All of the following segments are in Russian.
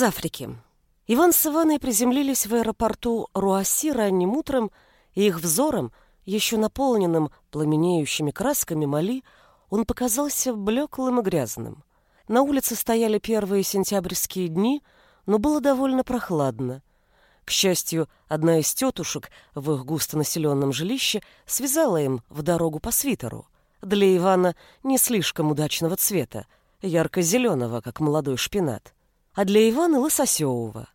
Из Африки. Иван с Иваной приземлились в аэропорту Руаси ранним утром, и их взором, еще наполненным пламенеющими красками Мали, он показался блеклым и грязным. На улице стояли первые сентябрьские дни, но было довольно прохладно. К счастью, одна из тетушек в их густонаселенном жилище связала им в дорогу по свитеру. Для Ивана не слишком удачного цвета, ярко-зеленого, как молодой шпинат. А для Ивана лысосевого.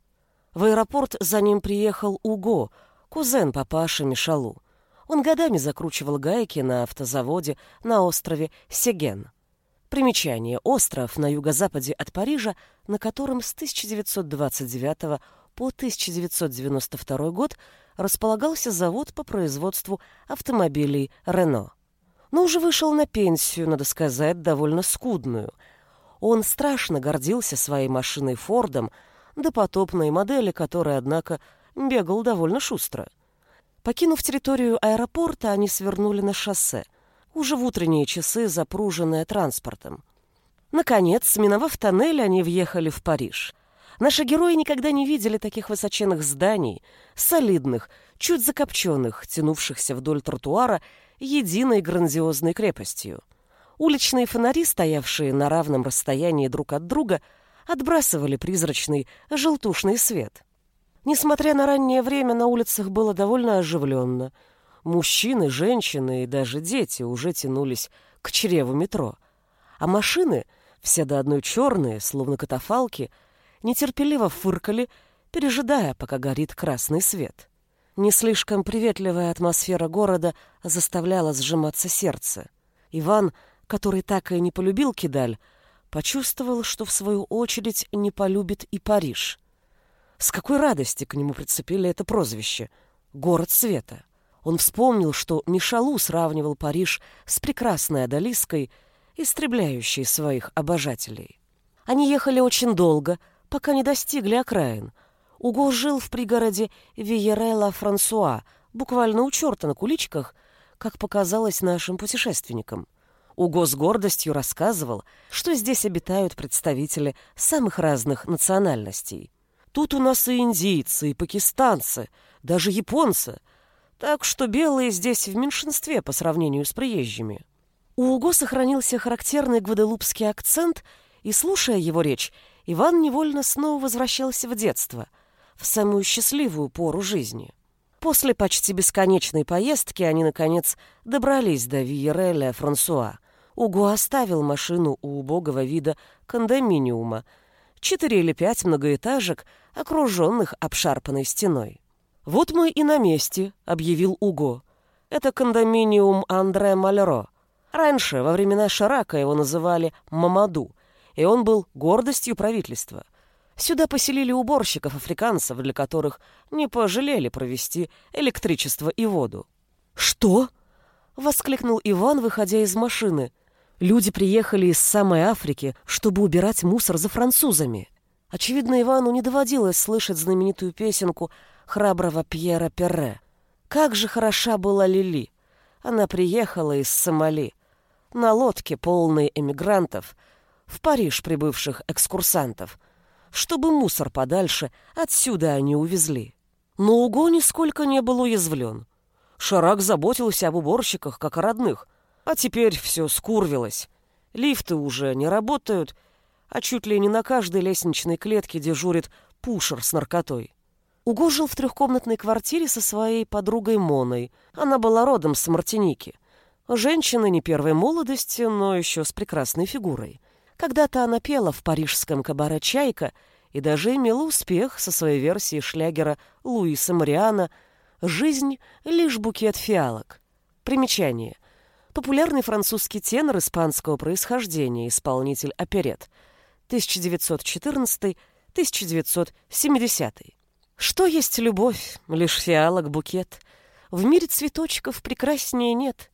В аэропорт за ним приехал Уго, кузен папаши Мишалу. Он годами закручивал гайки на автозаводе на острове Сеген. Примечание. Остров на юго-западе от Парижа, на котором с 1929 по 1992 год располагался завод по производству автомобилей «Рено». Но уже вышел на пенсию, надо сказать, довольно скудную. Он страшно гордился своей машиной «Фордом», допотопной модели, которая, однако, бегал довольно шустро. Покинув территорию аэропорта, они свернули на шоссе, уже в утренние часы запруженное транспортом. Наконец, миновав тоннель, они въехали в Париж. Наши герои никогда не видели таких высоченных зданий, солидных, чуть закопченных, тянувшихся вдоль тротуара единой грандиозной крепостью. Уличные фонари, стоявшие на равном расстоянии друг от друга, отбрасывали призрачный желтушный свет. Несмотря на раннее время, на улицах было довольно оживленно. Мужчины, женщины и даже дети уже тянулись к чреву метро. А машины, все до одной черные, словно катафалки, нетерпеливо фыркали, пережидая, пока горит красный свет. Не слишком приветливая атмосфера города заставляла сжиматься сердце. Иван, который так и не полюбил Кидаль, почувствовал, что в свою очередь не полюбит и Париж — с какой радости к нему прицепили это прозвище «Город света». Он вспомнил, что Мишалу сравнивал Париж с прекрасной Адалиской, истребляющей своих обожателей. Они ехали очень долго, пока не достигли окраин. Уго жил в пригороде Виерела-Франсуа, буквально у черта на куличках, как показалось нашим путешественникам. Уго с гордостью рассказывал, что здесь обитают представители самых разных национальностей. Тут у нас и индийцы, и пакистанцы, даже японцы. Так что белые здесь в меньшинстве по сравнению с приезжими. У Уго сохранился характерный гваделупский акцент, и, слушая его речь, Иван невольно снова возвращался в детство, в самую счастливую пору жизни. После почти бесконечной поездки они, наконец, добрались до Виереля Франсуа. Уго оставил машину у убогого вида кондоминиума, четыре или пять многоэтажек, окруженных обшарпанной стеной. «Вот мы и на месте», — объявил Уго. «Это кондоминиум Андре Мальро. Раньше, во времена Шарака, его называли Мамаду, и он был гордостью правительства. Сюда поселили уборщиков-африканцев, для которых не пожалели провести электричество и воду». «Что?» — воскликнул Иван, выходя из машины — Люди приехали из самой Африки, чтобы убирать мусор за французами. Очевидно, Ивану не доводилось слышать знаменитую песенку храброго Пьера Перре. Как же хороша была Лили! Она приехала из Сомали на лодке, полной эмигрантов, в Париж прибывших экскурсантов, чтобы мусор подальше отсюда они увезли. Но Уго нисколько не был уязвлен. Шарак заботился об уборщиках, как о родных — а теперь все скурвилось. Лифты уже не работают, а чуть ли не на каждой лестничной клетке дежурит пушер с наркотой. Уго жил в трехкомнатной квартире со своей подругой Моной. Она была родом с Мартиники. Женщина не первой молодости, но еще с прекрасной фигурой. Когда-то она пела в парижском кабаре «Чайка» и даже имела успех со своей версией шлягера Луиса Мариана «Жизнь — лишь букет фиалок». Примечание популярный французский тенор испанского происхождения, исполнитель оперет, 1914-1970. Что есть любовь? Лишь фиалок букет. В мире цветочков прекраснее нет.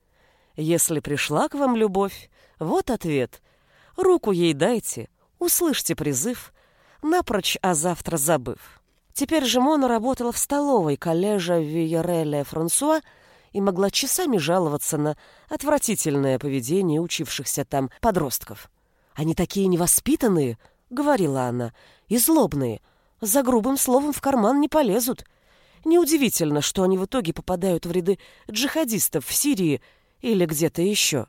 Если пришла к вам любовь, вот ответ. Руку ей дайте, услышьте призыв, напрочь, а завтра забыв. Теперь же Мона работала в столовой коллежа Виереле Франсуа, и могла часами жаловаться на отвратительное поведение учившихся там подростков. «Они такие невоспитанные», — говорила она, — «и злобные. За грубым словом в карман не полезут. Неудивительно, что они в итоге попадают в ряды джихадистов в Сирии или где-то еще».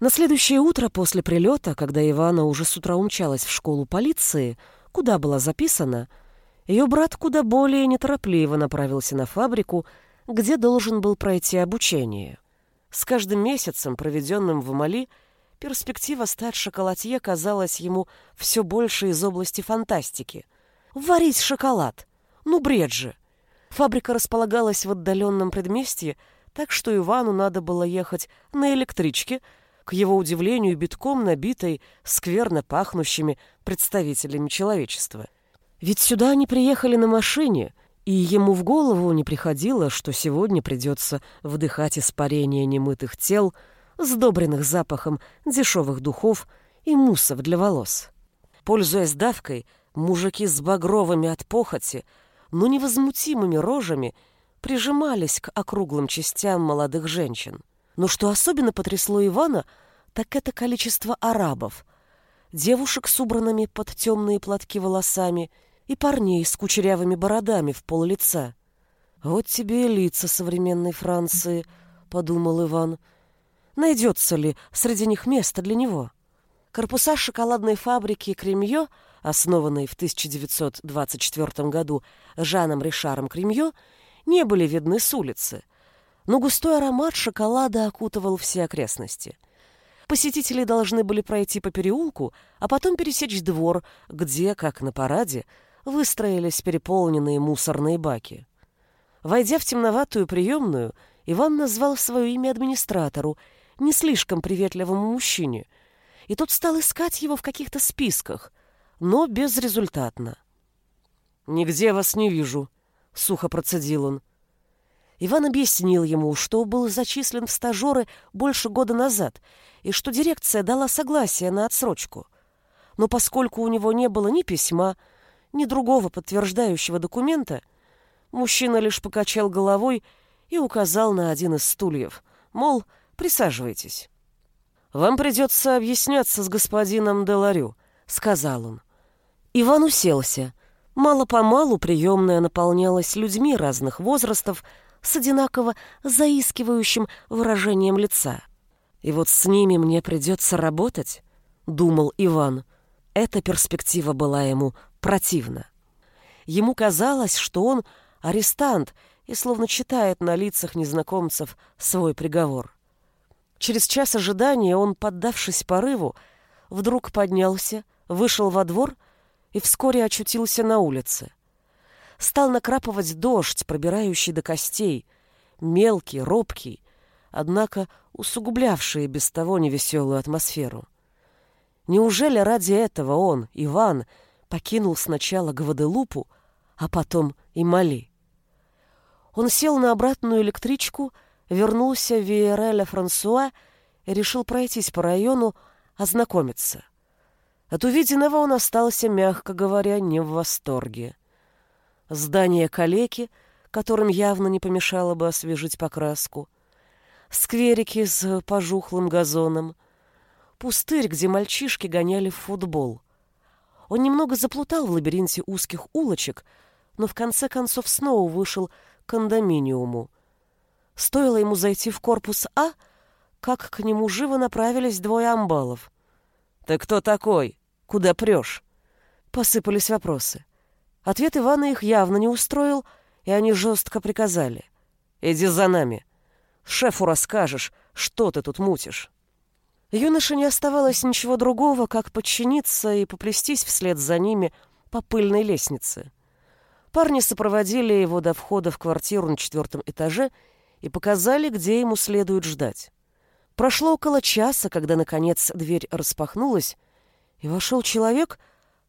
На следующее утро после прилета, когда Ивана уже с утра умчалась в школу полиции, куда была записана, ее брат куда более неторопливо направился на фабрику, где должен был пройти обучение. С каждым месяцем, проведенным в Мали, перспектива стать шоколадье казалась ему все больше из области фантастики. Варить шоколад! Ну, бред же! Фабрика располагалась в отдаленном предместье, так что Ивану надо было ехать на электричке, к его удивлению, битком набитой, скверно пахнущими представителями человечества. Ведь сюда они приехали на машине — и ему в голову не приходило, что сегодня придется вдыхать испарение немытых тел, сдобренных запахом дешевых духов и муссов для волос. Пользуясь давкой, мужики с багровыми от похоти, но невозмутимыми рожами прижимались к округлым частям молодых женщин. Но что особенно потрясло Ивана, так это количество арабов. Девушек с убранными под темные платки волосами – и парней с кучерявыми бородами в пол лица. «Вот тебе и лица современной Франции», — подумал Иван. «Найдется ли среди них место для него?» Корпуса шоколадной фабрики «Кремье», основанной в 1924 году Жаном Ришаром Кремье, не были видны с улицы, но густой аромат шоколада окутывал все окрестности. Посетители должны были пройти по переулку, а потом пересечь двор, где, как на параде, выстроились переполненные мусорные баки. Войдя в темноватую приемную, Иван назвал свое имя администратору, не слишком приветливому мужчине, и тот стал искать его в каких-то списках, но безрезультатно. «Нигде вас не вижу», — сухо процедил он. Иван объяснил ему, что был зачислен в стажеры больше года назад и что дирекция дала согласие на отсрочку. Но поскольку у него не было ни письма, ни другого подтверждающего документа, мужчина лишь покачал головой и указал на один из стульев, мол, присаживайтесь. «Вам придется объясняться с господином Деларю», — сказал он. Иван уселся. Мало-помалу приемная наполнялась людьми разных возрастов с одинаково заискивающим выражением лица. «И вот с ними мне придется работать», — думал Иван. Эта перспектива была ему противна. Ему казалось, что он арестант и словно читает на лицах незнакомцев свой приговор. Через час ожидания он, поддавшись порыву, вдруг поднялся, вышел во двор и вскоре очутился на улице. Стал накрапывать дождь, пробирающий до костей, мелкий, робкий, однако усугублявший без того невеселую атмосферу. Неужели ради этого он, Иван, покинул сначала Гваделупу, а потом и Мали? Он сел на обратную электричку, вернулся в Виереля Франсуа и решил пройтись по району, ознакомиться. От увиденного он остался, мягко говоря, не в восторге. Здание калеки, которым явно не помешало бы освежить покраску, скверики с пожухлым газоном, пустырь, где мальчишки гоняли в футбол. Он немного заплутал в лабиринте узких улочек, но в конце концов снова вышел к кондоминиуму. Стоило ему зайти в корпус А, как к нему живо направились двое амбалов. «Ты кто такой? Куда прешь?» Посыпались вопросы. Ответ Ивана их явно не устроил, и они жестко приказали. «Иди за нами. Шефу расскажешь, что ты тут мутишь». Юноше не оставалось ничего другого, как подчиниться и поплестись вслед за ними по пыльной лестнице. Парни сопроводили его до входа в квартиру на четвертом этаже и показали, где ему следует ждать. Прошло около часа, когда, наконец, дверь распахнулась, и вошел человек,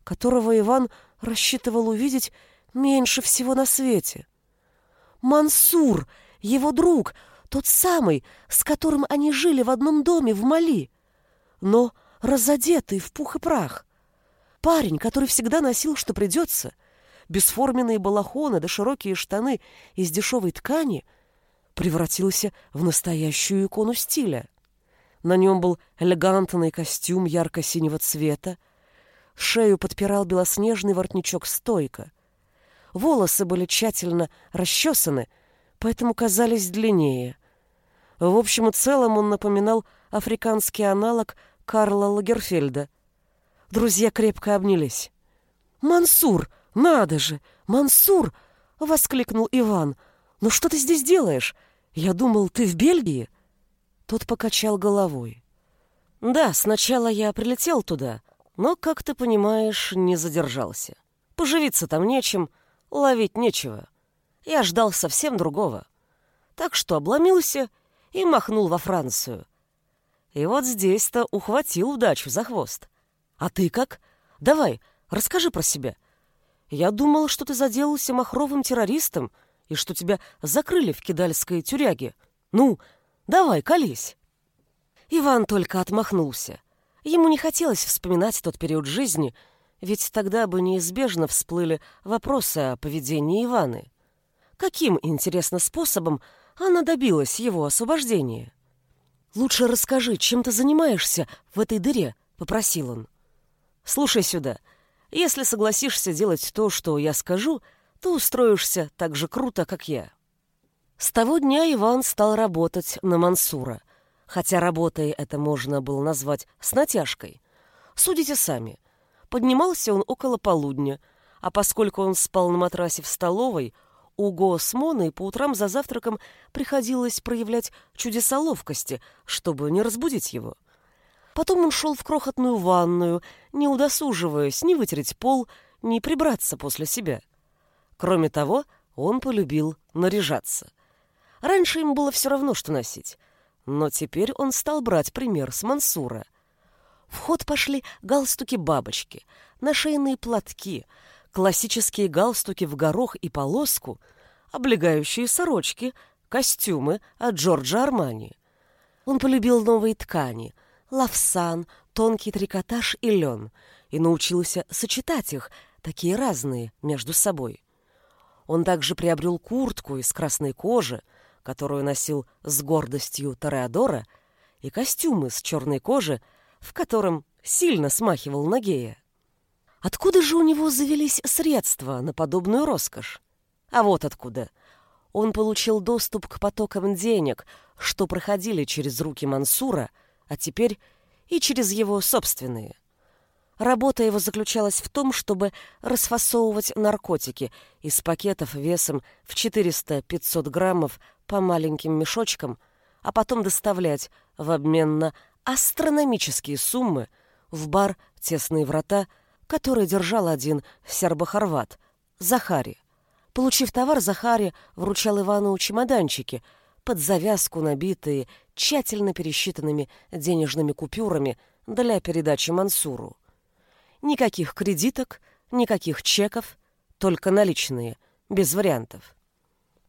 которого Иван рассчитывал увидеть меньше всего на свете. Мансур, его друг, тот самый, с которым они жили в одном доме в Мали но разодетый в пух и прах. Парень, который всегда носил, что придется, бесформенные балахоны да широкие штаны из дешевой ткани, превратился в настоящую икону стиля. На нем был элегантный костюм ярко-синего цвета, Шею подпирал белоснежный воротничок стойка. Волосы были тщательно расчесаны, поэтому казались длиннее. В общем и целом он напоминал африканский аналог Карла Лагерфельда. Друзья крепко обнялись. «Мансур! Надо же! Мансур!» — воскликнул Иван. «Ну что ты здесь делаешь? Я думал, ты в Бельгии?» Тот покачал головой. «Да, сначала я прилетел туда, но, как ты понимаешь, не задержался. Поживиться там нечем, ловить нечего. Я ждал совсем другого. Так что обломился и махнул во Францию. И вот здесь-то ухватил удачу за хвост. А ты как? Давай, расскажи про себя. Я думал, что ты заделался махровым террористом и что тебя закрыли в кидальской тюряге. Ну, давай, колись. Иван только отмахнулся. Ему не хотелось вспоминать тот период жизни, ведь тогда бы неизбежно всплыли вопросы о поведении Иваны. Каким, интересно, способом она добилась его освобождения? «Лучше расскажи, чем ты занимаешься в этой дыре?» — попросил он. «Слушай сюда. Если согласишься делать то, что я скажу, то устроишься так же круто, как я». С того дня Иван стал работать на Мансура, хотя работой это можно было назвать с натяжкой. Судите сами. Поднимался он около полудня, а поскольку он спал на матрасе в столовой, у Го с Моной по утрам за завтраком приходилось проявлять чудеса ловкости, чтобы не разбудить его. Потом он шел в крохотную ванную, не удосуживаясь ни вытереть пол, ни прибраться после себя. Кроме того, он полюбил наряжаться. Раньше ему было все равно, что носить. Но теперь он стал брать пример с Мансура. В ход пошли галстуки-бабочки, нашейные платки, классические галстуки в горох и полоску, облегающие сорочки, костюмы от Джорджа Армани. Он полюбил новые ткани — лавсан, тонкий трикотаж и лен, и научился сочетать их, такие разные, между собой. Он также приобрел куртку из красной кожи, которую носил с гордостью Тореадора, и костюм из черной кожи, в котором сильно смахивал на гея. Откуда же у него завелись средства на подобную роскошь? А вот откуда. Он получил доступ к потокам денег, что проходили через руки Мансура — а теперь и через его собственные. Работа его заключалась в том, чтобы расфасовывать наркотики из пакетов весом в 400-500 граммов по маленьким мешочкам, а потом доставлять в обмен на астрономические суммы в бар «Тесные врата», который держал один сербохорват, Захари. Получив товар, Захари вручал Ивану чемоданчики, под завязку набитые тщательно пересчитанными денежными купюрами для передачи Мансуру. Никаких кредиток, никаких чеков, только наличные, без вариантов.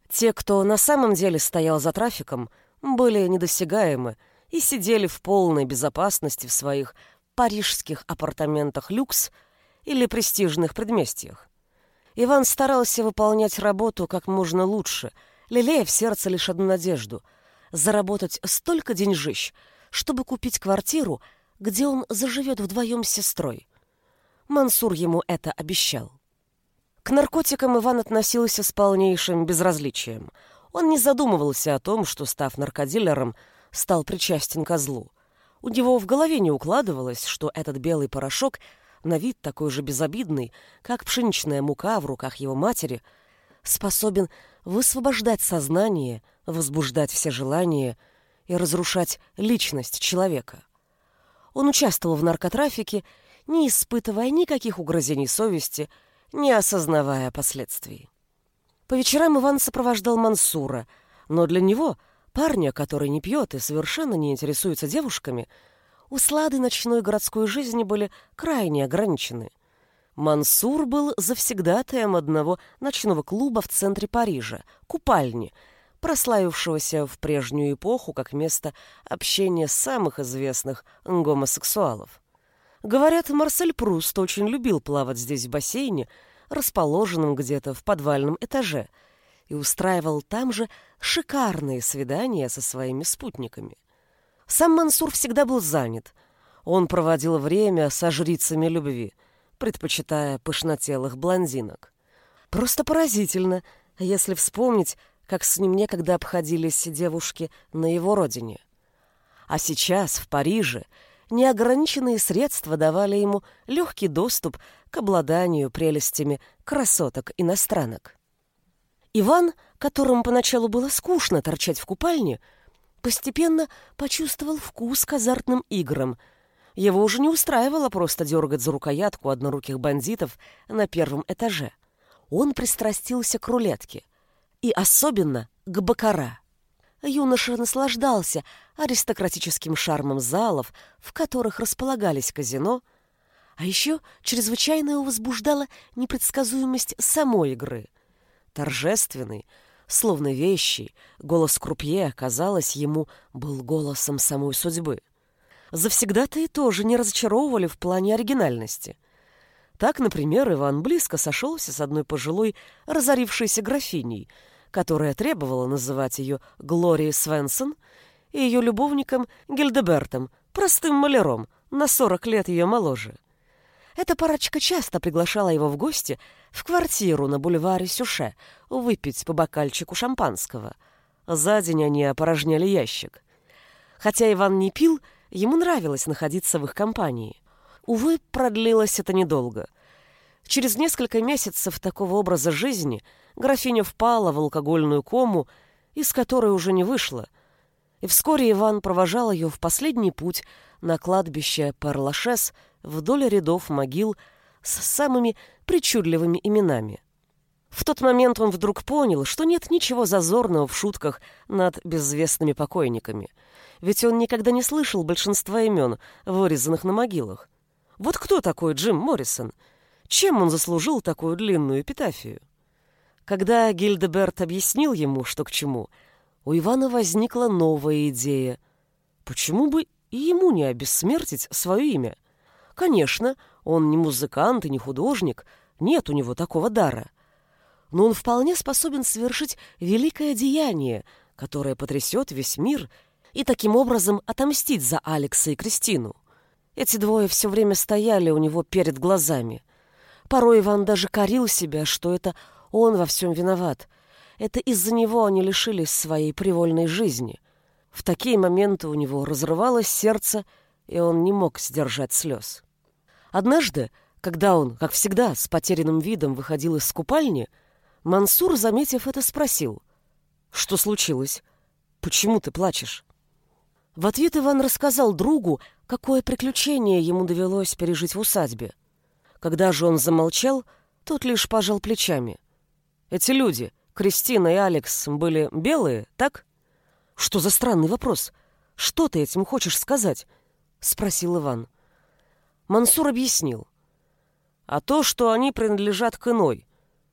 Те, кто на самом деле стоял за трафиком, были недосягаемы и сидели в полной безопасности в своих парижских апартаментах люкс или престижных предместьях. Иван старался выполнять работу как можно лучше, лелея в сердце лишь одну надежду — заработать столько деньжищ, чтобы купить квартиру, где он заживет вдвоем с сестрой. Мансур ему это обещал. К наркотикам Иван относился с полнейшим безразличием. Он не задумывался о том, что, став наркодилером, стал причастен к злу. У него в голове не укладывалось, что этот белый порошок, на вид такой же безобидный, как пшеничная мука в руках его матери, способен высвобождать сознание – возбуждать все желания и разрушать личность человека. Он участвовал в наркотрафике, не испытывая никаких угрызений совести, не осознавая последствий. По вечерам Иван сопровождал Мансура, но для него, парня, который не пьет и совершенно не интересуется девушками, услады ночной городской жизни были крайне ограничены. Мансур был завсегдатаем одного ночного клуба в центре Парижа, купальни — прославившегося в прежнюю эпоху как место общения самых известных гомосексуалов. Говорят, Марсель Пруст очень любил плавать здесь в бассейне, расположенном где-то в подвальном этаже, и устраивал там же шикарные свидания со своими спутниками. Сам Мансур всегда был занят. Он проводил время со жрицами любви, предпочитая пышнотелых блондинок. Просто поразительно, если вспомнить, как с ним некогда обходились девушки на его родине. А сейчас, в Париже, неограниченные средства давали ему легкий доступ к обладанию прелестями красоток-иностранок. Иван, которому поначалу было скучно торчать в купальне, постепенно почувствовал вкус к азартным играм. Его уже не устраивало просто дергать за рукоятку одноруких бандитов на первом этаже. Он пристрастился к рулетке. И особенно к бакара. Юноша наслаждался аристократическим шармом залов, в которых располагались казино, а еще чрезвычайно его возбуждала непредсказуемость самой игры. Торжественный, словно вещий, голос крупье, казалось, ему был голосом самой судьбы. Завсегда-то и тоже не разочаровывали в плане оригинальности. Так, например, Иван близко сошелся с одной пожилой разорившейся графиней — которая требовала называть ее Глорией Свенсон, и ее любовником Гильдебертом, простым маляром, на 40 лет ее моложе. Эта парочка часто приглашала его в гости в квартиру на бульваре Сюше выпить по бокальчику шампанского. За день они опорожняли ящик. Хотя Иван не пил, ему нравилось находиться в их компании. Увы, продлилось это недолго. Через несколько месяцев такого образа жизни графиня впала в алкогольную кому, из которой уже не вышла, и вскоре Иван провожал ее в последний путь на кладбище Перлашес вдоль рядов могил с самыми причудливыми именами. В тот момент он вдруг понял, что нет ничего зазорного в шутках над безвестными покойниками, ведь он никогда не слышал большинства имен, вырезанных на могилах. Вот кто такой Джим Моррисон — чем он заслужил такую длинную эпитафию? Когда Гильдеберт объяснил ему, что к чему, у Ивана возникла новая идея. Почему бы и ему не обессмертить свое имя? Конечно, он не музыкант и не художник, нет у него такого дара. Но он вполне способен совершить великое деяние, которое потрясет весь мир, и таким образом отомстить за Алекса и Кристину. Эти двое все время стояли у него перед глазами. Порой Иван даже корил себя, что это он во всем виноват. Это из-за него они лишились своей привольной жизни. В такие моменты у него разрывалось сердце, и он не мог сдержать слез. Однажды, когда он, как всегда, с потерянным видом выходил из купальни, Мансур, заметив это, спросил, «Что случилось? Почему ты плачешь?» В ответ Иван рассказал другу, какое приключение ему довелось пережить в усадьбе. Когда же он замолчал, тот лишь пожал плечами. «Эти люди, Кристина и Алекс, были белые, так?» «Что за странный вопрос? Что ты этим хочешь сказать?» — спросил Иван. Мансур объяснил. «А то, что они принадлежат к иной,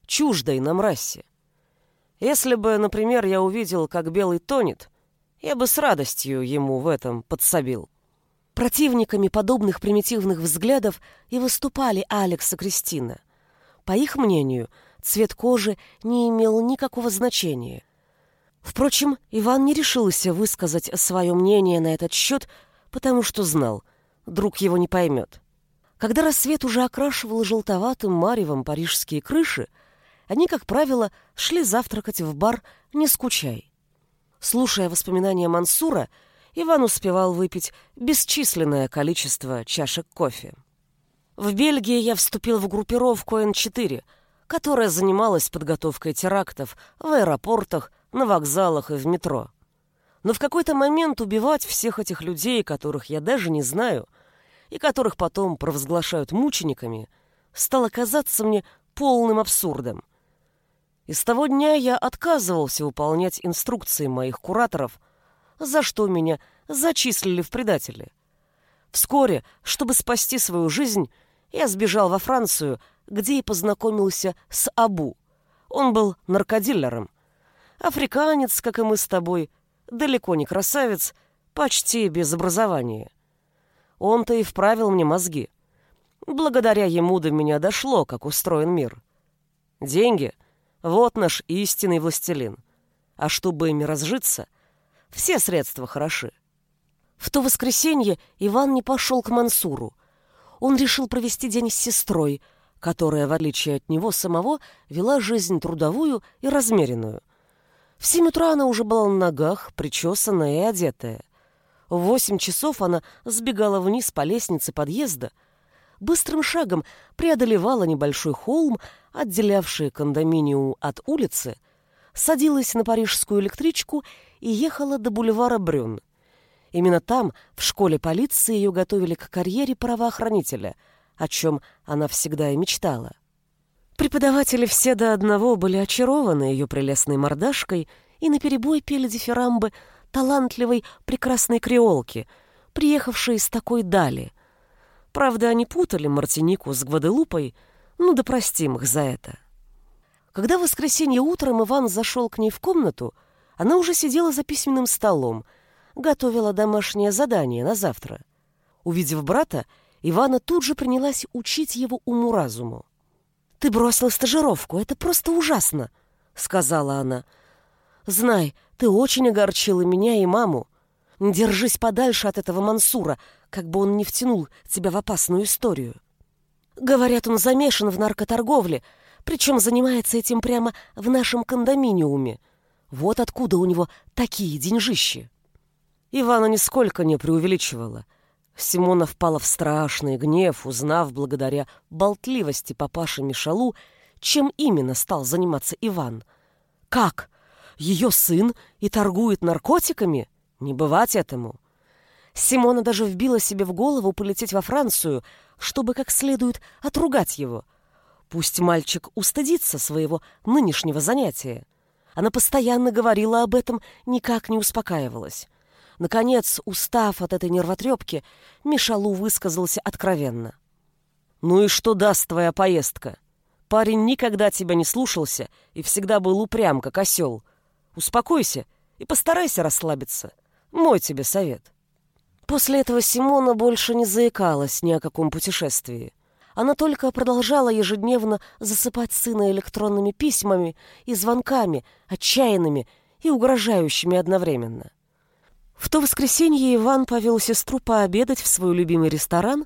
чуждой нам расе. Если бы, например, я увидел, как белый тонет, я бы с радостью ему в этом подсобил». Противниками подобных примитивных взглядов и выступали Алекс и Кристина. По их мнению, цвет кожи не имел никакого значения. Впрочем, Иван не решился высказать свое мнение на этот счет, потому что знал, друг его не поймет. Когда рассвет уже окрашивал желтоватым маревом парижские крыши, они, как правило, шли завтракать в бар «Не скучай». Слушая воспоминания Мансура, Иван успевал выпить бесчисленное количество чашек кофе. В Бельгии я вступил в группировку Н-4, которая занималась подготовкой терактов в аэропортах, на вокзалах и в метро. Но в какой-то момент убивать всех этих людей, которых я даже не знаю, и которых потом провозглашают мучениками, стало казаться мне полным абсурдом. И с того дня я отказывался выполнять инструкции моих кураторов – за что меня зачислили в предатели. Вскоре, чтобы спасти свою жизнь, я сбежал во Францию, где и познакомился с Абу. Он был наркодиллером. Африканец, как и мы с тобой, далеко не красавец, почти без образования. Он-то и вправил мне мозги. Благодаря ему до меня дошло, как устроен мир. Деньги — вот наш истинный властелин. А чтобы ими разжиться — все средства хороши. В то воскресенье Иван не пошел к Мансуру. он решил провести день с сестрой, которая, в отличие от него самого, вела жизнь трудовую и размеренную. В семь утра она уже была на ногах, причесанная и одетая. В восемь часов она сбегала вниз по лестнице подъезда, быстрым шагом преодолевала небольшой холм, отделявший кондоминиум от улицы, садилась на парижскую электричку и ехала до бульвара Брюн. Именно там, в школе полиции, ее готовили к карьере правоохранителя, о чем она всегда и мечтала. Преподаватели все до одного были очарованы ее прелестной мордашкой и наперебой пели дифирамбы талантливой, прекрасной креолки, приехавшей из такой дали. Правда, они путали Мартинику с Гваделупой, ну да простим их за это. Когда в воскресенье утром Иван зашел к ней в комнату, она уже сидела за письменным столом, готовила домашнее задание на завтра. Увидев брата, Ивана тут же принялась учить его уму-разуму. «Ты бросил стажировку, это просто ужасно», — сказала она. «Знай, ты очень огорчила меня и маму. Держись подальше от этого Мансура, как бы он не втянул тебя в опасную историю. Говорят, он замешан в наркоторговле, причем занимается этим прямо в нашем кондоминиуме. Вот откуда у него такие деньжищи. Ивана нисколько не преувеличивала. Симона впала в страшный гнев, узнав благодаря болтливости папаши Мишалу, чем именно стал заниматься Иван. Как? Ее сын и торгует наркотиками? Не бывать этому. Симона даже вбила себе в голову полететь во Францию, чтобы как следует отругать его. Пусть мальчик устыдится своего нынешнего занятия. Она постоянно говорила об этом, никак не успокаивалась. Наконец, устав от этой нервотрепки, Мишалу высказался откровенно. «Ну и что даст твоя поездка? Парень никогда тебя не слушался и всегда был упрям, как осел. Успокойся и постарайся расслабиться. Мой тебе совет». После этого Симона больше не заикалась ни о каком путешествии. Она только продолжала ежедневно засыпать сына электронными письмами и звонками, отчаянными и угрожающими одновременно. В то воскресенье Иван повел сестру пообедать в свой любимый ресторан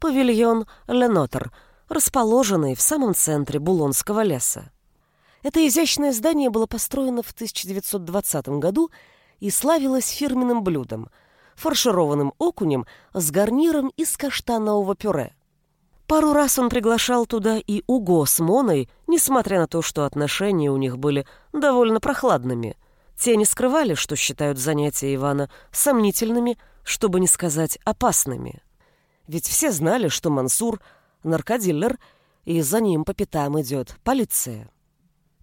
«Павильон Ленотер», расположенный в самом центре Булонского леса. Это изящное здание было построено в 1920 году и славилось фирменным блюдом – фаршированным окунем с гарниром из каштанового пюре. Пару раз он приглашал туда и Уго с Моной, несмотря на то, что отношения у них были довольно прохладными – те не скрывали, что считают занятия Ивана сомнительными, чтобы не сказать опасными. Ведь все знали, что Мансур — наркодиллер, и за ним по пятам идет полиция.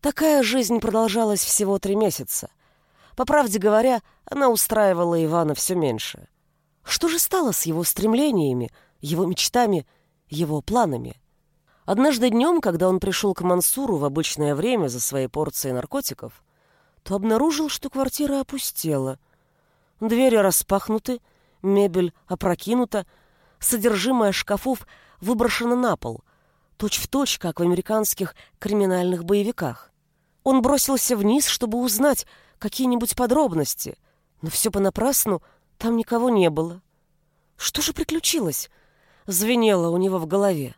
Такая жизнь продолжалась всего три месяца. По правде говоря, она устраивала Ивана все меньше. Что же стало с его стремлениями, его мечтами, его планами? Однажды днем, когда он пришел к Мансуру в обычное время за своей порцией наркотиков, то обнаружил, что квартира опустела. Двери распахнуты, мебель опрокинута, содержимое шкафов выброшено на пол, точь-в-точь, точь, как в американских криминальных боевиках. Он бросился вниз, чтобы узнать какие-нибудь подробности, но все понапрасну, там никого не было. Что же приключилось? Звенело у него в голове.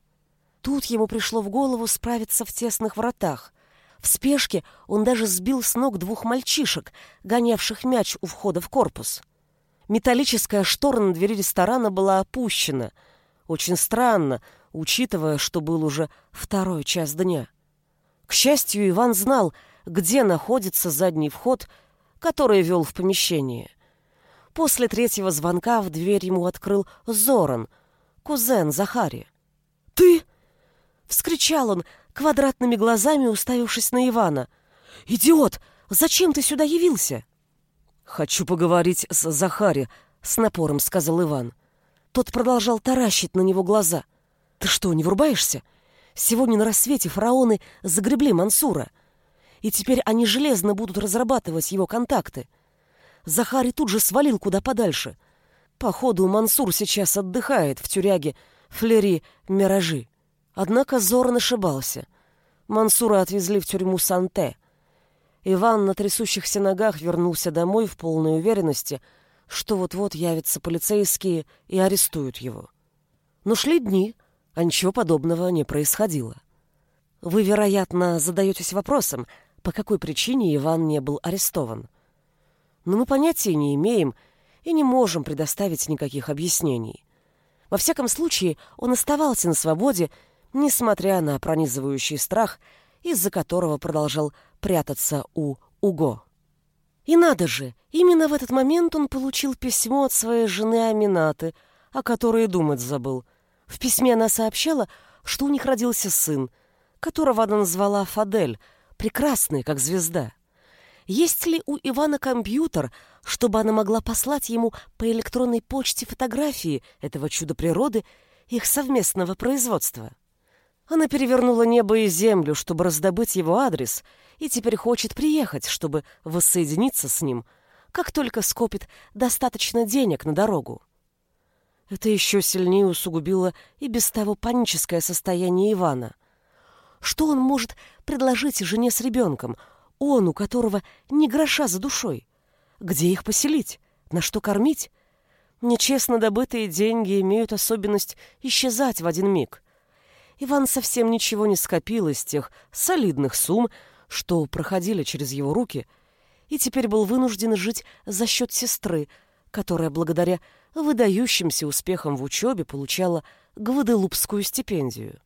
Тут ему пришло в голову справиться в тесных вратах. В спешке он даже сбил с ног двух мальчишек, гонявших мяч у входа в корпус. Металлическая штора на двери ресторана была опущена. Очень странно, учитывая, что был уже второй час дня. К счастью, Иван знал, где находится задний вход, который вел в помещение. После третьего звонка в дверь ему открыл Зоран, кузен Захари. «Ты?» — вскричал он, квадратными глазами уставившись на Ивана. «Идиот! Зачем ты сюда явился?» «Хочу поговорить с Захари», — с напором сказал Иван. Тот продолжал таращить на него глаза. «Ты что, не врубаешься? Сегодня на рассвете фараоны загребли Мансура. И теперь они железно будут разрабатывать его контакты. Захари тут же свалил куда подальше. Походу, Мансур сейчас отдыхает в тюряге Флери Миражи. Однако Зоран ошибался. Мансура отвезли в тюрьму Санте. Иван на трясущихся ногах вернулся домой в полной уверенности, что вот-вот явятся полицейские и арестуют его. Но шли дни, а ничего подобного не происходило. Вы, вероятно, задаетесь вопросом, по какой причине Иван не был арестован. Но мы понятия не имеем и не можем предоставить никаких объяснений. Во всяком случае, он оставался на свободе, несмотря на пронизывающий страх, из-за которого продолжал прятаться у Уго. И надо же, именно в этот момент он получил письмо от своей жены Аминаты, о которой думать забыл. В письме она сообщала, что у них родился сын, которого она назвала Фадель, прекрасный, как звезда. Есть ли у Ивана компьютер, чтобы она могла послать ему по электронной почте фотографии этого чуда природы их совместного производства? Она перевернула небо и землю, чтобы раздобыть его адрес, и теперь хочет приехать, чтобы воссоединиться с ним, как только скопит достаточно денег на дорогу. Это еще сильнее усугубило и без того паническое состояние Ивана. Что он может предложить жене с ребенком, он, у которого ни гроша за душой? Где их поселить? На что кормить? Нечестно добытые деньги имеют особенность исчезать в один миг. Иван совсем ничего не скопил из тех солидных сумм, что проходили через его руки, и теперь был вынужден жить за счет сестры, которая благодаря выдающимся успехам в учебе получала Гваделупскую стипендию.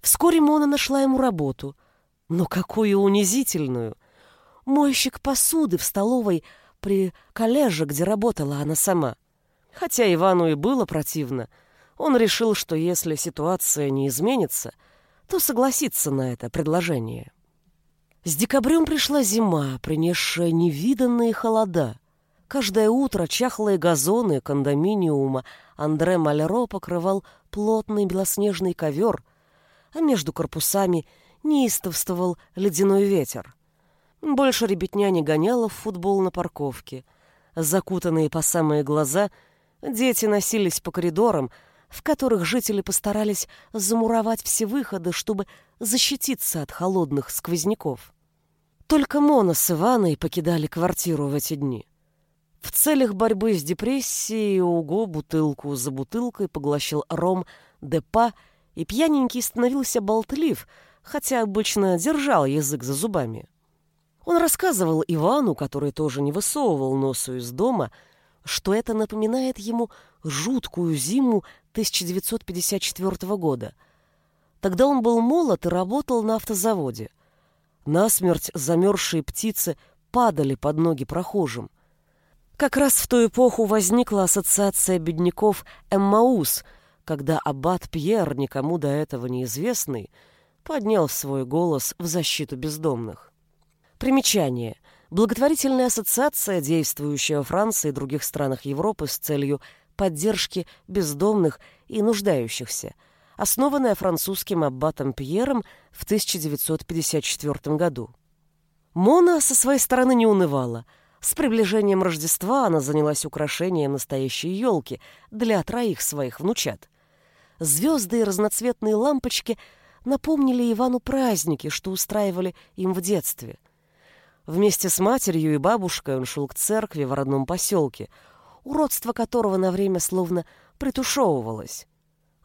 Вскоре Мона нашла ему работу, но какую унизительную! Мойщик посуды в столовой при коллеже, где работала она сама. Хотя Ивану и было противно — он решил, что если ситуация не изменится, то согласится на это предложение. С декабрем пришла зима, принесшая невиданные холода. Каждое утро чахлые газоны кондоминиума Андре Малеро покрывал плотный белоснежный ковер, а между корпусами неистовствовал ледяной ветер. Больше ребятня не гоняла в футбол на парковке. Закутанные по самые глаза, дети носились по коридорам, в которых жители постарались замуровать все выходы, чтобы защититься от холодных сквозняков. Только Мона с Иваной покидали квартиру в эти дни. В целях борьбы с депрессией Уго бутылку за бутылкой поглощал ром Депа, и пьяненький становился болтлив, хотя обычно держал язык за зубами. Он рассказывал Ивану, который тоже не высовывал носу из дома, что это напоминает ему жуткую зиму 1954 года. Тогда он был молод и работал на автозаводе. Насмерть замерзшие птицы падали под ноги прохожим. Как раз в ту эпоху возникла ассоциация бедняков «Эммаус», когда аббат Пьер, никому до этого неизвестный, поднял свой голос в защиту бездомных. Примечание. Благотворительная ассоциация, действующая во Франции и других странах Европы с целью поддержки бездомных и нуждающихся, основанная французским аббатом Пьером в 1954 году. Мона со своей стороны не унывала. С приближением Рождества она занялась украшением настоящей елки для троих своих внучат. Звезды и разноцветные лампочки напомнили Ивану праздники, что устраивали им в детстве. Вместе с матерью и бабушкой он шел к церкви в родном поселке – уродство которого на время словно притушевывалось.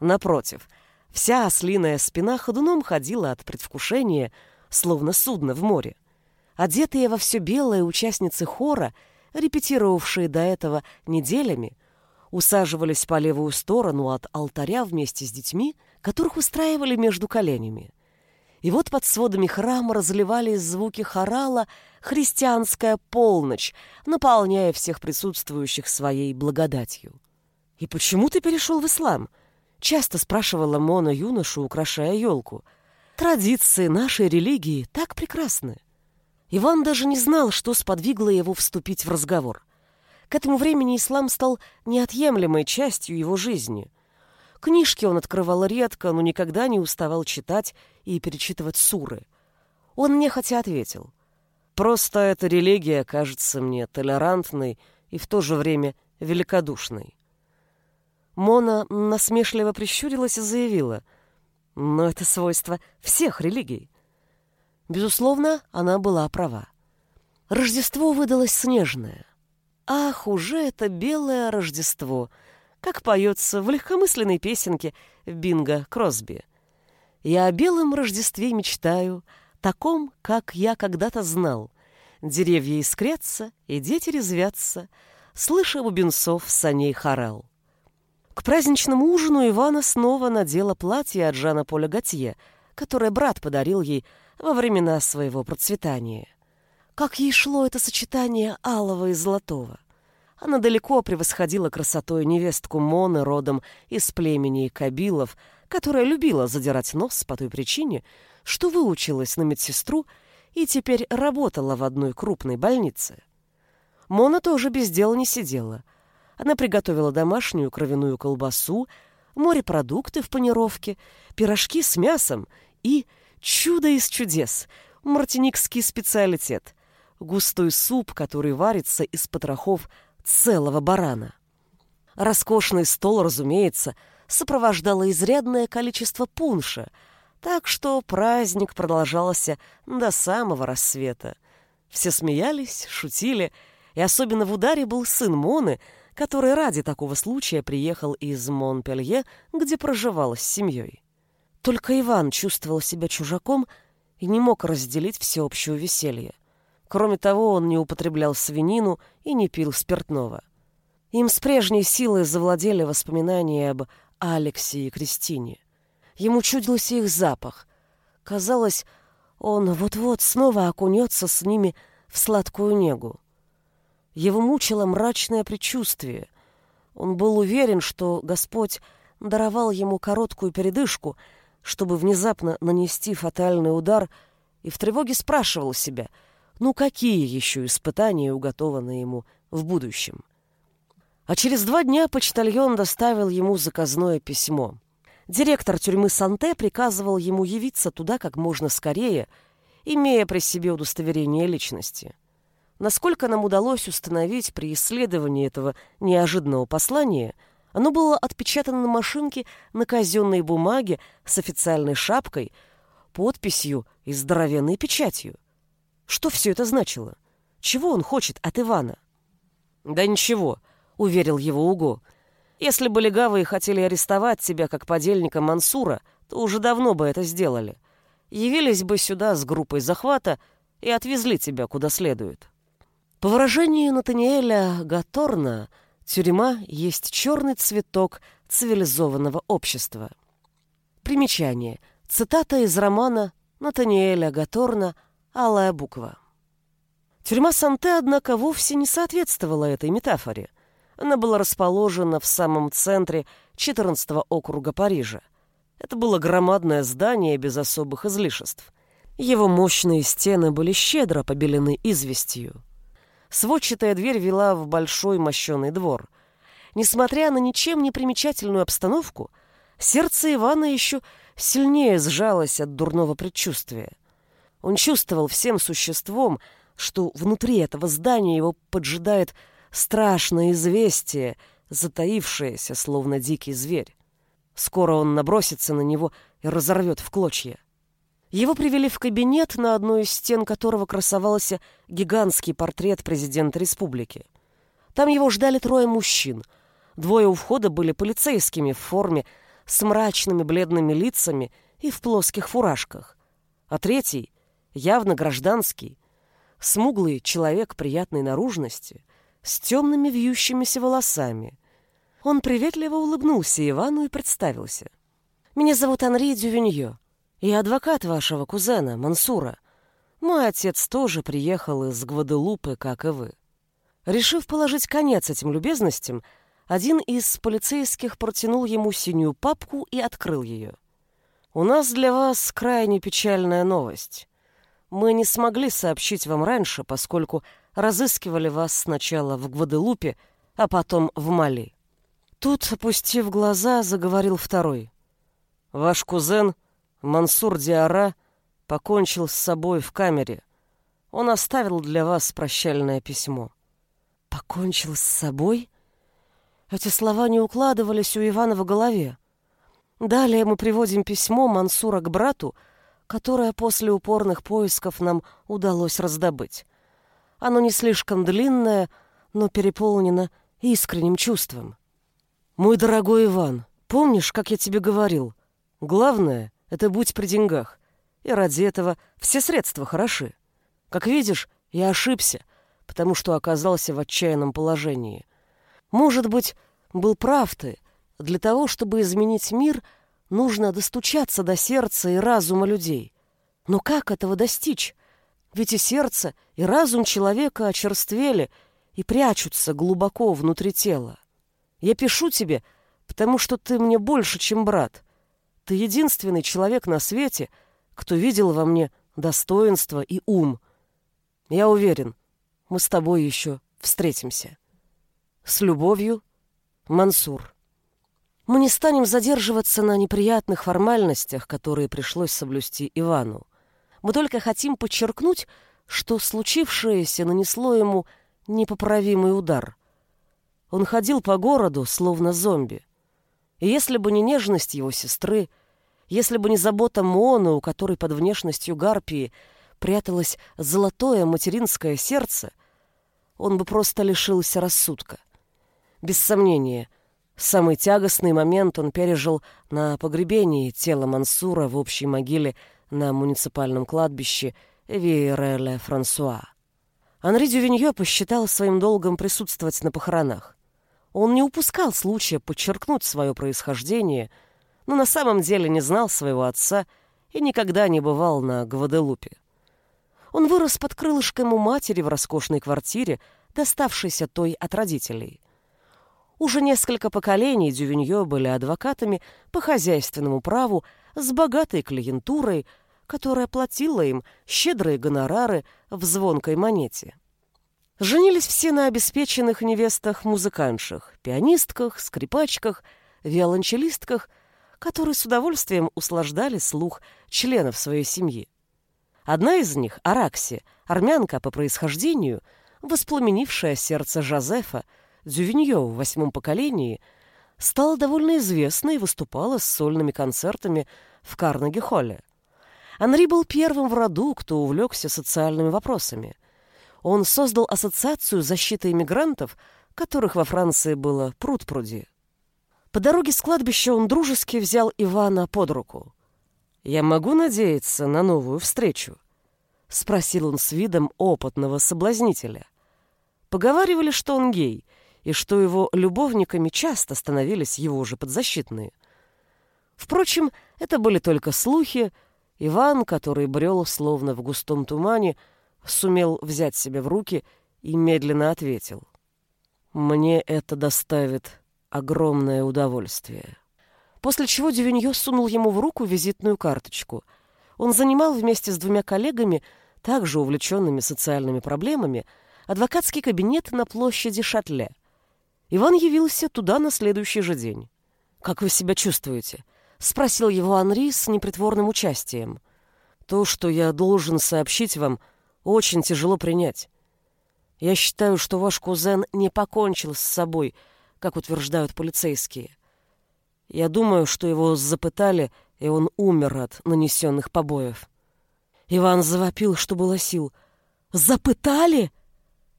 Напротив, вся ослиная спина ходуном ходила от предвкушения, словно судно в море. Одетые во все белое участницы хора, репетировавшие до этого неделями, усаживались по левую сторону от алтаря вместе с детьми, которых устраивали между коленями. И вот под сводами храма разливались звуки хорала «Христианская полночь», наполняя всех присутствующих своей благодатью. «И почему ты перешел в ислам?» — часто спрашивала Мона юношу, украшая елку. «Традиции нашей религии так прекрасны». Иван даже не знал, что сподвигло его вступить в разговор. К этому времени ислам стал неотъемлемой частью его жизни. Книжки он открывал редко, но никогда не уставал читать и перечитывать суры. Он нехотя ответил. «Просто эта религия кажется мне толерантной и в то же время великодушной». Мона насмешливо прищурилась и заявила. «Но это свойство всех религий». Безусловно, она была права. Рождество выдалось снежное. Ах, уже это белое Рождество — как поется в легкомысленной песенке Бинго Кросби. «Я о белом Рождестве мечтаю, таком, как я когда-то знал. Деревья искрятся, и дети резвятся, слыша бубенцов саней хорал». К праздничному ужину Ивана снова надела платье от Жана Поля Готье, которое брат подарил ей во времена своего процветания. Как ей шло это сочетание алого и золотого. Она далеко превосходила красотой невестку Моны родом из племени Кабилов, которая любила задирать нос по той причине, что выучилась на медсестру и теперь работала в одной крупной больнице. Мона тоже без дела не сидела — она приготовила домашнюю кровяную колбасу, морепродукты в панировке, пирожки с мясом и чудо из чудес, мартиникский специалитет, густой суп, который варится из потрохов целого барана. Роскошный стол, разумеется, сопровождало изрядное количество пунша, так что праздник продолжался до самого рассвета. Все смеялись, шутили, и особенно в ударе был сын Моны — который ради такого случая приехал из Монпелье, где проживал с семьей. Только Иван чувствовал себя чужаком и не мог разделить всеобщее веселье. Кроме того, он не употреблял свинину и не пил спиртного. Им с прежней силой завладели воспоминания об Алексе и Кристине. Ему чудился их запах. Казалось, он вот-вот снова окунется с ними в сладкую негу. Его мучило мрачное предчувствие. Он был уверен, что Господь даровал ему короткую передышку, чтобы внезапно нанести фатальный удар, и в тревоге спрашивал себя, ну какие еще испытания уготованы ему в будущем. А через два дня почтальон доставил ему заказное письмо. Директор тюрьмы Санте приказывал ему явиться туда как можно скорее, имея при себе удостоверение личности. Насколько нам удалось установить при исследовании этого неожиданного послания, оно было отпечатано на машинке на казенной бумаге с официальной шапкой, подписью и здоровенной печатью. Что все это значило? Чего он хочет от Ивана? «Да ничего», — уверил его Уго. «Если бы легавые хотели арестовать тебя как подельника Мансура, то уже давно бы это сделали. Явились бы сюда с группой захвата и отвезли тебя куда следует». По выражению Натаниэля Гаторна, тюрьма есть черный цветок цивилизованного общества. Примечание. Цитата из романа Натаниэля Гаторна «Алая буква». Тюрьма Санте, однако, вовсе не соответствовала этой метафоре. Она была расположена в самом центре 14-го округа Парижа. Это было громадное здание без особых излишеств. Его мощные стены были щедро побелены известью. Сводчатая дверь вела в большой мощеный двор. Несмотря на ничем не примечательную обстановку, сердце Ивана еще сильнее сжалось от дурного предчувствия. Он чувствовал всем существом, что внутри этого здания его поджидает страшное известие, затаившееся, словно дикий зверь. Скоро он набросится на него и разорвет в клочья. Его привели в кабинет, на одной из стен которого красовался гигантский портрет президента республики. Там его ждали трое мужчин. Двое у входа были полицейскими в форме, с мрачными бледными лицами и в плоских фуражках. А третий, явно гражданский, смуглый человек приятной наружности, с темными вьющимися волосами. Он приветливо улыбнулся Ивану и представился. «Меня зовут Анри Дювиньо. Я адвокат вашего кузена, Мансура. Мой отец тоже приехал из Гваделупы, как и вы. Решив положить конец этим любезностям, один из полицейских протянул ему синюю папку и открыл ее. «У нас для вас крайне печальная новость. Мы не смогли сообщить вам раньше, поскольку разыскивали вас сначала в Гваделупе, а потом в Мали». Тут, опустив глаза, заговорил второй. «Ваш кузен Мансур Диара покончил с собой в камере. Он оставил для вас прощальное письмо. Покончил с собой? Эти слова не укладывались у Ивана в голове. Далее мы приводим письмо Мансура к брату, которое после упорных поисков нам удалось раздобыть. Оно не слишком длинное, но переполнено искренним чувством. «Мой дорогой Иван, помнишь, как я тебе говорил? Главное — это будь при деньгах. И ради этого все средства хороши. Как видишь, я ошибся, потому что оказался в отчаянном положении. Может быть, был прав ты. Для того, чтобы изменить мир, нужно достучаться до сердца и разума людей. Но как этого достичь? Ведь и сердце, и разум человека очерствели и прячутся глубоко внутри тела. Я пишу тебе, потому что ты мне больше, чем брат. Ты единственный человек на свете, кто видел во мне достоинство и ум. Я уверен, мы с тобой еще встретимся. С любовью, Мансур. Мы не станем задерживаться на неприятных формальностях, которые пришлось соблюсти Ивану. Мы только хотим подчеркнуть, что случившееся нанесло ему непоправимый удар — он ходил по городу, словно зомби. И если бы не нежность его сестры, если бы не забота Моны, у которой под внешностью гарпии пряталось золотое материнское сердце, он бы просто лишился рассудка. Без сомнения, самый тягостный момент он пережил на погребении тела Мансура в общей могиле на муниципальном кладбище Виереле-Франсуа. Анри Дювинье посчитал своим долгом присутствовать на похоронах. Он не упускал случая подчеркнуть свое происхождение, но на самом деле не знал своего отца и никогда не бывал на Гваделупе. Он вырос под крылышком у матери в роскошной квартире, доставшейся той от родителей. Уже несколько поколений Дювиньо были адвокатами по хозяйственному праву с богатой клиентурой, которая платила им щедрые гонорары в звонкой монете. Женились все на обеспеченных невестах-музыканшах, пианистках, скрипачках, виолончелистках, которые с удовольствием услаждали слух членов своей семьи. Одна из них, Аракси, армянка по происхождению, воспламенившая сердце Жозефа, Дювиньо в восьмом поколении, стала довольно известной и выступала с сольными концертами в Карнеги-холле. Анри был первым в роду, кто увлекся социальными вопросами – он создал ассоциацию защиты иммигрантов, которых во Франции было пруд-пруди. По дороге с кладбища он дружески взял Ивана под руку. «Я могу надеяться на новую встречу?» — спросил он с видом опытного соблазнителя. Поговаривали, что он гей, и что его любовниками часто становились его же подзащитные. Впрочем, это были только слухи. Иван, который брел словно в густом тумане, — сумел взять себя в руки и медленно ответил. «Мне это доставит огромное удовольствие». После чего Дювиньо сунул ему в руку визитную карточку. Он занимал вместе с двумя коллегами, также увлеченными социальными проблемами, адвокатский кабинет на площади Шатле. Иван явился туда на следующий же день. «Как вы себя чувствуете?» — спросил его Анри с непритворным участием. «То, что я должен сообщить вам — очень тяжело принять. Я считаю, что ваш кузен не покончил с собой, как утверждают полицейские. Я думаю, что его запытали, и он умер от нанесенных побоев. Иван завопил, что было сил. «Запытали?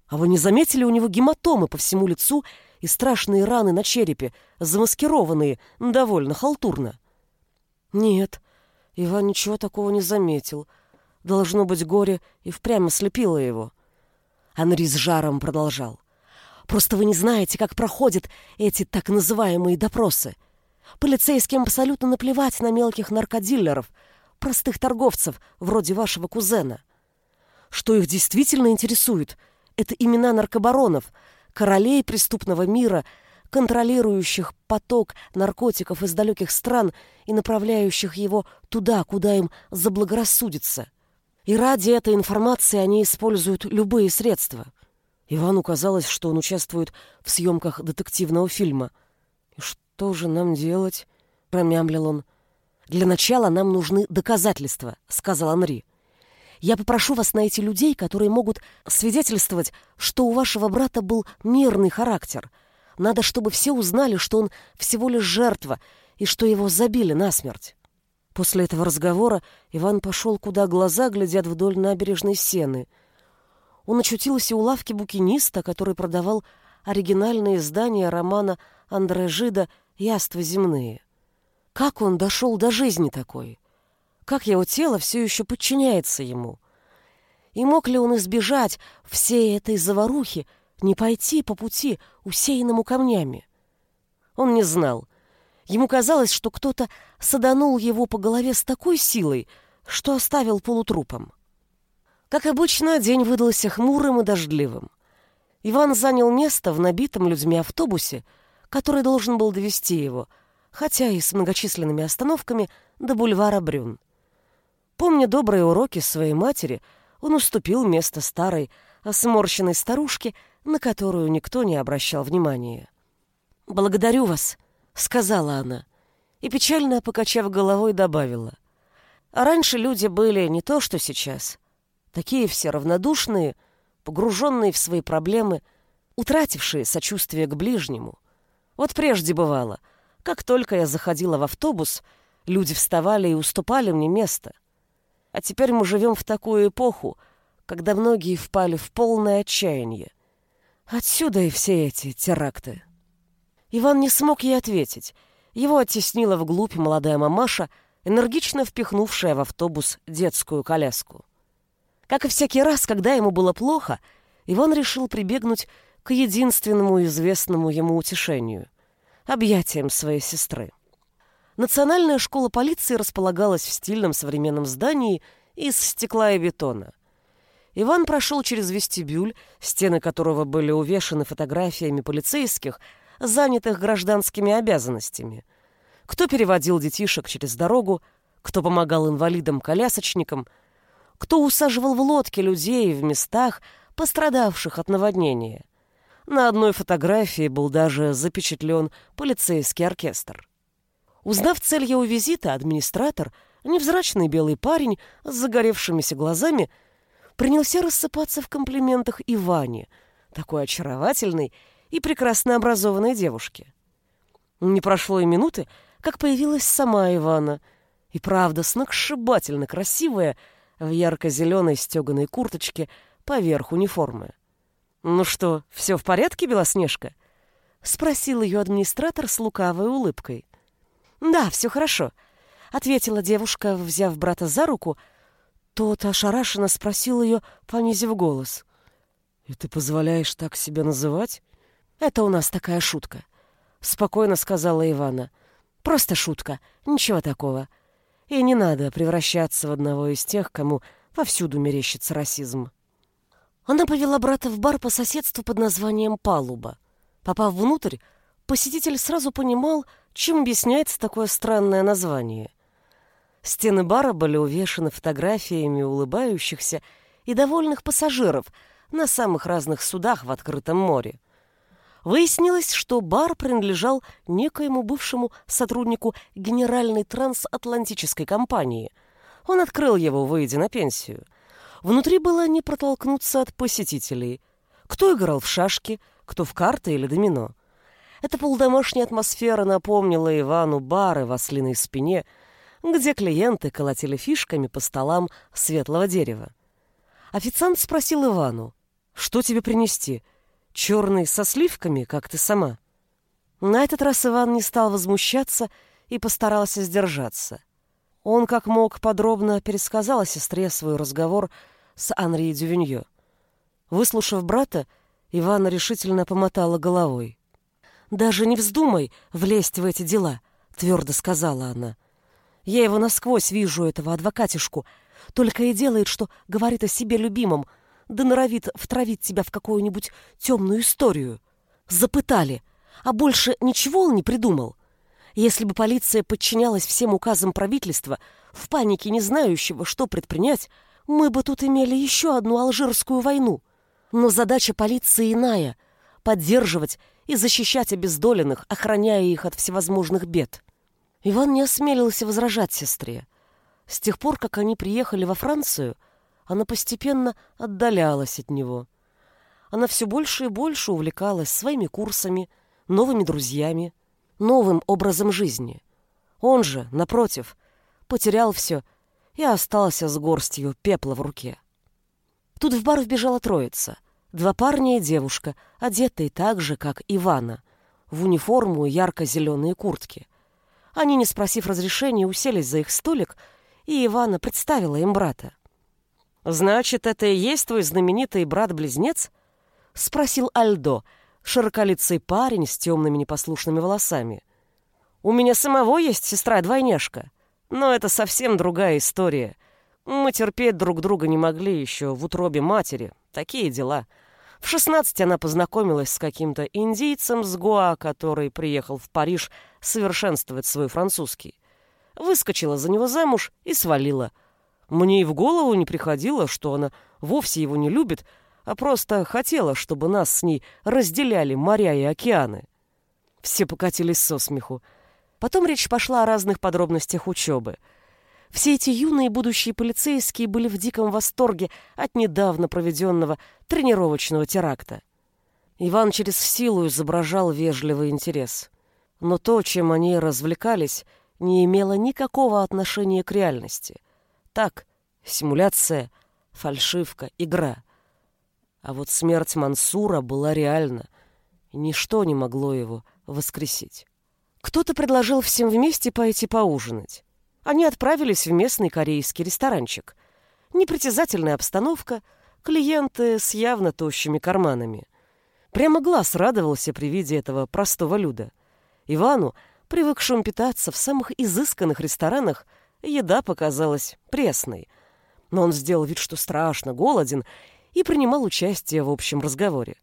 А вы не заметили у него гематомы по всему лицу и страшные раны на черепе, замаскированные довольно халтурно?» «Нет, Иван ничего такого не заметил», Должно быть, горе и впрямь ослепило его. Анри с жаром продолжал. «Просто вы не знаете, как проходят эти так называемые допросы. Полицейским абсолютно наплевать на мелких наркодиллеров, простых торговцев, вроде вашего кузена. Что их действительно интересует, это имена наркобаронов, королей преступного мира, контролирующих поток наркотиков из далеких стран и направляющих его туда, куда им заблагорассудится. И ради этой информации они используют любые средства. Ивану казалось, что он участвует в съемках детективного фильма. «И что же нам делать?» — промямлил он. «Для начала нам нужны доказательства», — сказал Анри. «Я попрошу вас найти людей, которые могут свидетельствовать, что у вашего брата был мирный характер. Надо, чтобы все узнали, что он всего лишь жертва и что его забили насмерть». После этого разговора Иван пошел, куда глаза глядят вдоль набережной Сены. Он очутился у лавки букиниста, который продавал оригинальные издания романа Андре Жида яства земные. Как он дошел до жизни такой? Как его тело все еще подчиняется ему? И мог ли он избежать всей этой заварухи, не пойти по пути, усеянному камнями? Он не знал. Ему казалось, что кто-то саданул его по голове с такой силой, что оставил полутрупом. Как обычно, день выдался хмурым и дождливым. Иван занял место в набитом людьми автобусе, который должен был довести его, хотя и с многочисленными остановками, до бульвара Брюн. Помня добрые уроки своей матери, он уступил место старой, осморщенной старушке, на которую никто не обращал внимания. «Благодарю вас», — сказала она, и печально, покачав головой, добавила. «А раньше люди были не то, что сейчас. Такие все равнодушные, погруженные в свои проблемы, утратившие сочувствие к ближнему. Вот прежде бывало, как только я заходила в автобус, люди вставали и уступали мне место. А теперь мы живем в такую эпоху, когда многие впали в полное отчаяние. Отсюда и все эти теракты. Иван не смог ей ответить. Его оттеснила вглубь молодая мамаша, энергично впихнувшая в автобус детскую коляску. Как и всякий раз, когда ему было плохо, Иван решил прибегнуть к единственному известному ему утешению — объятиям своей сестры. Национальная школа полиции располагалась в стильном современном здании из стекла и бетона. Иван прошел через вестибюль, стены которого были увешаны фотографиями полицейских — занятых гражданскими обязанностями. Кто переводил детишек через дорогу, кто помогал инвалидам-колясочникам, кто усаживал в лодки людей в местах, пострадавших от наводнения. На одной фотографии был даже запечатлен полицейский оркестр. Узнав цель его визита, администратор, невзрачный белый парень с загоревшимися глазами, принялся рассыпаться в комплиментах Иване, такой очаровательный и прекрасно образованной девушке. Не прошло и минуты, как появилась сама Ивана, и правда сногсшибательно красивая в ярко-зеленой стеганой курточке поверх униформы. «Ну что, все в порядке, Белоснежка?» — спросил ее администратор с лукавой улыбкой. «Да, все хорошо», — ответила девушка, взяв брата за руку. Тот ошарашенно спросил ее, понизив голос. «И ты позволяешь так себя называть?» Это у нас такая шутка, спокойно сказала Ивана. Просто шутка, ничего такого. И не надо превращаться в одного из тех, кому повсюду мерещится расизм. Она повела брата в бар по соседству под названием «Палуба». Попав внутрь, посетитель сразу понимал, чем объясняется такое странное название. Стены бара были увешаны фотографиями улыбающихся и довольных пассажиров на самых разных судах в открытом море. Выяснилось, что бар принадлежал некоему бывшему сотруднику Генеральной трансатлантической компании. Он открыл его, выйдя на пенсию. Внутри было не протолкнуться от посетителей. Кто играл в шашки, кто в карты или домино. Эта полудомашняя атмосфера напомнила Ивану бары в ослиной спине, где клиенты колотили фишками по столам светлого дерева. Официант спросил Ивану, «Что тебе принести?» черный со сливками, как ты сама. На этот раз Иван не стал возмущаться и постарался сдержаться. Он, как мог, подробно пересказал о сестре свой разговор с Анри Дювиньо. Выслушав брата, Ивана решительно помотала головой. «Даже не вздумай влезть в эти дела», — твердо сказала она. «Я его насквозь вижу, этого адвокатишку, только и делает, что говорит о себе любимом, да норовит втравить тебя в какую-нибудь темную историю. Запытали, а больше ничего он не придумал. Если бы полиция подчинялась всем указам правительства, в панике не знающего, что предпринять, мы бы тут имели еще одну алжирскую войну. Но задача полиции иная — поддерживать и защищать обездоленных, охраняя их от всевозможных бед. Иван не осмелился возражать сестре. С тех пор, как они приехали во Францию, она постепенно отдалялась от него. Она все больше и больше увлекалась своими курсами, новыми друзьями, новым образом жизни. Он же, напротив, потерял все и остался с горстью пепла в руке. Тут в бар вбежала троица. Два парня и девушка, одетые так же, как Ивана, в униформу и ярко-зеленые куртки. Они, не спросив разрешения, уселись за их столик, и Ивана представила им брата. «Значит, это и есть твой знаменитый брат-близнец?» — спросил Альдо, широколицый парень с темными непослушными волосами. «У меня самого есть сестра-двойняшка, но это совсем другая история. Мы терпеть друг друга не могли еще в утробе матери. Такие дела». В 16 она познакомилась с каким-то индийцем с Гоа, который приехал в Париж совершенствовать свой французский. Выскочила за него замуж и свалила – мне и в голову не приходило, что она вовсе его не любит, а просто хотела, чтобы нас с ней разделяли моря и океаны. Все покатились со смеху. Потом речь пошла о разных подробностях учебы. Все эти юные будущие полицейские были в диком восторге от недавно проведенного тренировочного теракта. Иван через силу изображал вежливый интерес. Но то, чем они развлекались, не имело никакого отношения к реальности. Так, симуляция, фальшивка, игра. А вот смерть Мансура была реальна, ничто не могло его воскресить. Кто-то предложил всем вместе пойти поужинать. Они отправились в местный корейский ресторанчик. Непритязательная обстановка, клиенты с явно тощими карманами. Прямо глаз радовался при виде этого простого люда. Ивану, привыкшему питаться в самых изысканных ресторанах, Еда показалась пресной, но он сделал вид, что страшно голоден, и принимал участие в общем разговоре.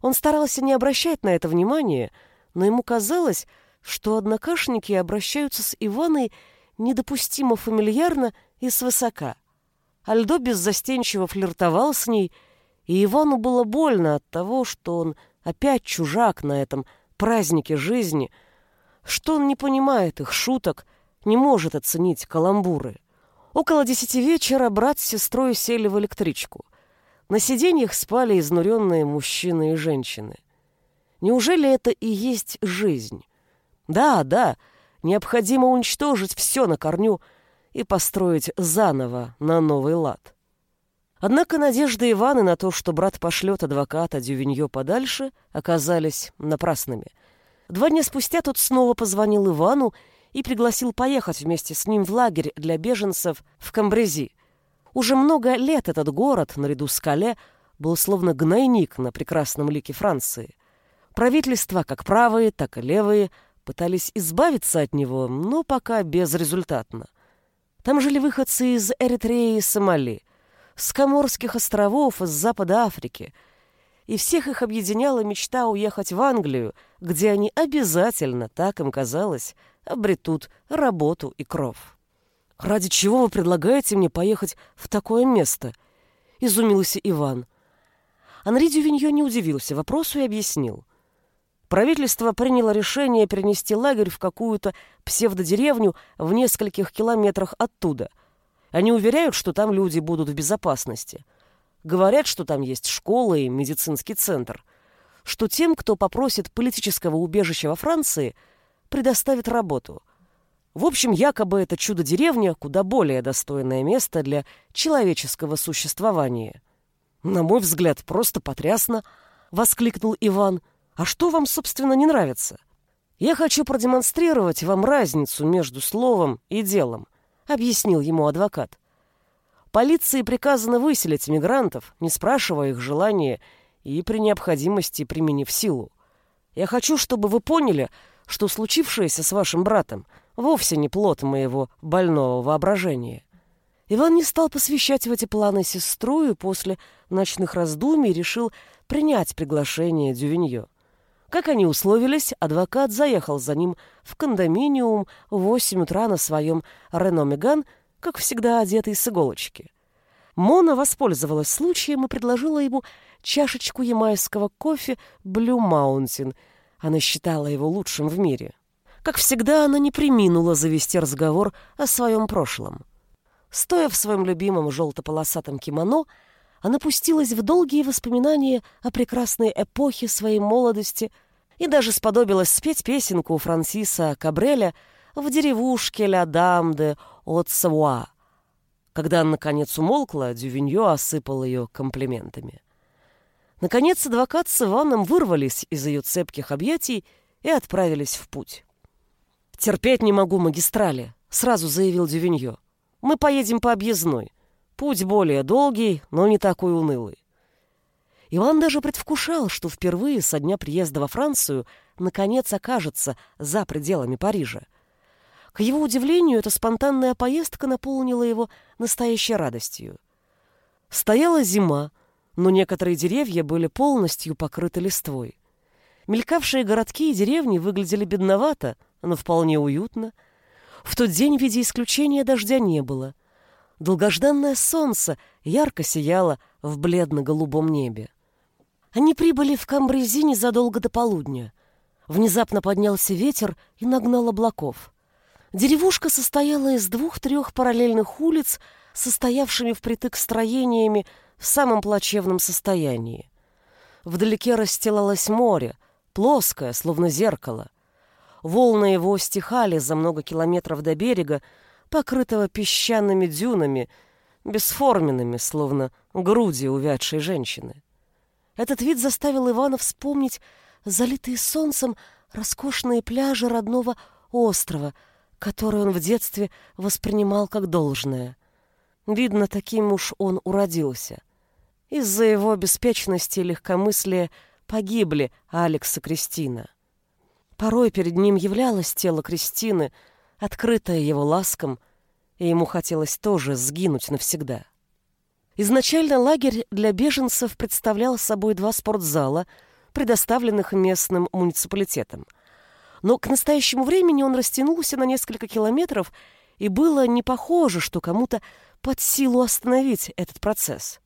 Он старался не обращать на это внимания, но ему казалось, что однокашники обращаются с Иваной недопустимо фамильярно и свысока. Альдо беззастенчиво флиртовал с ней, и Ивану было больно от того, что он опять чужак на этом празднике жизни, что он не понимает их шуток, не может оценить каламбуры. Около десяти вечера брат с сестрой сели в электричку. На сиденьях спали изнуренные мужчины и женщины. Неужели это и есть жизнь? Да, да, необходимо уничтожить все на корню и построить заново на новый лад. Однако надежды Ивана на то, что брат пошлет адвоката Дювиньо подальше, оказались напрасными. Два дня спустя тот снова позвонил Ивану и пригласил поехать вместе с ним в лагерь для беженцев в Камбрези. Уже много лет этот город, наряду с Кале, был словно гнойник на прекрасном лике Франции. Правительства, как правые, так и левые, пытались избавиться от него, но пока безрезультатно. Там жили выходцы из Эритреи и Сомали, с Коморских островов, из Запада Африки. И всех их объединяла мечта уехать в Англию, где они обязательно, так им казалось, обретут работу и кров. «Ради чего вы предлагаете мне поехать в такое место?» — изумился Иван. Анри Дювиньо не удивился вопросу и объяснил. Правительство приняло решение перенести лагерь в какую-то псевдодеревню в нескольких километрах оттуда. Они уверяют, что там люди будут в безопасности. Говорят, что там есть школа и медицинский центр. Что тем, кто попросит политического убежища во Франции — предоставит работу. В общем, якобы это чудо-деревня куда более достойное место для человеческого существования. На мой взгляд, просто потрясно, воскликнул Иван. А что вам, собственно, не нравится? Я хочу продемонстрировать вам разницу между словом и делом, объяснил ему адвокат. Полиции приказано выселить мигрантов, не спрашивая их желания и при необходимости применив силу. Я хочу, чтобы вы поняли, что случившееся с вашим братом вовсе не плод моего больного воображения. Иван не стал посвящать в эти планы сестру и после ночных раздумий решил принять приглашение Дювиньо. Как они условились, адвокат заехал за ним в кондоминиум в восемь утра на своем Рено Меган, как всегда одетый с иголочки. Мона воспользовалась случаем и предложила ему чашечку ямайского кофе «Блю Маунтин», она считала его лучшим в мире. Как всегда, она не приминула завести разговор о своем прошлом. Стоя в своем любимом желто-полосатом кимоно, она пустилась в долгие воспоминания о прекрасной эпохе своей молодости и даже сподобилась спеть песенку Франсиса Кабреля в деревушке Ля Дам де Отсауа. Когда она, наконец, умолкла, Дювиньо осыпал ее комплиментами. Наконец, адвокат с Иваном вырвались из ее цепких объятий и отправились в путь. «Терпеть не могу магистрали», — сразу заявил Дювиньо. «Мы поедем по объездной. Путь более долгий, но не такой унылый». Иван даже предвкушал, что впервые со дня приезда во Францию наконец окажется за пределами Парижа. К его удивлению, эта спонтанная поездка наполнила его настоящей радостью. Стояла зима, но некоторые деревья были полностью покрыты листвой. Мелькавшие городки и деревни выглядели бедновато, но вполне уютно. В тот день в виде исключения дождя не было. Долгожданное солнце ярко сияло в бледно-голубом небе. Они прибыли в Камбрези незадолго до полудня. Внезапно поднялся ветер и нагнал облаков. Деревушка состояла из двух-трех параллельных улиц, состоявшими впритык строениями в самом плачевном состоянии. Вдалеке расстилалось море, плоское, словно зеркало. Волны его стихали за много километров до берега, покрытого песчаными дюнами, бесформенными, словно груди увядшей женщины. Этот вид заставил Ивана вспомнить залитые солнцем роскошные пляжи родного острова, которые он в детстве воспринимал как должное. Видно, таким уж он уродился. Из-за его беспечности и легкомыслия погибли Алекс и Кристина. Порой перед ним являлось тело Кристины, открытое его ласком, и ему хотелось тоже сгинуть навсегда. Изначально лагерь для беженцев представлял собой два спортзала, предоставленных местным муниципалитетом. Но к настоящему времени он растянулся на несколько километров, и было не похоже, что кому-то под силу остановить этот процесс.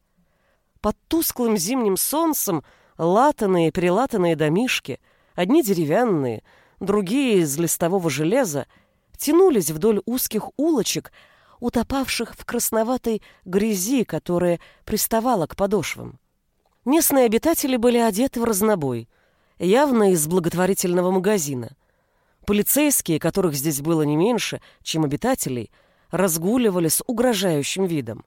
Под тусклым зимним солнцем латанные перелатанные домишки, одни деревянные, другие из листового железа, тянулись вдоль узких улочек, утопавших в красноватой грязи, которая приставала к подошвам. Местные обитатели были одеты в разнобой, явно из благотворительного магазина. Полицейские, которых здесь было не меньше, чем обитателей, разгуливали с угрожающим видом.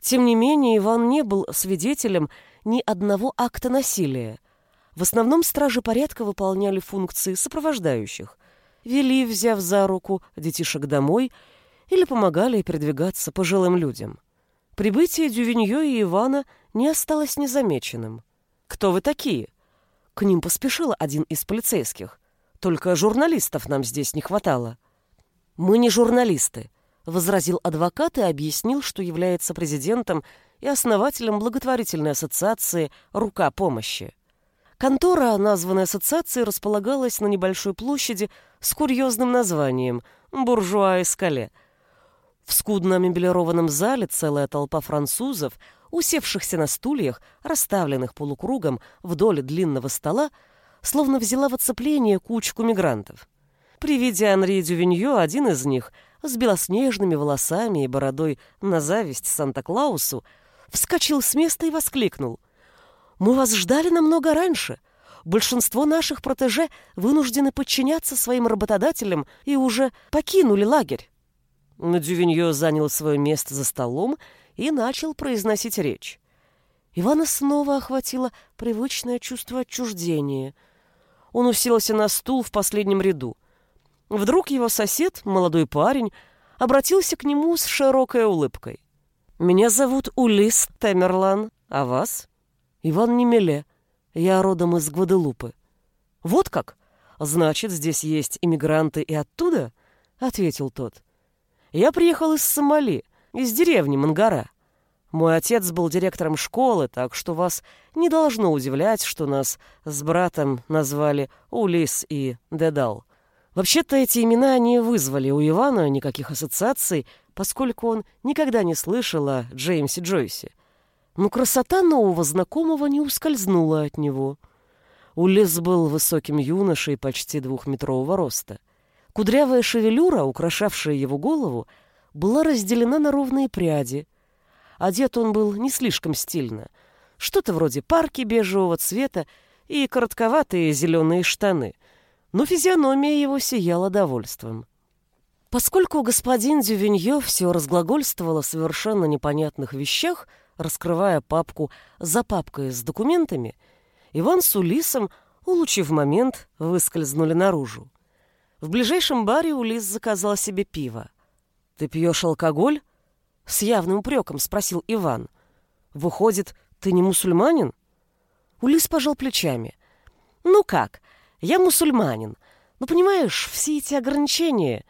Тем не менее, Иван не был свидетелем ни одного акта насилия. В основном стражи порядка выполняли функции сопровождающих, вели, взяв за руку детишек домой или помогали передвигаться пожилым людям. Прибытие Дювиньо и Ивана не осталось незамеченным. «Кто вы такие?» К ним поспешил один из полицейских. «Только журналистов нам здесь не хватало». «Мы не журналисты», — возразил адвокат и объяснил, что является президентом и основателем благотворительной ассоциации «Рука помощи». Контора названной ассоциации располагалась на небольшой площади с курьезным названием «Буржуа и скале», в скудно меблированном зале целая толпа французов, усевшихся на стульях, расставленных полукругом вдоль длинного стола, словно взяла в оцепление кучку мигрантов. При виде Анри Дювиньо один из них, с белоснежными волосами и бородой на зависть Санта-Клаусу, вскочил с места и воскликнул. «Мы вас ждали намного раньше. Большинство наших протеже вынуждены подчиняться своим работодателям и уже покинули лагерь». Но Дювиньо занял свое место за столом и начал произносить речь. Ивана снова охватило привычное чувство отчуждения. Он уселся на стул в последнем ряду. Вдруг его сосед, молодой парень, обратился к нему с широкой улыбкой. «Меня зовут Улис Темерлан, а вас?» «Иван Немеле. Я родом из Гваделупы». «Вот как? Значит, здесь есть иммигранты и оттуда?» — ответил тот. Я приехал из Сомали, из деревни Мангара. Мой отец был директором школы, так что вас не должно удивлять, что нас с братом назвали Улис и Дедал. Вообще-то эти имена не вызвали у Ивана никаких ассоциаций, поскольку он никогда не слышал о Джеймсе Джойсе. Но красота нового знакомого не ускользнула от него. Улис был высоким юношей почти двухметрового роста. Кудрявая шевелюра, украшавшая его голову, была разделена на ровные пряди. Одет он был не слишком стильно. Что-то вроде парки бежевого цвета и коротковатые зеленые штаны. Но физиономия его сияла довольством. Поскольку господин Дювинье все разглагольствовал о совершенно непонятных вещах, раскрывая папку за папкой с документами, Иван с Улисом улучив момент, выскользнули наружу. В ближайшем баре Улис заказал себе пиво. «Ты пьешь алкоголь?» — с явным упреком спросил Иван. «Выходит, ты не мусульманин?» Улис пожал плечами. «Ну как, я мусульманин. Но понимаешь, все эти ограничения...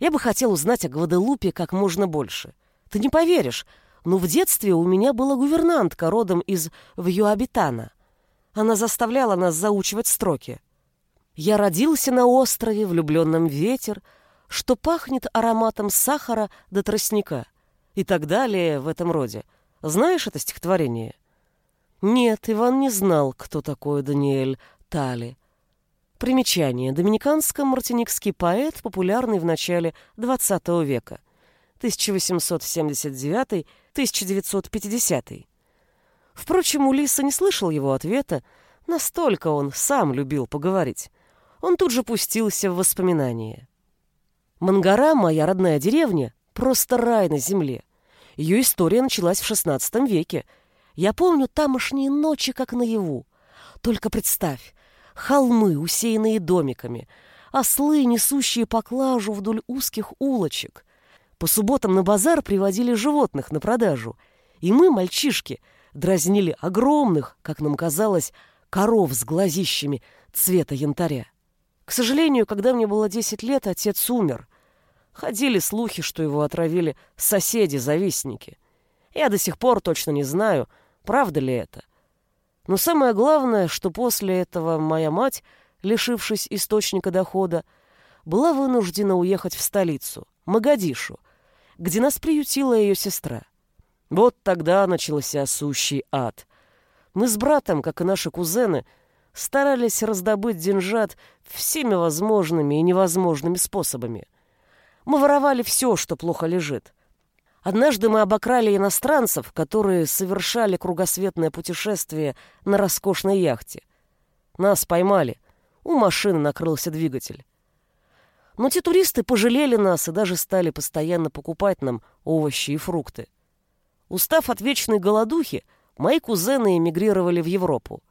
Я бы хотел узнать о Гваделупе как можно больше. Ты не поверишь, но в детстве у меня была гувернантка родом из Вьюабитана. Она заставляла нас заучивать строки. Я родился на острове, влюбленном в ветер, что пахнет ароматом сахара до тростника и так далее в этом роде. Знаешь это стихотворение? Нет, Иван не знал, кто такой Даниэль Тали. Примечание. Доминиканско-мартиникский поэт, популярный в начале XX века. 1879-1950. Впрочем, Улиса не слышал его ответа, настолько он сам любил поговорить. Он тут же пустился в воспоминания. Мангара, моя родная деревня, просто рай на земле. Ее история началась в XVI веке. Я помню тамошние ночи, как наяву. Только представь, холмы, усеянные домиками, ослы, несущие поклажу вдоль узких улочек. По субботам на базар приводили животных на продажу, и мы, мальчишки, дразнили огромных, как нам казалось, коров с глазищами цвета янтаря. К сожалению, когда мне было 10 лет, отец умер. Ходили слухи, что его отравили соседи-завистники. Я до сих пор точно не знаю, правда ли это. Но самое главное, что после этого моя мать, лишившись источника дохода, была вынуждена уехать в столицу, Магадишу, где нас приютила ее сестра. Вот тогда начался сущий ад. Мы с братом, как и наши кузены, старались раздобыть деньжат всеми возможными и невозможными способами. Мы воровали все, что плохо лежит. Однажды мы обокрали иностранцев, которые совершали кругосветное путешествие на роскошной яхте. Нас поймали. У машины накрылся двигатель. Но те туристы пожалели нас и даже стали постоянно покупать нам овощи и фрукты. Устав от вечной голодухи, мои кузены эмигрировали в Европу.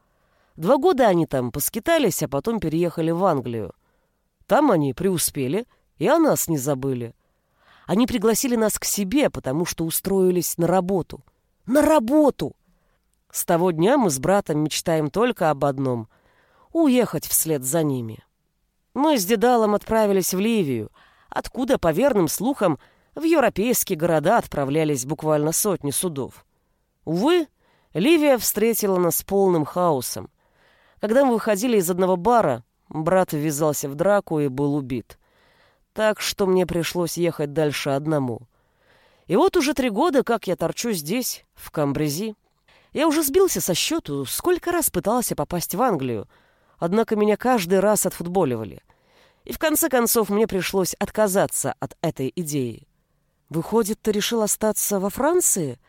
Два года они там поскитались, а потом переехали в Англию. Там они преуспели и о нас не забыли. Они пригласили нас к себе, потому что устроились на работу. На работу! С того дня мы с братом мечтаем только об одном — уехать вслед за ними. Мы с Дедалом отправились в Ливию, откуда, по верным слухам, в европейские города отправлялись буквально сотни судов. Увы, Ливия встретила нас полным хаосом. Когда мы выходили из одного бара, брат ввязался в драку и был убит так что мне пришлось ехать дальше одному. И вот уже три года, как я торчу здесь, в Камбрези. Я уже сбился со счету, сколько раз пытался попасть в Англию, однако меня каждый раз отфутболивали. И в конце концов мне пришлось отказаться от этой идеи. «Выходит, ты решил остаться во Франции?»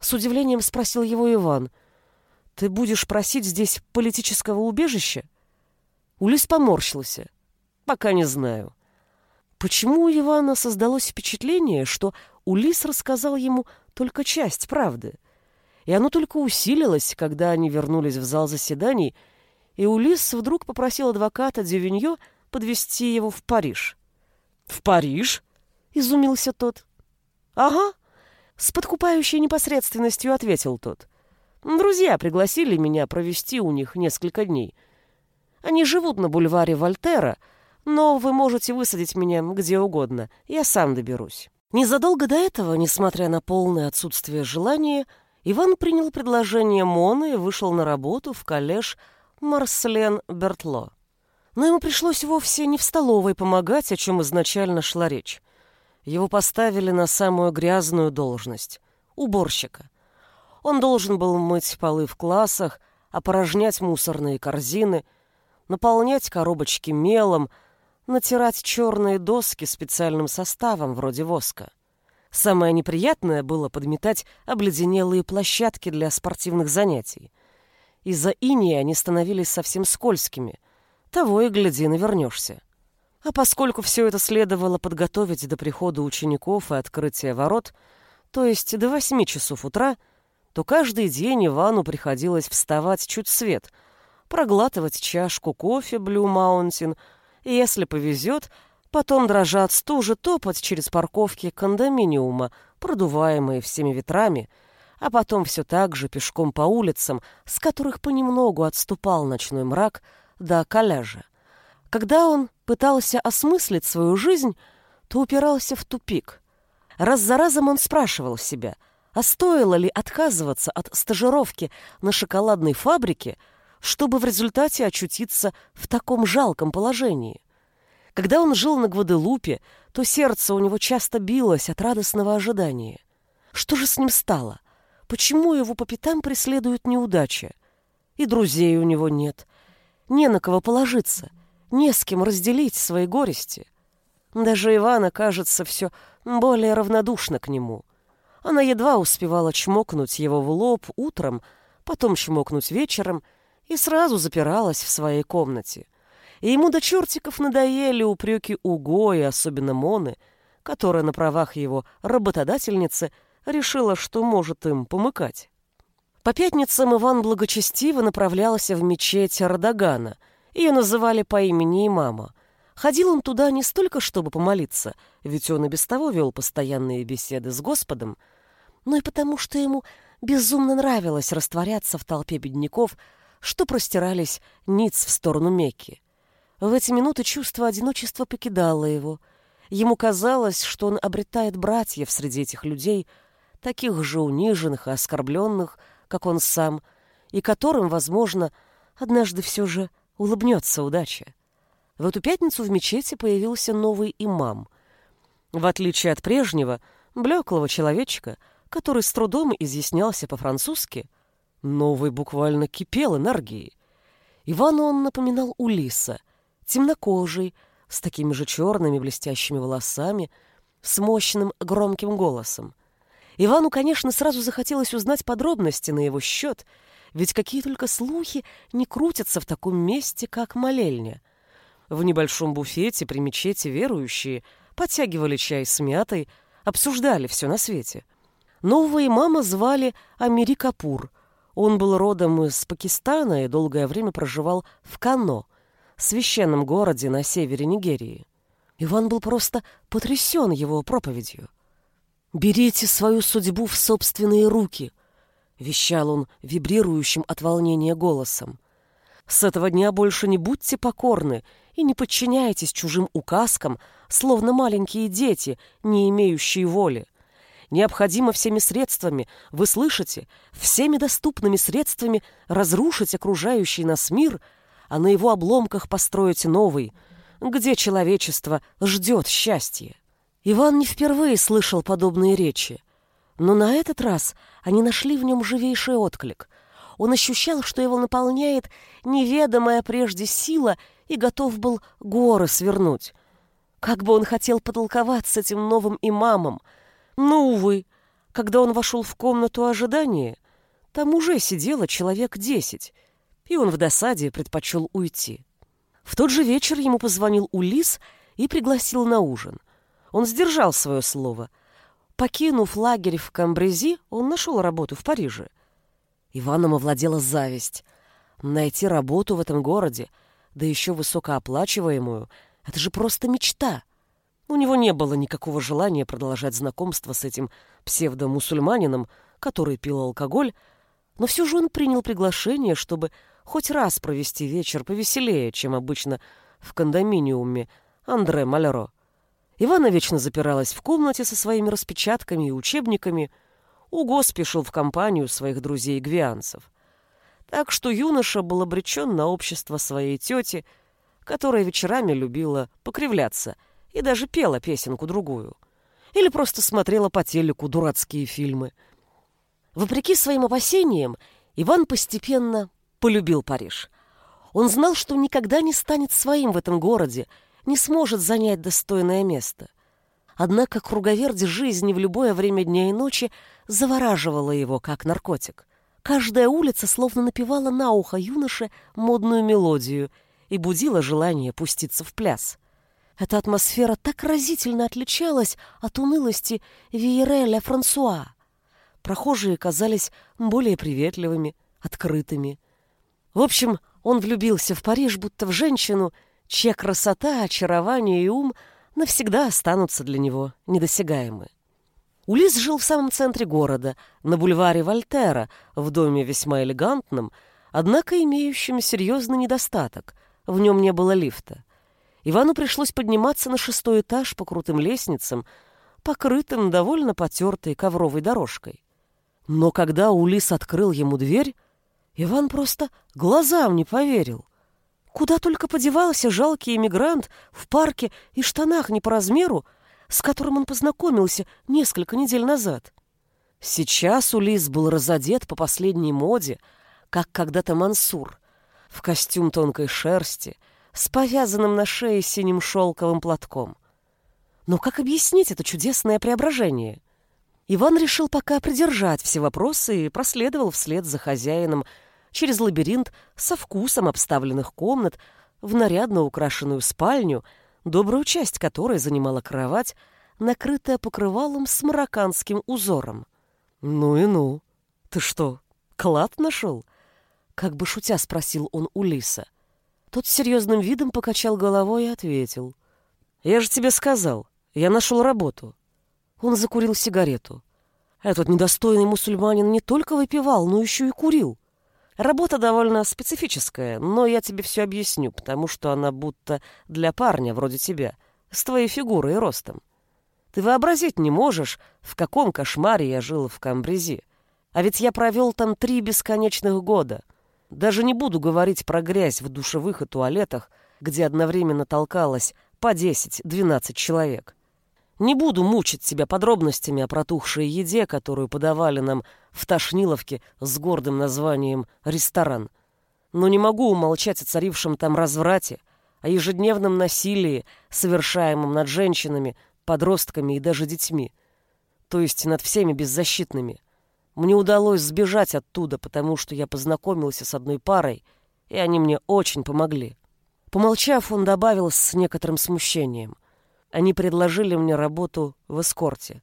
С удивлением спросил его Иван. «Ты будешь просить здесь политического убежища?» Улис поморщился. «Пока не знаю. Почему у Ивана создалось впечатление, что Улис рассказал ему только часть правды? И оно только усилилось, когда они вернулись в зал заседаний, и Улис вдруг попросил адвоката Дювиньо подвести его в Париж. «В Париж?» — изумился тот. «Ага», — с подкупающей непосредственностью ответил тот. «Друзья пригласили меня провести у них несколько дней. Они живут на бульваре Вольтера, — но вы можете высадить меня где угодно. Я сам доберусь». Незадолго до этого, несмотря на полное отсутствие желания, Иван принял предложение Моны и вышел на работу в коллеж Марслен Бертло. Но ему пришлось вовсе не в столовой помогать, о чем изначально шла речь. Его поставили на самую грязную должность — уборщика. Он должен был мыть полы в классах, опорожнять мусорные корзины, наполнять коробочки мелом — натирать черные доски специальным составом вроде воска. Самое неприятное было подметать обледенелые площадки для спортивных занятий. Из-за инии они становились совсем скользкими. Того и гляди, навернешься. А поскольку все это следовало подготовить до прихода учеников и открытия ворот, то есть до восьми часов утра, то каждый день Ивану приходилось вставать чуть свет, проглатывать чашку кофе Blue Mountain, и, если повезет, потом дрожа от стужи топать через парковки кондоминиума, продуваемые всеми ветрами, а потом все так же пешком по улицам, с которых понемногу отступал ночной мрак, до коллежа. Когда он пытался осмыслить свою жизнь, то упирался в тупик. Раз за разом он спрашивал себя, а стоило ли отказываться от стажировки на шоколадной фабрике, чтобы в результате очутиться в таком жалком положении. Когда он жил на Гваделупе, то сердце у него часто билось от радостного ожидания. Что же с ним стало? Почему его по пятам преследуют неудачи? И друзей у него нет. Не на кого положиться, не с кем разделить свои горести. Даже Ивана, кажется, все более равнодушна к нему. Она едва успевала чмокнуть его в лоб утром, потом чмокнуть вечером и сразу запиралась в своей комнате. И ему до чертиков надоели упреки Уго и особенно Моны, которая на правах его работодательницы решила, что может им помыкать. По пятницам Иван благочестиво направлялся в мечеть Радагана. Ее называли по имени имама. Ходил он туда не столько, чтобы помолиться, ведь он и без того вел постоянные беседы с Господом, но и потому, что ему безумно нравилось растворяться в толпе бедняков, что простирались ниц в сторону Мекки. В эти минуты чувство одиночества покидало его. Ему казалось, что он обретает братьев среди этих людей, таких же униженных и оскорбленных, как он сам, и которым, возможно, однажды все же улыбнется удача. В эту пятницу в мечети появился новый имам. В отличие от прежнего, блеклого человечка, который с трудом изъяснялся по-французски, новый буквально кипел энергией. Ивану он напоминал Улиса, темнокожий, с такими же черными блестящими волосами, с мощным громким голосом. Ивану, конечно, сразу захотелось узнать подробности на его счет, ведь какие только слухи не крутятся в таком месте, как молельня. В небольшом буфете при мечети верующие подтягивали чай с мятой, обсуждали все на свете. Нового имама звали Амири Капур. Он был родом из Пакистана и долгое время проживал в Кано, священном городе на севере Нигерии. Иван был просто потрясен его проповедью. «Берите свою судьбу в собственные руки», — вещал он вибрирующим от волнения голосом. «С этого дня больше не будьте покорны и не подчиняйтесь чужим указкам, словно маленькие дети, не имеющие воли. Необходимо всеми средствами, вы слышите, всеми доступными средствами разрушить окружающий нас мир, а на его обломках построить новый, где человечество ждет счастья. Иван не впервые слышал подобные речи, но на этот раз они нашли в нем живейший отклик. Он ощущал, что его наполняет неведомая прежде сила и готов был горы свернуть. Как бы он хотел потолковать с этим новым имамом. Но, увы, когда он вошел в комнату ожидания, там уже сидело человек десять, и он в досаде предпочел уйти. В тот же вечер ему позвонил Улис и пригласил на ужин. Он сдержал свое слово. Покинув лагерь в Камбрези, он нашел работу в Париже. Иваном овладела зависть. Найти работу в этом городе — да еще высокооплачиваемую, это же просто мечта. У него не было никакого желания продолжать знакомство с этим псевдомусульманином, который пил алкоголь, но все же он принял приглашение, чтобы хоть раз провести вечер повеселее, чем обычно в кондоминиуме Андре Маляро. Ивана вечно запиралась в комнате со своими распечатками и учебниками. Уго спешил в компанию своих друзей-гвианцев. Так что юноша был обречен на общество своей тети, которая вечерами любила покривляться и даже пела песенку-другую. Или просто смотрела по телеку дурацкие фильмы. Вопреки своим опасениям, Иван постепенно полюбил Париж. Он знал, что никогда не станет своим в этом городе, не сможет занять достойное место. Однако круговерди жизни в любое время дня и ночи завораживала его, как наркотик. Каждая улица словно напевала на ухо юноше модную мелодию и будила желание пуститься в пляс. Эта атмосфера так разительно отличалась от унылости Виереля Франсуа. Прохожие казались более приветливыми, открытыми. В общем, Он влюбился в Париж, будто в женщину, чья красота, очарование и ум навсегда останутся для него недосягаемы. Улис жил в самом центре города, на бульваре Вольтера, в доме весьма элегантном, однако имеющем серьезный недостаток. В нем не было лифта. Ивану пришлось подниматься на шестой этаж по крутым лестницам, покрытым довольно потертой ковровой дорожкой. Но когда Улис открыл ему дверь, Иван просто глазам не поверил. Куда только подевался жалкий эмигрант в парке и штанах не по размеру, с которым он познакомился несколько недель назад. Сейчас Улис был разодет по последней моде, как когда-то Мансур, в костюм тонкой шерсти, с повязанным на шее синим шелковым платком. Но как объяснить это чудесное преображение? Иван решил пока придержать все вопросы и проследовал вслед за хозяином через лабиринт со вкусом обставленных комнат в нарядно украшенную спальню, добрую часть которой занимала кровать, накрытая покрывалом с марокканским узором. «Ну и ну! Ты что, клад нашел?» Как бы шутя спросил он у Лиса. Тот с серьезным видом покачал головой и ответил. «Я же тебе сказал, я нашел работу». Он закурил сигарету. Этот недостойный мусульманин не только выпивал, но еще и курил. Работа довольно специфическая, но я тебе все объясню, потому что она будто для парня вроде тебя, с твоей фигурой и ростом. Ты вообразить не можешь, в каком кошмаре я жил в Камбрези. А ведь я провел там три бесконечных года. Даже не буду говорить про грязь в душевых и туалетах, где одновременно толкалось по 10-12 человек. Не буду мучить тебя подробностями о протухшей еде, которую подавали нам в Тошниловке с гордым названием «ресторан». Но не могу умолчать о царившем там разврате, о ежедневном насилии, совершаемом над женщинами, подростками и даже детьми, то есть над всеми беззащитными. Мне удалось сбежать оттуда, потому что я познакомился с одной парой, и они мне очень помогли. Помолчав, он добавил с некоторым смущением. Они предложили мне работу в эскорте.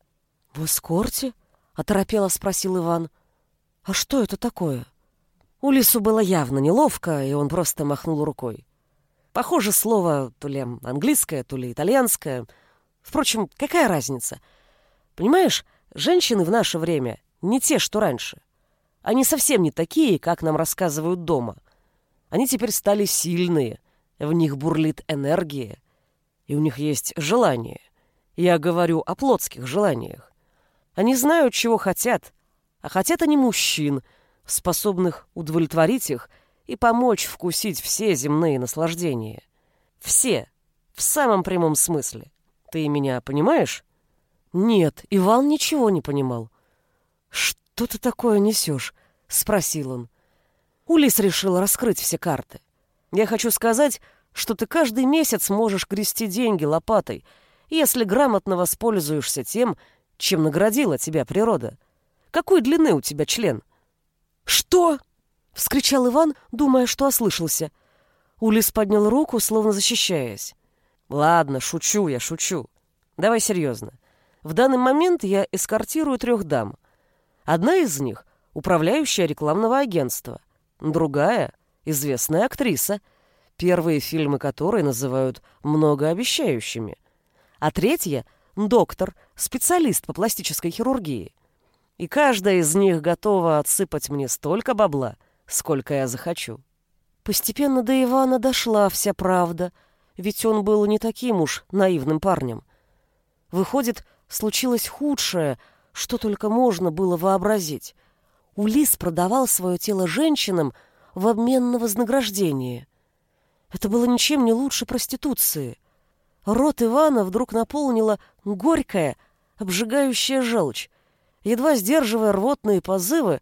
«В эскорте?» — оторопело спросил Иван. «А что это такое?» Улису было явно неловко, и он просто махнул рукой. Похоже, слово то ли английское, то ли итальянское. Впрочем, какая разница? Понимаешь, женщины в наше время не те, что раньше. Они совсем не такие, как нам рассказывают дома. Они теперь стали сильные, в них бурлит энергия, и у них есть желание. Я говорю о плотских желаниях. Они знают, чего хотят, а хотят они мужчин, способных удовлетворить их и помочь вкусить все земные наслаждения. Все, в самом прямом смысле. Ты меня понимаешь? Нет, Иван ничего не понимал. Что ты такое несешь? Спросил он. Улис решил раскрыть все карты. Я хочу сказать, что ты каждый месяц можешь грести деньги лопатой, если грамотно воспользуешься тем, чем наградила тебя природа. Какой длины у тебя член? Что? вскричал Иван, думая, что ослышался. Улис поднял руку, словно защищаясь. Ладно, шучу я, шучу. Давай серьезно. В данный момент я эскортирую трех дам. Одна из них — управляющая рекламного агентства, другая — известная актриса — первые фильмы которой называют многообещающими, а третья — доктор, специалист по пластической хирургии. И каждая из них готова отсыпать мне столько бабла, сколько я захочу. Постепенно до Ивана дошла вся правда, ведь он был не таким уж наивным парнем. Выходит, случилось худшее, что только можно было вообразить. Улис продавал свое тело женщинам в обмен на вознаграждение — это было ничем не лучше проституции. Рот Ивана вдруг наполнила горькая, обжигающая желчь. Едва сдерживая рвотные позывы,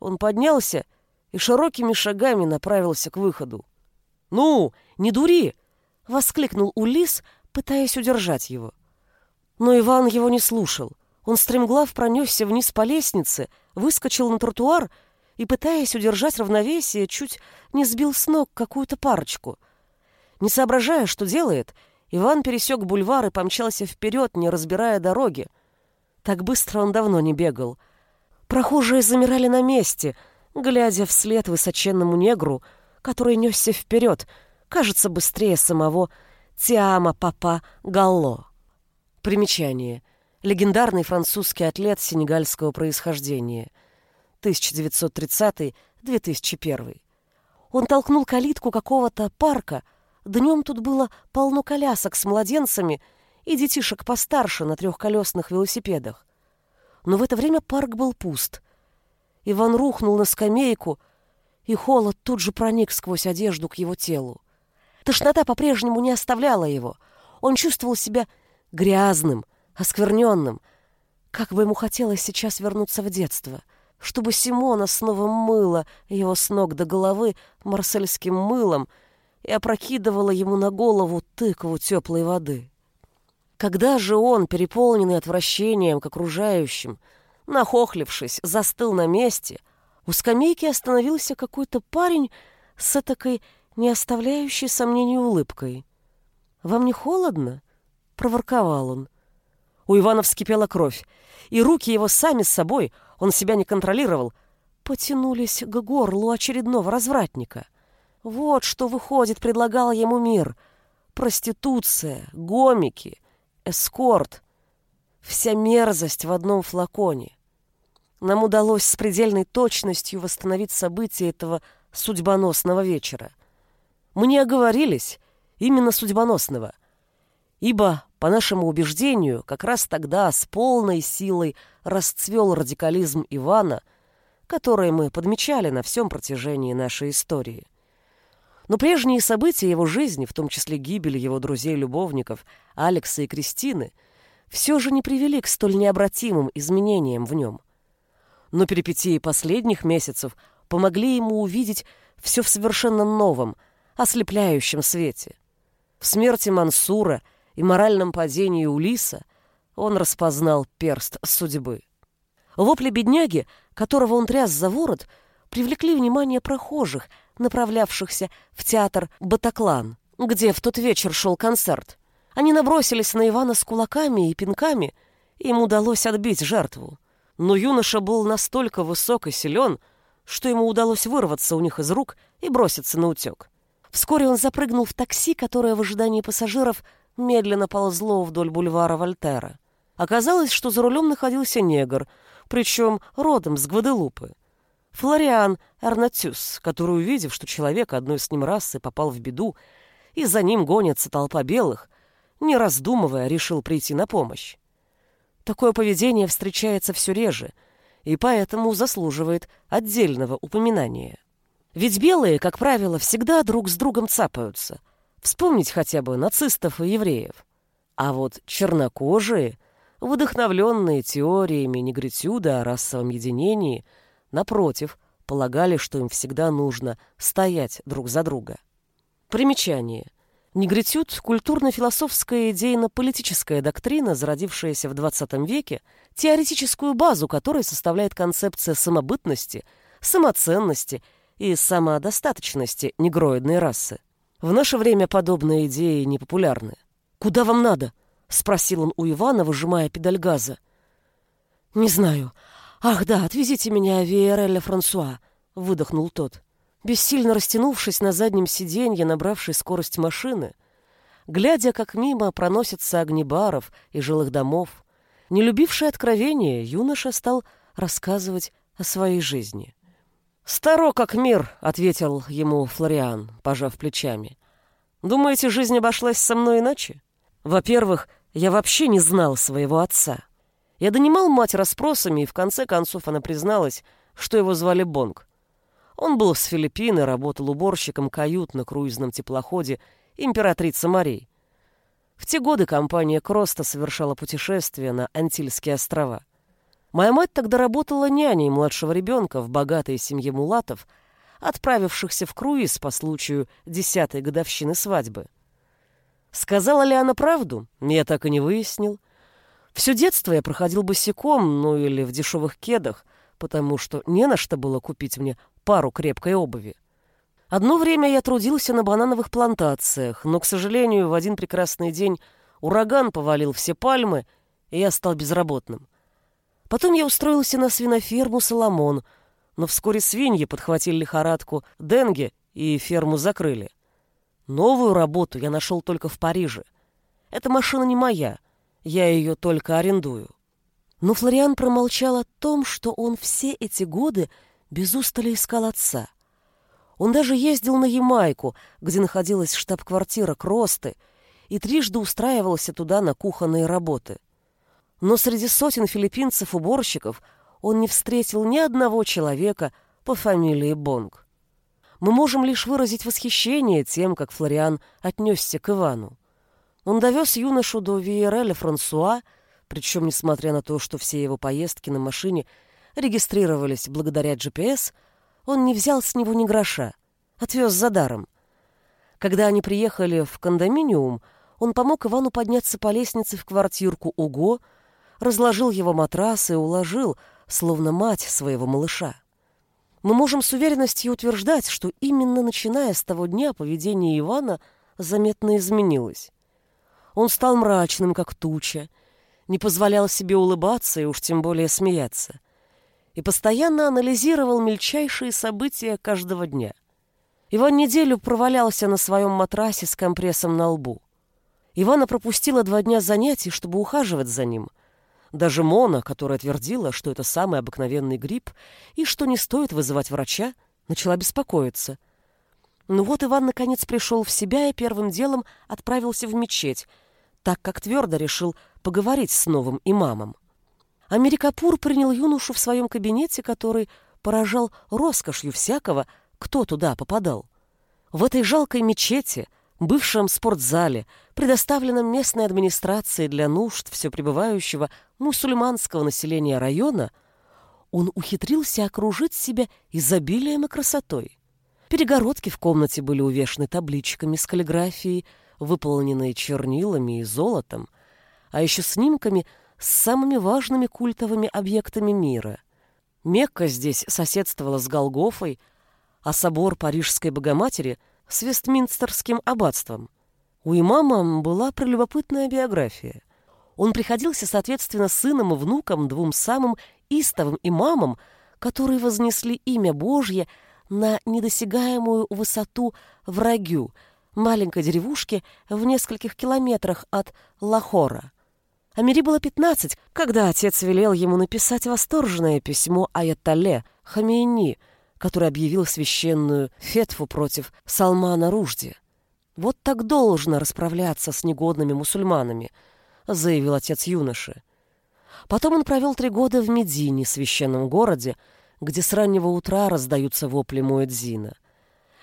он поднялся и широкими шагами направился к выходу. «Ну, не дури!» — воскликнул Улис, пытаясь удержать его. Но Иван его не слушал. Он стремглав пронесся вниз по лестнице, выскочил на тротуар и, пытаясь удержать равновесие, чуть не сбил с ног какую-то парочку. Не соображая, что делает, Иван пересек бульвар и помчался вперед, не разбирая дороги. Так быстро он давно не бегал. Прохожие замирали на месте, глядя вслед высоченному негру, который несся вперед, кажется, быстрее самого Тиама Папа Галло. Примечание. Легендарный французский атлет сенегальского происхождения. 1930-2001. Он толкнул калитку какого-то парка. Днем тут было полно колясок с младенцами и детишек постарше на трехколесных велосипедах. Но в это время парк был пуст. Иван рухнул на скамейку, и холод тут же проник сквозь одежду к его телу. Тошнота по-прежнему не оставляла его. Он чувствовал себя грязным, оскверненным. Как бы ему хотелось сейчас вернуться в детство, чтобы Симона снова мыла его с ног до головы марсельским мылом и опрокидывала ему на голову тыкву теплой воды. Когда же он, переполненный отвращением к окружающим, нахохлившись, застыл на месте, у скамейки остановился какой-то парень с этакой не оставляющей сомнений улыбкой. «Вам не холодно?» — проворковал он. У Ивана вскипела кровь, и руки его сами с собой, он себя не контролировал, потянулись к горлу очередного развратника. Вот что, выходит, предлагал ему мир. Проституция, гомики, эскорт. Вся мерзость в одном флаконе. Нам удалось с предельной точностью восстановить события этого судьбоносного вечера. Мы не оговорились именно судьбоносного, ибо, по нашему убеждению, как раз тогда с полной силой расцвел радикализм Ивана, который мы подмечали на всем протяжении нашей истории. Но прежние события его жизни, в том числе гибель его друзей-любовников Алекса и Кристины, все же не привели к столь необратимым изменениям в нем. Но перипетии последних месяцев помогли ему увидеть все в совершенно новом, ослепляющем свете. В смерти Мансура и моральном падении Улиса он распознал перст судьбы. Вопли бедняги, которого он тряс за ворот, привлекли внимание прохожих – направлявшихся в театр «Батаклан», где в тот вечер шел концерт. Они набросились на Ивана с кулаками и пинками, и им удалось отбить жертву. Но юноша был настолько высок и силен, что ему удалось вырваться у них из рук и броситься на утек. Вскоре он запрыгнул в такси, которое в ожидании пассажиров медленно ползло вдоль бульвара Вольтера. Оказалось, что за рулем находился негр, причем родом с Гваделупы. Флориан Арнатюс, который, увидев, что человек одной с ним расы попал в беду, и за ним гонится толпа белых, не раздумывая, решил прийти на помощь. Такое поведение встречается все реже, и поэтому заслуживает отдельного упоминания. Ведь белые, как правило, всегда друг с другом цапаются. Вспомнить хотя бы нацистов и евреев. А вот чернокожие, вдохновленные теориями негритюда о расовом единении – Напротив, полагали, что им всегда нужно стоять друг за друга. Примечание. Негритюд – культурно-философская идейно-политическая доктрина, зародившаяся в XX веке, теоретическую базу которой составляет концепция самобытности, самоценности и самодостаточности негроидной расы. В наше время подобные идеи непопулярны. «Куда вам надо?» – спросил он у Ивана, выжимая педаль газа. «Не знаю. «Ах да, отвезите меня в Виэреля Франсуа», — выдохнул тот. Бессильно растянувшись на заднем сиденье, набравшей скорость машины, глядя, как мимо проносятся огни баров и жилых домов, не любивший откровения, юноша стал рассказывать о своей жизни. «Старо как мир», — ответил ему Флориан, пожав плечами. «Думаете, жизнь обошлась со мной иначе? Во-первых, я вообще не знал своего отца. Я донимал мать расспросами, и в конце концов она призналась, что его звали Бонг. Он был с Филиппины, работал уборщиком кают на круизном теплоходе «Императрица морей». В те годы компания Кроста совершала путешествие на Антильские острова. Моя мать тогда работала няней младшего ребенка в богатой семье мулатов, отправившихся в круиз по случаю десятой годовщины свадьбы. Сказала ли она правду, я так и не выяснил. Все детство я проходил босиком, ну или в дешевых кедах, потому что не на что было купить мне пару крепкой обуви. Одно время я трудился на банановых плантациях, но, к сожалению, в один прекрасный день ураган повалил все пальмы, и я стал безработным. Потом я устроился на свиноферму «Соломон», но вскоре свиньи подхватили лихорадку Денге и ферму закрыли. Новую работу я нашел только в Париже. Эта машина не моя, я ее только арендую. Но Флориан промолчал о том, что он все эти годы без устали искал отца. Он даже ездил на Ямайку, где находилась штаб-квартира Кросты, и трижды устраивался туда на кухонные работы. Но среди сотен филиппинцев-уборщиков он не встретил ни одного человека по фамилии Бонг. Мы можем лишь выразить восхищение тем, как Флориан отнесся к Ивану. Он довез юношу до Виереля Франсуа, причем, несмотря на то, что все его поездки на машине регистрировались благодаря GPS, он не взял с него ни гроша, отвез за даром. Когда они приехали в кондоминиум, он помог Ивану подняться по лестнице в квартирку Уго, разложил его матрас и уложил, словно мать своего малыша. Мы можем с уверенностью утверждать, что именно начиная с того дня поведение Ивана заметно изменилось. Он стал мрачным, как туча, не позволял себе улыбаться и уж тем более смеяться, и постоянно анализировал мельчайшие события каждого дня. Иван неделю провалялся на своем матрасе с компрессом на лбу. Ивана пропустила два дня занятий, чтобы ухаживать за ним — даже Мона, которая твердила, что это самый обыкновенный грипп и что не стоит вызывать врача, начала беспокоиться. Ну вот Иван наконец пришел в себя и первым делом отправился в мечеть, так как твердо решил поговорить с новым имамом. Америкапур принял юношу в своем кабинете, который поражал роскошью всякого, кто туда попадал. В этой жалкой мечети – бывшем спортзале, предоставленном местной администрацией для нужд все пребывающего мусульманского населения района, он ухитрился окружить себя изобилием и красотой. Перегородки в комнате были увешаны табличками с каллиграфией, выполненные чернилами и золотом, а еще снимками с самыми важными культовыми объектами мира. Мекка здесь соседствовала с Голгофой, а собор Парижской Богоматери — с Вестминстерским аббатством. У имама была прелюбопытная биография. Он приходился, соответственно, сыном и внуком двум самым истовым имамам, которые вознесли имя Божье на недосягаемую высоту в Рагю, маленькой деревушке в нескольких километрах от Лахора. Амири было пятнадцать, когда отец велел ему написать восторженное письмо Аятолле Хамейни – который объявил священную фетву против Салмана Ружди. «Вот так должно расправляться с негодными мусульманами», — заявил отец юноши. Потом он провел три года в Медине, священном городе, где с раннего утра раздаются вопли Муэдзина.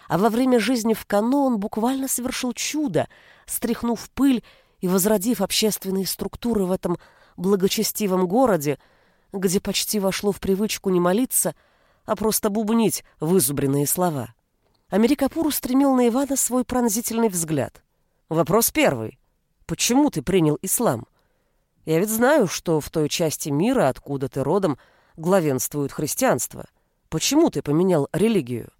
А во время жизни в Кано он буквально совершил чудо, стряхнув пыль и возродив общественные структуры в этом благочестивом городе, где почти вошло в привычку не молиться — а просто бубнить вызубренные слова. Америкапур устремил на Ивана свой пронзительный взгляд. Вопрос первый. Почему ты принял ислам? Я ведь знаю, что в той части мира, откуда ты родом, главенствует христианство. Почему ты поменял религию?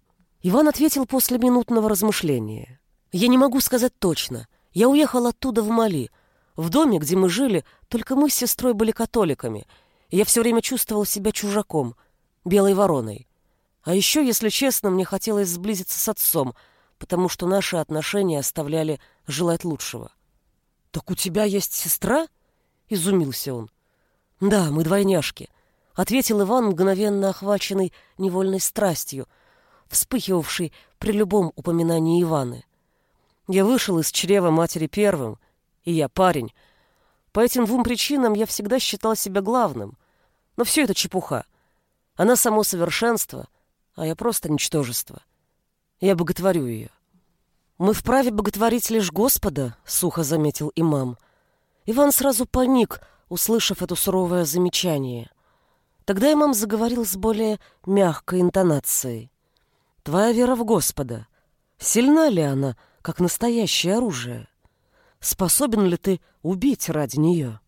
Иван ответил после минутного размышления. Я не могу сказать точно. Я уехал оттуда в Мали. В доме, где мы жили, только мы с сестрой были католиками, и я все время чувствовал себя чужаком — белой вороной. А еще, если честно, мне хотелось сблизиться с отцом, потому что наши отношения оставляли желать лучшего. «Так у тебя есть сестра?» — изумился он. «Да, мы двойняшки», — ответил Иван, мгновенно охваченный невольной страстью, вспыхивавший при любом упоминании Иваны. «Я вышел из чрева матери первым, и я парень. По этим двум причинам я всегда считал себя главным. Но все это чепуха. Она само совершенство, а я просто ничтожество. Я боготворю ее. Мы вправе боготворить лишь Господа, сухо заметил имам. Иван сразу паник, услышав это суровое замечание. Тогда имам заговорил с более мягкой интонацией. Твоя вера в Господа, сильна ли она, как настоящее оружие? Способен ли ты убить ради нее?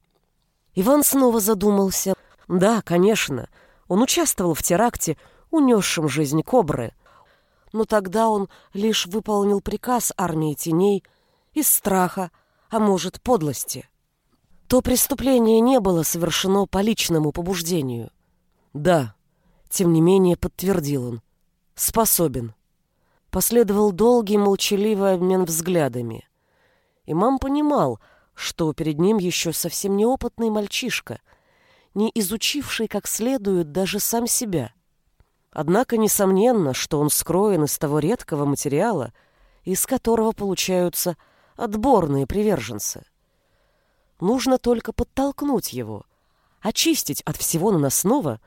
Иван снова задумался. Да, конечно, — он участвовал в теракте, унесшем жизнь Кобры. Но тогда он лишь выполнил приказ армии теней из страха, а может, подлости. То преступление не было совершено по личному побуждению. Да, тем не менее, подтвердил он. Способен. Последовал долгий молчаливый обмен взглядами. Имам понимал, что перед ним еще совсем неопытный мальчишка, не изучивший как следует даже сам себя. Однако несомненно, что он скроен из того редкого материала, из которого получаются отборные приверженцы. Нужно только подтолкнуть его, очистить от всего наносного,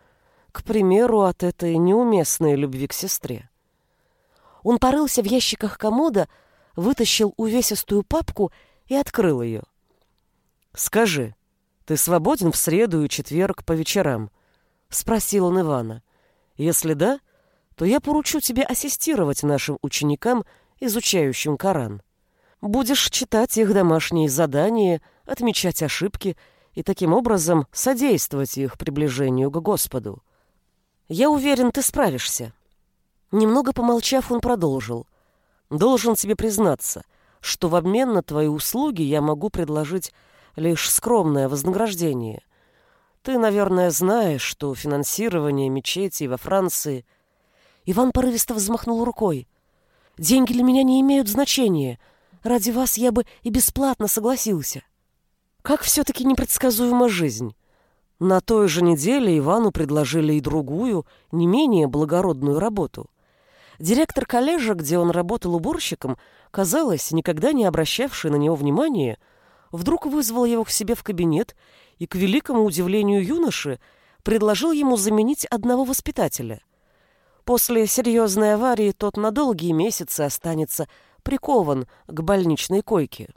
к примеру, от этой неуместной любви к сестре. Он порылся в ящиках комода, вытащил увесистую папку и открыл ее. «Скажи, ты свободен в среду и четверг по вечерам?» — спросил он Ивана. «Если да, то я поручу тебе ассистировать нашим ученикам, изучающим Коран. Будешь читать их домашние задания, отмечать ошибки и таким образом содействовать их приближению к Господу. Я уверен, ты справишься». Немного помолчав, он продолжил. «Должен тебе признаться, что в обмен на твои услуги я могу предложить лишь скромное вознаграждение. Ты, наверное, знаешь, что финансирование мечетей во Франции...» Иван порывисто взмахнул рукой. «Деньги для меня не имеют значения. Ради вас я бы и бесплатно согласился». Как все-таки непредсказуема жизнь. На той же неделе Ивану предложили и другую, не менее благородную работу. Директор коллежа, где он работал уборщиком, казалось, никогда не обращавший на него внимания, вдруг вызвал его к себе в кабинет и, к великому удивлению юноши, предложил ему заменить одного воспитателя. После серьезной аварии тот на долгие месяцы останется прикован к больничной койке.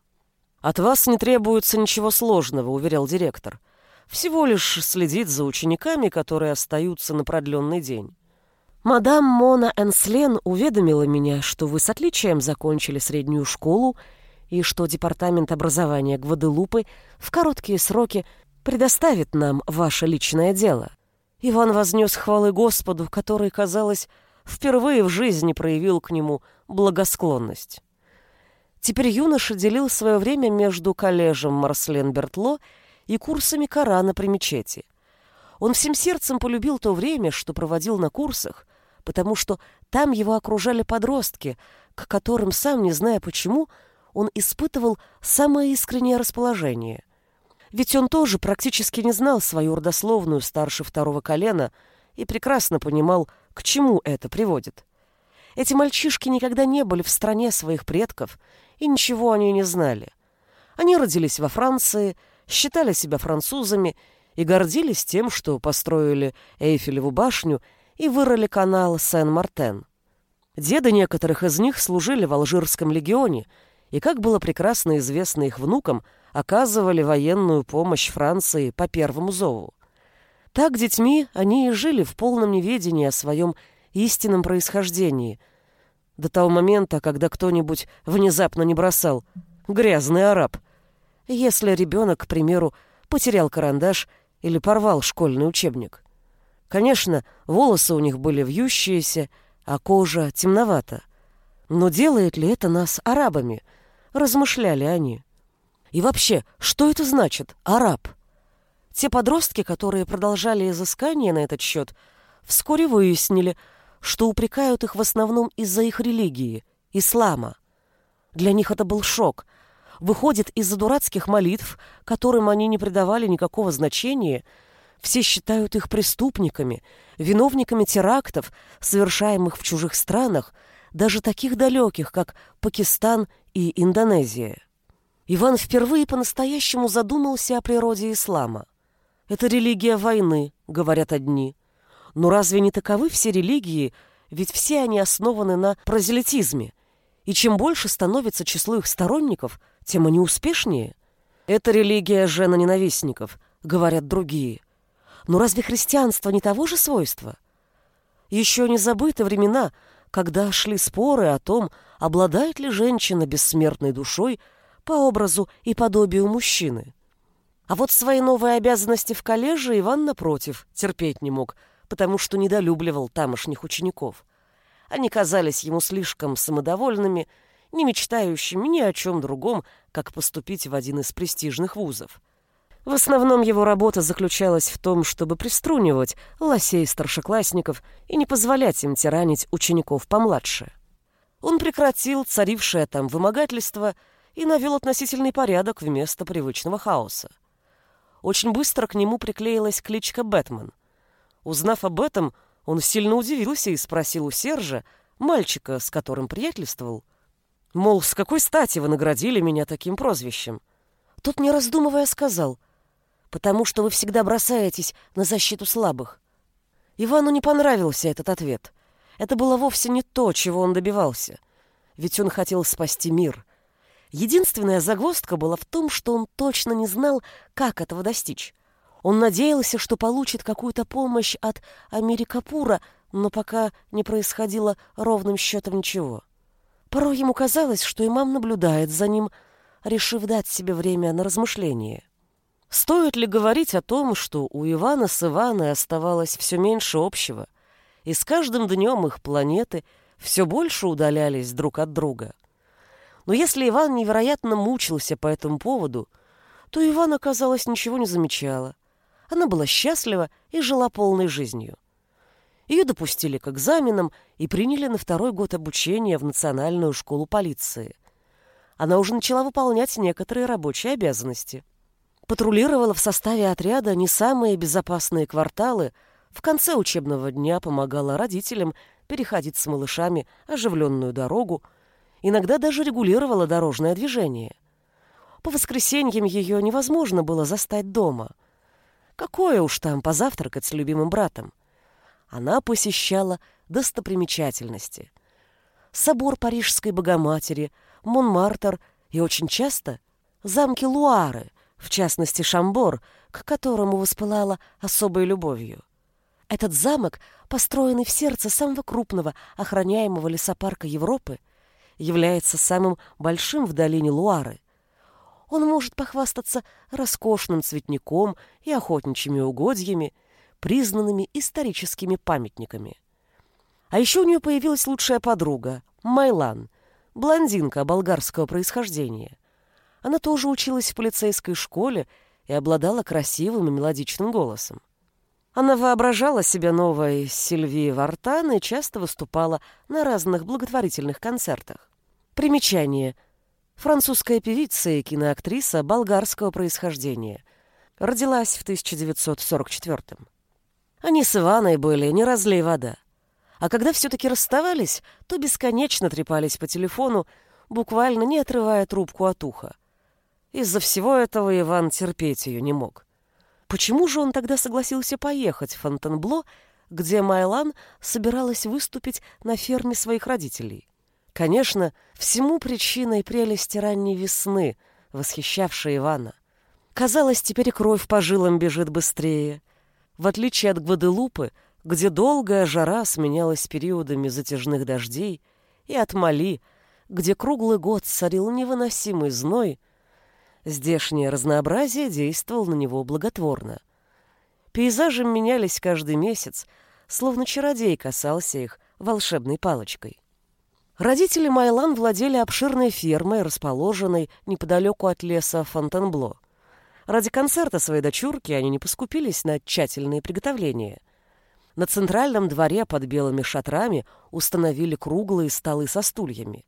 «От вас не требуется ничего сложного», — уверял директор. «Всего лишь следить за учениками, которые остаются на продленный день. Мадам Мона Энслен уведомила меня, что вы с отличием закончили среднюю школу и что Департамент образования Гваделупы в короткие сроки предоставит нам ваше личное дело. Иван вознес хвалы Господу, который, казалось, впервые в жизни проявил к нему благосклонность. Теперь юноша делил свое время между коллежем Марслен Бертло и курсами Корана при мечети. Он всем сердцем полюбил то время, что проводил на курсах, потому что там его окружали подростки, к которым, сам не зная почему, он испытывал самое искреннее расположение. Ведь он тоже практически не знал свою родословную старше второго колена и прекрасно понимал, к чему это приводит. Эти мальчишки никогда не были в стране своих предков и ничего они не знали. Они родились во Франции, считали себя французами и гордились тем, что построили Эйфелеву башню и вырыли канал Сен-Мартен. Деды некоторых из них служили в Алжирском легионе и, как было прекрасно известно их внукам, оказывали военную помощь Франции по первому зову. Так детьми они и жили в полном неведении о своем истинном происхождении, до того момента, когда кто-нибудь внезапно не бросал «грязный араб», если ребенок, к примеру, потерял карандаш или порвал школьный учебник. Конечно, волосы у них были вьющиеся, а кожа темновата. Но делает ли это нас арабами? Размышляли они. И вообще, что это значит «араб»? Те подростки, которые продолжали изыскания на этот счет, вскоре выяснили, что упрекают их в основном из-за их религии, ислама. Для них это был шок. Выходит, из-за дурацких молитв, которым они не придавали никакого значения – все считают их преступниками, виновниками терактов, совершаемых в чужих странах, даже таких далеких, как Пакистан и Индонезия. Иван впервые по-настоящему задумался о природе ислама. «Это религия войны», — говорят одни. Но разве не таковы все религии, ведь все они основаны на прозелитизме? И чем больше становится число их сторонников, тем они успешнее. «Это религия жена ненавистников», — говорят другие. Но разве христианство не того же свойства? Еще не забыты времена, когда шли споры о том, обладает ли женщина бессмертной душой по образу и подобию мужчины. А вот свои новые обязанности в коллеже Иван, напротив, терпеть не мог, потому что недолюбливал тамошних учеников. Они казались ему слишком самодовольными, не мечтающими ни о чем другом, как поступить в один из престижных вузов. В основном его работа заключалась в том, чтобы приструнивать лосей старшеклассников и не позволять им тиранить учеников помладше. Он прекратил царившее там вымогательство и навел относительный порядок вместо привычного хаоса. Очень быстро к нему приклеилась кличка Бэтмен. Узнав об этом, он сильно удивился и спросил у Сержа, мальчика, с которым приятельствовал, мол, с какой стати вы наградили меня таким прозвищем? Тот, не раздумывая, сказал, потому что вы всегда бросаетесь на защиту слабых. Ивану не понравился этот ответ. Это было вовсе не то, чего он добивался. Ведь он хотел спасти мир. Единственная загвоздка была в том, что он точно не знал, как этого достичь. Он надеялся, что получит какую-то помощь от Амири Капура, но пока не происходило ровным счетом ничего. Порой ему казалось, что имам наблюдает за ним, решив дать себе время на размышление. Стоит ли говорить о том, что у Ивана с Иваной оставалось все меньше общего, и с каждым днем их планеты все больше удалялись друг от друга? Но если Иван невероятно мучился по этому поводу, то Ивана, казалось, ничего не замечала. Она была счастлива и жила полной жизнью. Ее допустили к экзаменам и приняли на второй год обучения в Национальную школу полиции. Она уже начала выполнять некоторые рабочие обязанности. Патрулировала в составе отряда не самые безопасные кварталы, в конце учебного дня помогала родителям переходить с малышами оживленную дорогу, Иногда даже регулировала дорожное движение. По воскресеньям ее невозможно было застать дома. Какое уж там позавтракать с любимым братом. Она посещала достопримечательности. Собор Парижской Богоматери, Монмартр и очень часто замки Луары, в частности Шамбор, к которому воспылала особой любовью. Этот замок, построенный в сердце самого крупного охраняемого лесопарка Европы, является самым большим в долине Луары. Он может похвастаться роскошным цветником и охотничьими угодьями, признанными историческими памятниками. А еще у нее появилась лучшая подруга – Майлан, блондинка болгарского происхождения. Она тоже училась в полицейской школе и обладала красивым и мелодичным голосом. Она воображала себя новой Сильвией Вартан и часто выступала на разных благотворительных концертах. Примечание. Французская певица и киноактриса болгарского происхождения. Родилась в 1944 -м. Они с Иваной были не разлей вода. А когда все-таки расставались, то бесконечно трепались по телефону, буквально не отрывая трубку от уха. Из-за всего этого Иван терпеть ее не мог. Почему же он тогда согласился поехать в Фонтенбло, где Майлан собиралась выступить на ферме своих родителей? Конечно, всему причиной прелести ранней весны, восхищавшей Ивана. Казалось, теперь кровь по жилам бежит быстрее. В отличие от Гваделупы, где долгая жара сменялась периодами затяжных дождей, и от Мали, где круглый год царил невыносимый зной, здешнее разнообразие действовало на него благотворно. Пейзажи менялись каждый месяц, словно чародей касался их волшебной палочкой. Родители Майлан владели обширной фермой, расположенной неподалеку от леса Фонтенбло. Ради концерта своей дочурки они не поскупились на тщательные приготовления. На центральном дворе под белыми шатрами установили круглые столы со стульями.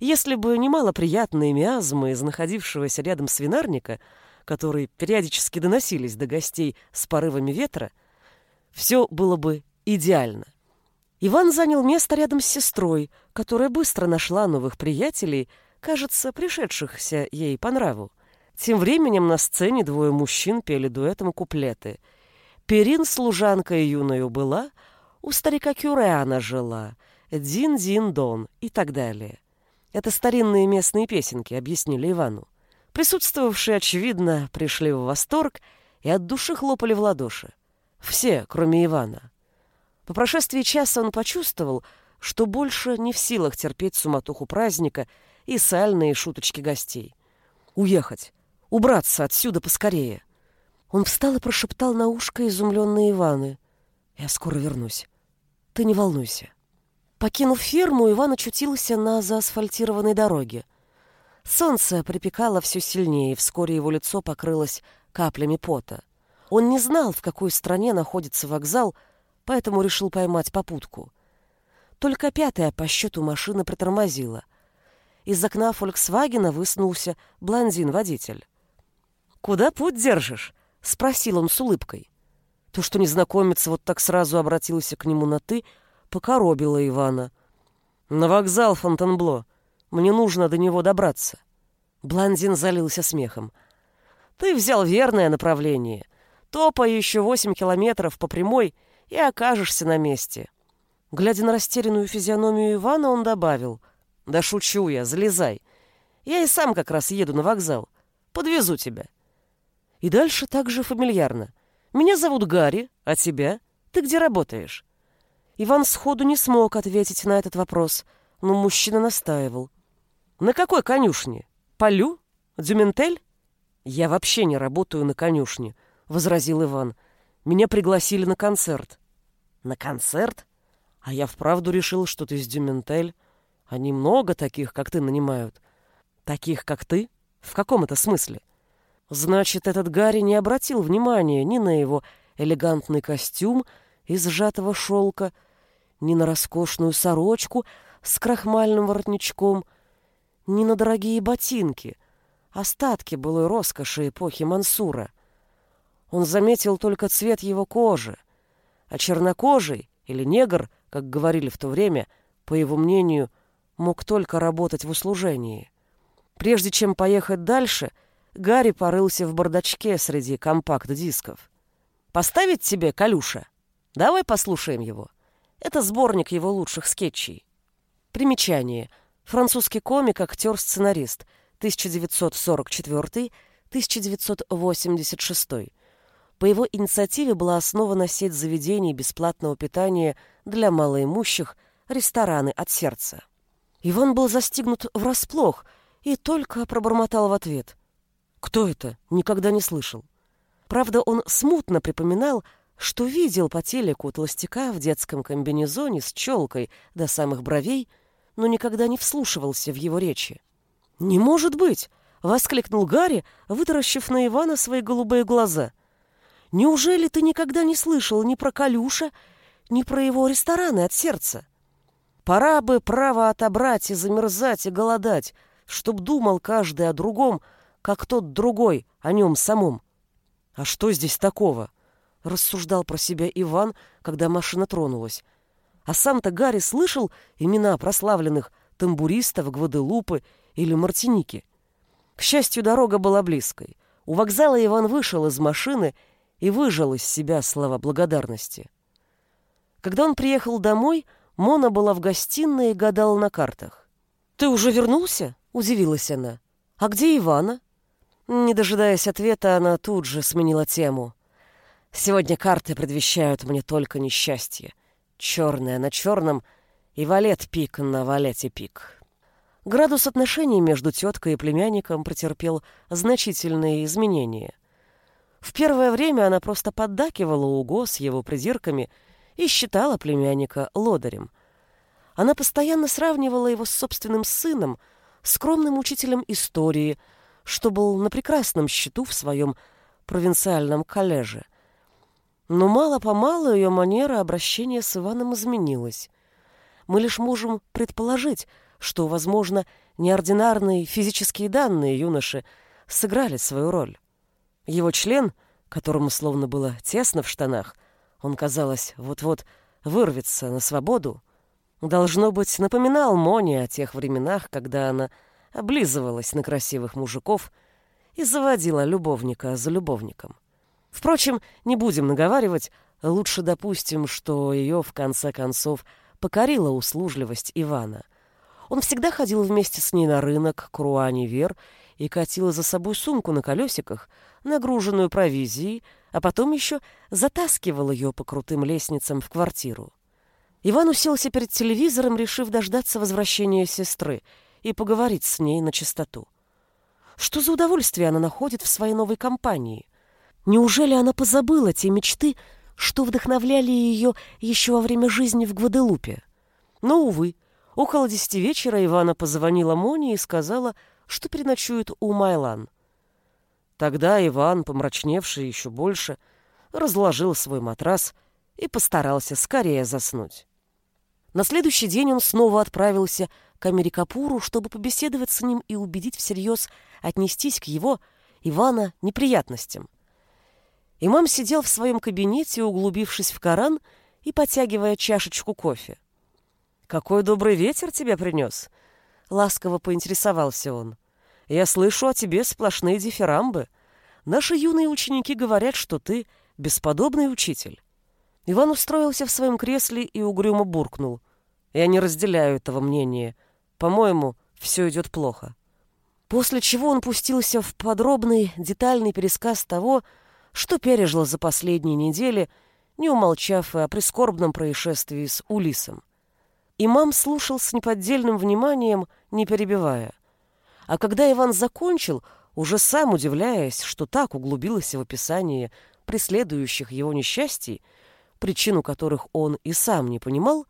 Если бы не малоприятные миазмы из находившегося рядом свинарника, которые периодически доносились до гостей с порывами ветра, все было бы идеально. Иван занял место рядом с сестрой, которая быстро нашла новых приятелей, кажется, пришедшихся ей по нраву. Тем временем на сцене двое мужчин пели дуэтом куплеты. Перин служанкой юною была, у старика Кюре она жила, Дин-Дин-Дон и так далее. Это старинные местные песенки, объяснили Ивану. Присутствовавшие, очевидно, пришли в восторг и от души хлопали в ладоши. Все, кроме Ивана. По прошествии часа он почувствовал, что больше не в силах терпеть суматоху праздника и сальные шуточки гостей. Уехать, убраться отсюда поскорее. Он встал и прошептал на ушко изумленной Иваны. «Я скоро вернусь. Ты не волнуйся». Покинув ферму, Иван очутился на заасфальтированной дороге. Солнце припекало все сильнее, и вскоре его лицо покрылось каплями пота. Он не знал, в какой стране находится вокзал, поэтому решил поймать попутку. Только пятая по счету машина притормозила. Из окна «Фольксвагена» высунулся блондин-водитель. «Куда путь держишь?» — спросил он с улыбкой. То, что незнакомец вот так сразу обратился к нему на «ты», покоробило Ивана. «На вокзал Фонтенбло. Мне нужно до него добраться». Блондин залился смехом. «Ты взял верное направление. Топай еще восемь километров по прямой и окажешься на месте». Глядя на растерянную физиономию Ивана, он добавил. «Да шучу я, залезай. Я и сам как раз еду на вокзал. Подвезу тебя». И дальше так же фамильярно. «Меня зовут Гарри, а тебя? Ты где работаешь?» Иван сходу не смог ответить на этот вопрос, но мужчина настаивал. «На какой конюшне? Полю? Дюментель?» «Я вообще не работаю на конюшне», — возразил Иван. «Меня пригласили на концерт». «На концерт? А я вправду решил, что ты с Дюментель. Они много таких, как ты, нанимают». «Таких, как ты? В каком это смысле?» Значит, этот Гарри не обратил внимания ни на его элегантный костюм из сжатого шелка, ни на роскошную сорочку с крахмальным воротничком, ни на дорогие ботинки, остатки былой роскоши эпохи Мансура. Он заметил только цвет его кожи, а чернокожий или негр, как говорили в то время, по его мнению, мог только работать в услужении. Прежде чем поехать дальше — Гарри порылся в бардачке среди компакт-дисков. «Поставить тебе Калюша? Давай послушаем его. Это сборник его лучших скетчей». Примечание. Французский комик, актер, сценарист. 1944-1986. По его инициативе была основана сеть заведений бесплатного питания для малоимущих «Рестораны от сердца». Иван был застигнут врасплох и только пробормотал в ответ – кто это? Никогда не слышал. Правда, он смутно припоминал, что видел по телеку толстяка в детском комбинезоне с челкой до самых бровей, но никогда не вслушивался в его речи. «Не может быть!» — воскликнул Гарри, вытаращив на Ивана свои голубые глаза. «Неужели ты никогда не слышал ни про Калюша, ни про его рестораны от сердца? Пора бы право отобрать и замерзать, и голодать, чтоб думал каждый о другом, — как тот другой о нем самом. А что здесь такого? Рассуждал про себя Иван, когда машина тронулась. А сам-то Гарри слышал имена прославленных тамбуристов, Гваделупы или Мартиники. К счастью, дорога была близкой. У вокзала Иван вышел из машины и выжал из себя слова благодарности. Когда он приехал домой, Мона была в гостиной и гадала на картах. «Ты уже вернулся?» — удивилась она. «А где Ивана?» Не дожидаясь ответа, она тут же сменила тему. «Сегодня карты предвещают мне только несчастье. Черное на черном и валет пик на валете пик». Градус отношений между теткой и племянником претерпел значительные изменения. В первое время она просто поддакивала Уго с его придирками и считала племянника лодырем. Она постоянно сравнивала его с собственным сыном, скромным учителем истории – что был на прекрасном счету в своем провинциальном коллеже. Но мало-помалу ее манера обращения с Иваном изменилась. Мы лишь можем предположить, что, возможно, неординарные физические данные юноши сыграли свою роль. Его член, которому словно было тесно в штанах, он, казалось, вот-вот вырвется на свободу, должно быть, напоминал Моне о тех временах, когда она облизывалась на красивых мужиков и заводила любовника за любовником. Впрочем, не будем наговаривать, лучше допустим, что ее в конце концов покорила услужливость Ивана. Он всегда ходил вместе с ней на рынок Круани Вер и катил за собой сумку на колесиках, нагруженную провизией, а потом еще затаскивал ее по крутым лестницам в квартиру. Иван уселся перед телевизором, решив дождаться возвращения сестры, и поговорить с ней на чистоту. Что за удовольствие она находит в своей новой компании? Неужели она позабыла те мечты, что вдохновляли ее еще во время жизни в Гваделупе? Но, увы, около десяти вечера Ивана позвонила Моне и сказала, что переночует у Майлан. Тогда Иван, помрачневший еще больше, разложил свой матрас и постарался скорее заснуть. На следующий день он снова отправился к Америкапуру, чтобы побеседовать с ним и убедить всерьез отнестись к его, Ивана, неприятностям. Имам сидел в своем кабинете, углубившись в Коран и потягивая чашечку кофе. «Какой добрый ветер тебя принес!» — ласково поинтересовался он. «Я слышу о тебе сплошные дифирамбы. Наши юные ученики говорят, что ты бесподобный учитель». Иван устроился в своем кресле и угрюмо буркнул. «Я не разделяю этого мнения. По-моему, все идет плохо». После чего он пустился в подробный, детальный пересказ того, что пережил за последние недели, не умолчав о прискорбном происшествии с Улисом. Имам слушал с неподдельным вниманием, не перебивая. А когда Иван закончил, уже сам удивляясь, что так углубился в описание преследующих его несчастий, причину которых он и сам не понимал,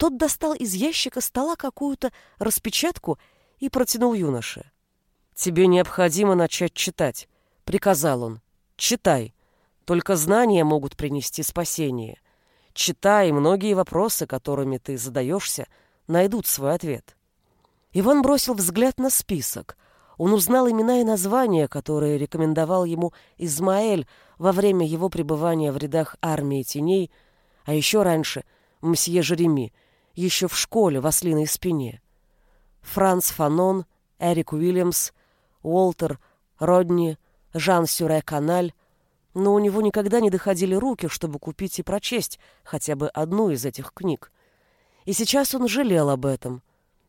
тот достал из ящика стола какую-то распечатку и протянул юноше. «Тебе необходимо начать читать», — приказал он. «Читай. Только знания могут принести спасение. Читай, и многие вопросы, которыми ты задаешься, найдут свой ответ». Иван бросил взгляд на список. Он узнал имена и названия, которые рекомендовал ему Измаэль во время его пребывания в рядах армии теней, а еще раньше мсье Жереми, еще в школе в ослиной спине. Франц Фанон, Эрик Уильямс, Уолтер, Родни, Жан Сюре Каналь, но у него никогда не доходили руки, чтобы купить и прочесть хотя бы одну из этих книг. И сейчас он жалел об этом.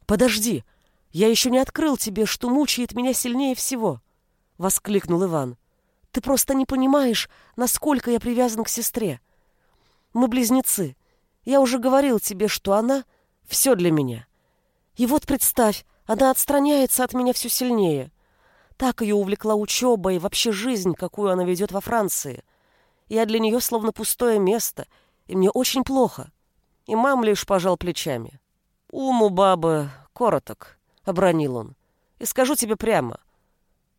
«Подожди, я еще не открыл тебе, что мучает меня сильнее всего!» — воскликнул Иван. «Ты просто не понимаешь, насколько я привязан к сестре. Мы близнецы. Я уже говорил тебе, что она — все для меня. И вот представь, она отстраняется от меня все сильнее. Так ее увлекла учеба и вообще жизнь, какую она ведет во Франции. Я для нее словно пустое место, и мне очень плохо. И мам лишь пожал плечами. «Ум у бабы короток», — обронил он. «И скажу тебе прямо,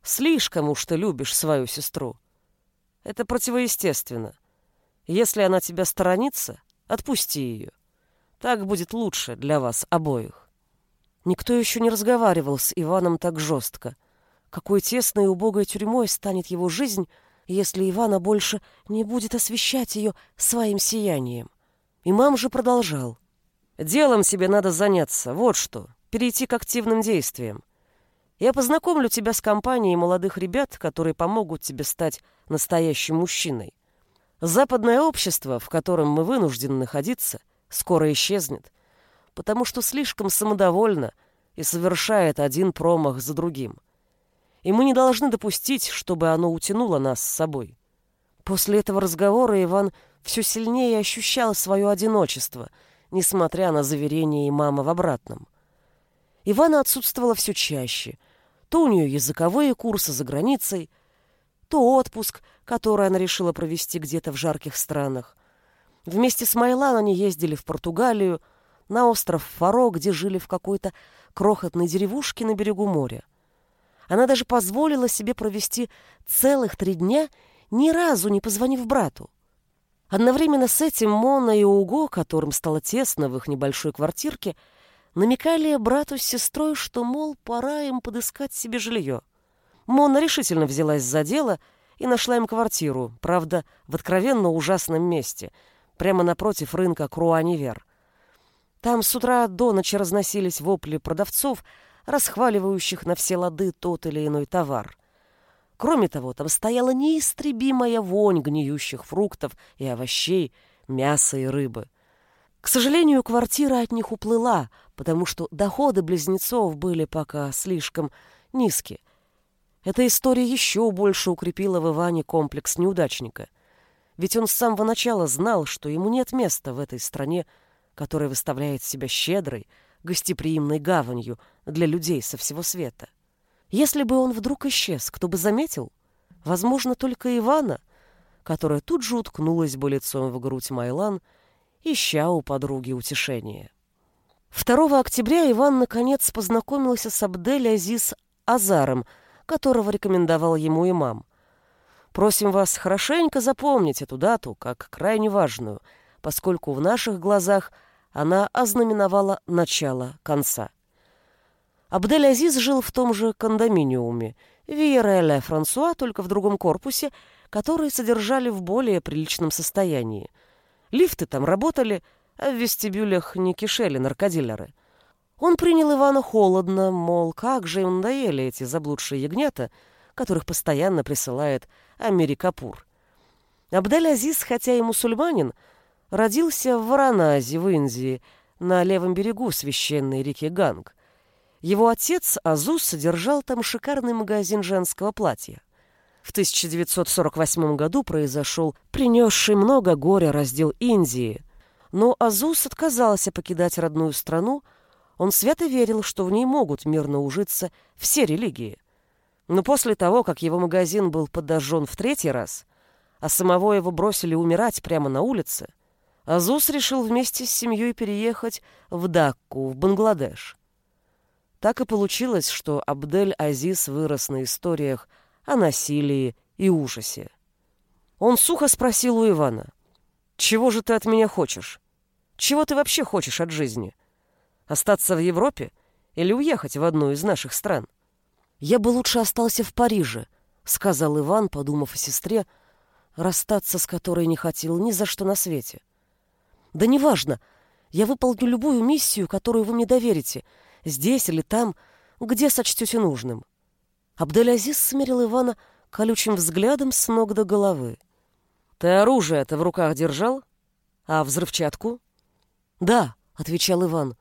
слишком уж ты любишь свою сестру. Это противоестественно. Если она тебя сторонится, отпусти ее. Так будет лучше для вас обоих». Никто еще не разговаривал с Иваном так жестко — какой тесной и убогой тюрьмой станет его жизнь, если Ивана больше не будет освещать ее своим сиянием. Имам же продолжал. «Делом себе надо заняться, вот что, перейти к активным действиям. Я познакомлю тебя с компанией молодых ребят, которые помогут тебе стать настоящим мужчиной. Западное общество, в котором мы вынуждены находиться, скоро исчезнет, потому что слишком самодовольно и совершает один промах за другим и мы не должны допустить, чтобы оно утянуло нас с собой. После этого разговора Иван все сильнее ощущал свое одиночество, несмотря на заверение имама в обратном. Ивана отсутствовала все чаще. То у нее языковые курсы за границей, то отпуск, который она решила провести где-то в жарких странах. Вместе с Майлан они ездили в Португалию, на остров Фаро, где жили в какой-то крохотной деревушке на берегу моря. Она даже позволила себе провести целых три дня, ни разу не позвонив брату. Одновременно с этим Мона и Уго, которым стало тесно в их небольшой квартирке, намекали брату с сестрой, что, мол, пора им подыскать себе жилье. Мона решительно взялась за дело и нашла им квартиру, правда, в откровенно ужасном месте, прямо напротив рынка Круанивер. Там с утра до ночи разносились вопли продавцов, расхваливающих на все лады тот или иной товар. Кроме того, там стояла неистребимая вонь гниющих фруктов и овощей, мяса и рыбы. К сожалению, квартира от них уплыла, потому что доходы близнецов были пока слишком низкие. Эта история еще больше укрепила в Иване комплекс неудачника. Ведь он с самого начала знал, что ему нет места в этой стране, которая выставляет себя щедрой, гостеприимной гаванью для людей со всего света. Если бы он вдруг исчез, кто бы заметил? Возможно, только Ивана, которая тут же уткнулась бы лицом в грудь Майлан, ища у подруги утешения. 2 октября Иван наконец познакомился с Абдель Азиз Азаром, которого рекомендовал ему имам. Просим вас хорошенько запомнить эту дату как крайне важную, поскольку в наших глазах она ознаменовала начало конца. Абдель-Азиз жил в том же кондоминиуме, Виереля Франсуа, только в другом корпусе, который содержали в более приличном состоянии. Лифты там работали, а в вестибюлях не кишели наркодилеры. Он принял Ивана холодно, мол, как же им надоели эти заблудшие ягнята, которых постоянно присылает Америкапур. Абдель-Азиз, хотя и мусульманин, родился в Вараназе, в Индии, на левом берегу священной реки Ганг. Его отец Азус содержал там шикарный магазин женского платья. В 1948 году произошел принесший много горя раздел Индии, но Азус отказался покидать родную страну, он свято верил, что в ней могут мирно ужиться все религии. Но после того, как его магазин был подожжен в третий раз, а самого его бросили умирать прямо на улице, Азус решил вместе с семьей переехать в Дакку, в Бангладеш. Так и получилось, что Абдель-Азиз вырос на историях о насилии и ужасе. Он сухо спросил у Ивана, «Чего же ты от меня хочешь? Чего ты вообще хочешь от жизни? Остаться в Европе или уехать в одну из наших стран?» «Я бы лучше остался в Париже», — сказал Иван, подумав о сестре, расстаться с которой не хотел ни за что на свете. «Да неважно, я выполню любую миссию, которую вы мне доверите, здесь или там, где сочтете нужным». Абдель-Азиз смирил Ивана колючим взглядом с ног до головы. «Ты оружие-то в руках держал? А взрывчатку?» «Да», — отвечал Иван.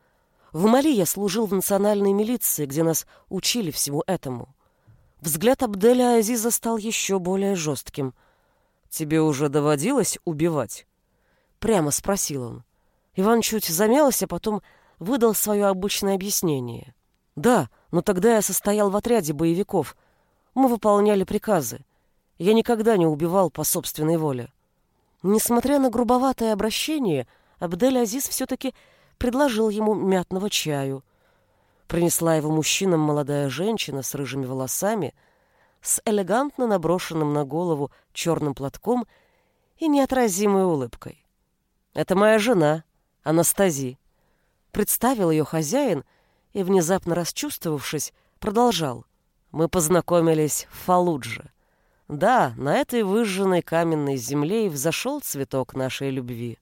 «В Мали я служил в национальной милиции, где нас учили всему этому». Взгляд Абделя Азиза стал еще более жестким. «Тебе уже доводилось убивать?» Прямо спросил он. Иван чуть замялся, а потом выдал свое обычное объяснение. «Да, но тогда я состоял в отряде боевиков. Мы выполняли приказы. Я никогда не убивал по собственной воле». Несмотря на грубоватое обращение, Абдель-Азиз все-таки предложил ему мятного чаю. Принесла его мужчинам молодая женщина с рыжими волосами, с элегантно наброшенным на голову черным платком и неотразимой улыбкой. «Это моя жена, Анастази», — представил ее хозяин — и, внезапно расчувствовавшись, продолжал. «Мы познакомились в Фалудже. Да, на этой выжженной каменной земле и взошел цветок нашей любви.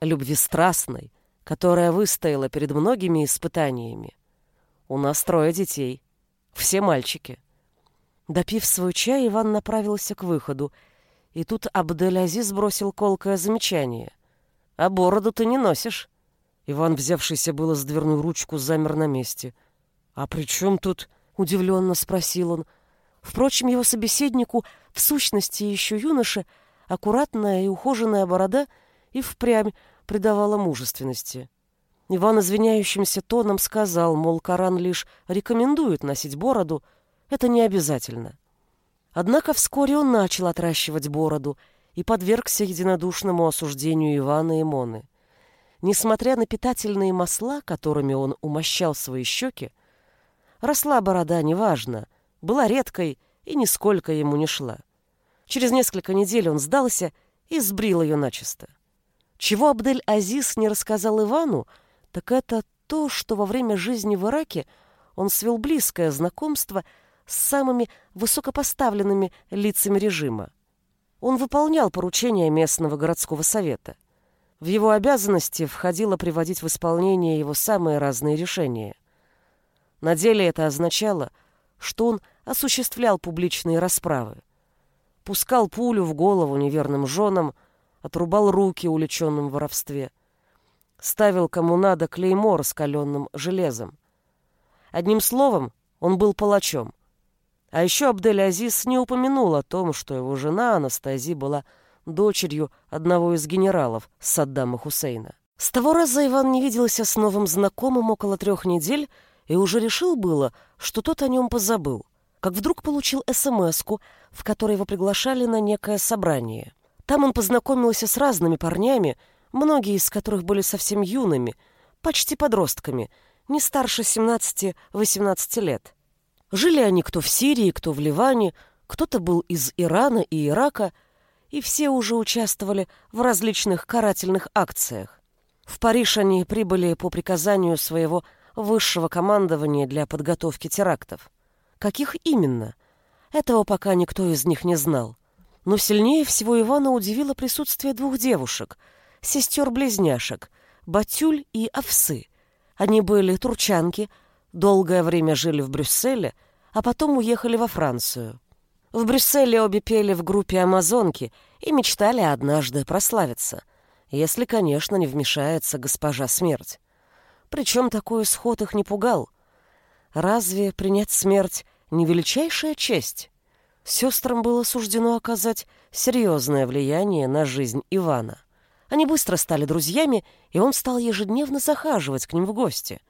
Любви страстной, которая выстояла перед многими испытаниями. У нас трое детей. Все мальчики». Допив свой чай, Иван направился к выходу, и тут Абдель-Азиз бросил колкое замечание. «А бороду ты не носишь?» Иван, взявшийся было за дверную ручку, замер на месте. «А при чем тут?» — удивленно спросил он. Впрочем, его собеседнику, в сущности еще юноше, аккуратная и ухоженная борода и впрямь придавала мужественности. Иван извиняющимся тоном сказал, мол, Коран лишь рекомендует носить бороду, это не обязательно. Однако вскоре он начал отращивать бороду и подвергся единодушному осуждению Ивана и Моны. Несмотря на питательные масла, которыми он умощал свои щеки, росла борода неважно, была редкой и нисколько ему не шла. Через несколько недель он сдался и сбрил ее начисто. Чего Абдель-Азиз не рассказал Ивану, так это то, что во время жизни в Ираке он свел близкое знакомство с самыми высокопоставленными лицами режима. Он выполнял поручения местного городского совета – в его обязанности входило приводить в исполнение его самые разные решения. На деле это означало, что он осуществлял публичные расправы. Пускал пулю в голову неверным женам, отрубал руки уличенным в воровстве. Ставил кому надо клеймо раскаленным железом. Одним словом, он был палачом. А еще Абдель-Азиз не упомянул о том, что его жена Анастазия была дочерью одного из генералов Саддама Хусейна. С того раза Иван не виделся с новым знакомым около трех недель и уже решил было, что тот о нем позабыл, как вдруг получил смс в которой его приглашали на некое собрание. Там он познакомился с разными парнями, многие из которых были совсем юными, почти подростками, не старше 17-18 лет. Жили они кто в Сирии, кто в Ливане, кто-то был из Ирана и Ирака – и все уже участвовали в различных карательных акциях. В Париж они прибыли по приказанию своего высшего командования для подготовки терактов. Каких именно? Этого пока никто из них не знал. Но сильнее всего Ивана удивило присутствие двух девушек, сестер-близняшек, Батюль и Овсы. Они были турчанки, долгое время жили в Брюсселе, а потом уехали во Францию. В Брюсселе обе пели в группе «Амазонки» и мечтали однажды прославиться, если, конечно, не вмешается госпожа смерть. Причем такой исход их не пугал. Разве принять смерть не величайшая честь? Сестрам было суждено оказать серьезное влияние на жизнь Ивана. Они быстро стали друзьями, и он стал ежедневно захаживать к ним в гости.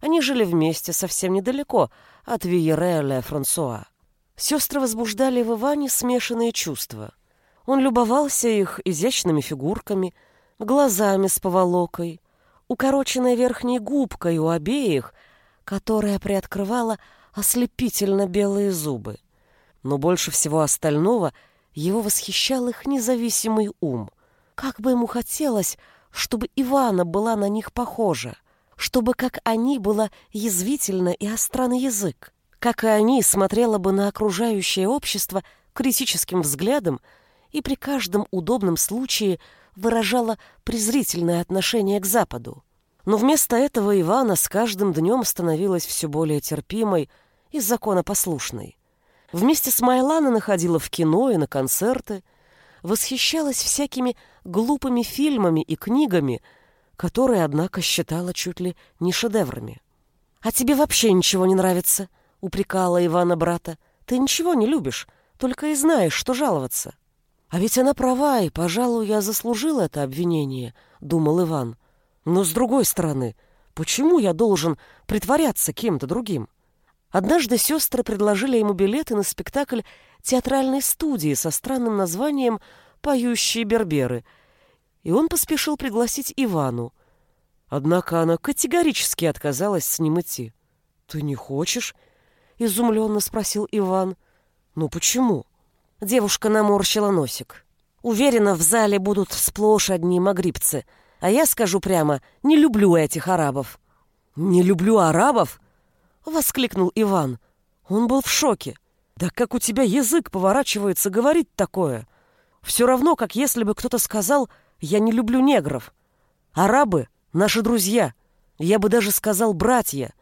Они жили вместе совсем недалеко от Виереля Франсуа. Сестры возбуждали в Иване смешанные чувства. Он любовался их изящными фигурками, глазами с поволокой, укороченной верхней губкой у обеих, которая приоткрывала ослепительно белые зубы. Но больше всего остального его восхищал их независимый ум — как бы ему хотелось, чтобы Ивана была на них похожа, чтобы, как они, была язвительна и остра язык, как и они смотрела бы на окружающее общество критическим взглядом и при каждом удобном случае выражала презрительное отношение к Западу. Но вместо этого Ивана с каждым днем становилась все более терпимой и законопослушной. Вместе с Майлана находила в кино и на концерты, восхищалась всякими глупыми фильмами и книгами, которые, однако, считала чуть ли не шедеврами. «А тебе вообще ничего не нравится?» — упрекала Ивана брата. «Ты ничего не любишь, только и знаешь, что жаловаться». «А ведь она права, и, пожалуй, я заслужил это обвинение», — думал Иван. «Но, с другой стороны, почему я должен притворяться кем-то другим?» Однажды сестры предложили ему билеты на спектакль театральной студии со странным названием «Поющие берберы», и он поспешил пригласить Ивану. Однако она категорически отказалась с ним идти. «Ты не хочешь?» — изумленно спросил Иван. «Ну почему?» Девушка наморщила носик. «Уверена, в зале будут сплошь одни магрибцы, а я скажу прямо, не люблю этих арабов». «Не люблю арабов?» — воскликнул Иван. Он был в шоке. Да как у тебя язык поворачивается говорить такое? Все равно, как если бы кто-то сказал «я не люблю негров». Арабы — наши друзья. Я бы даже сказал «братья».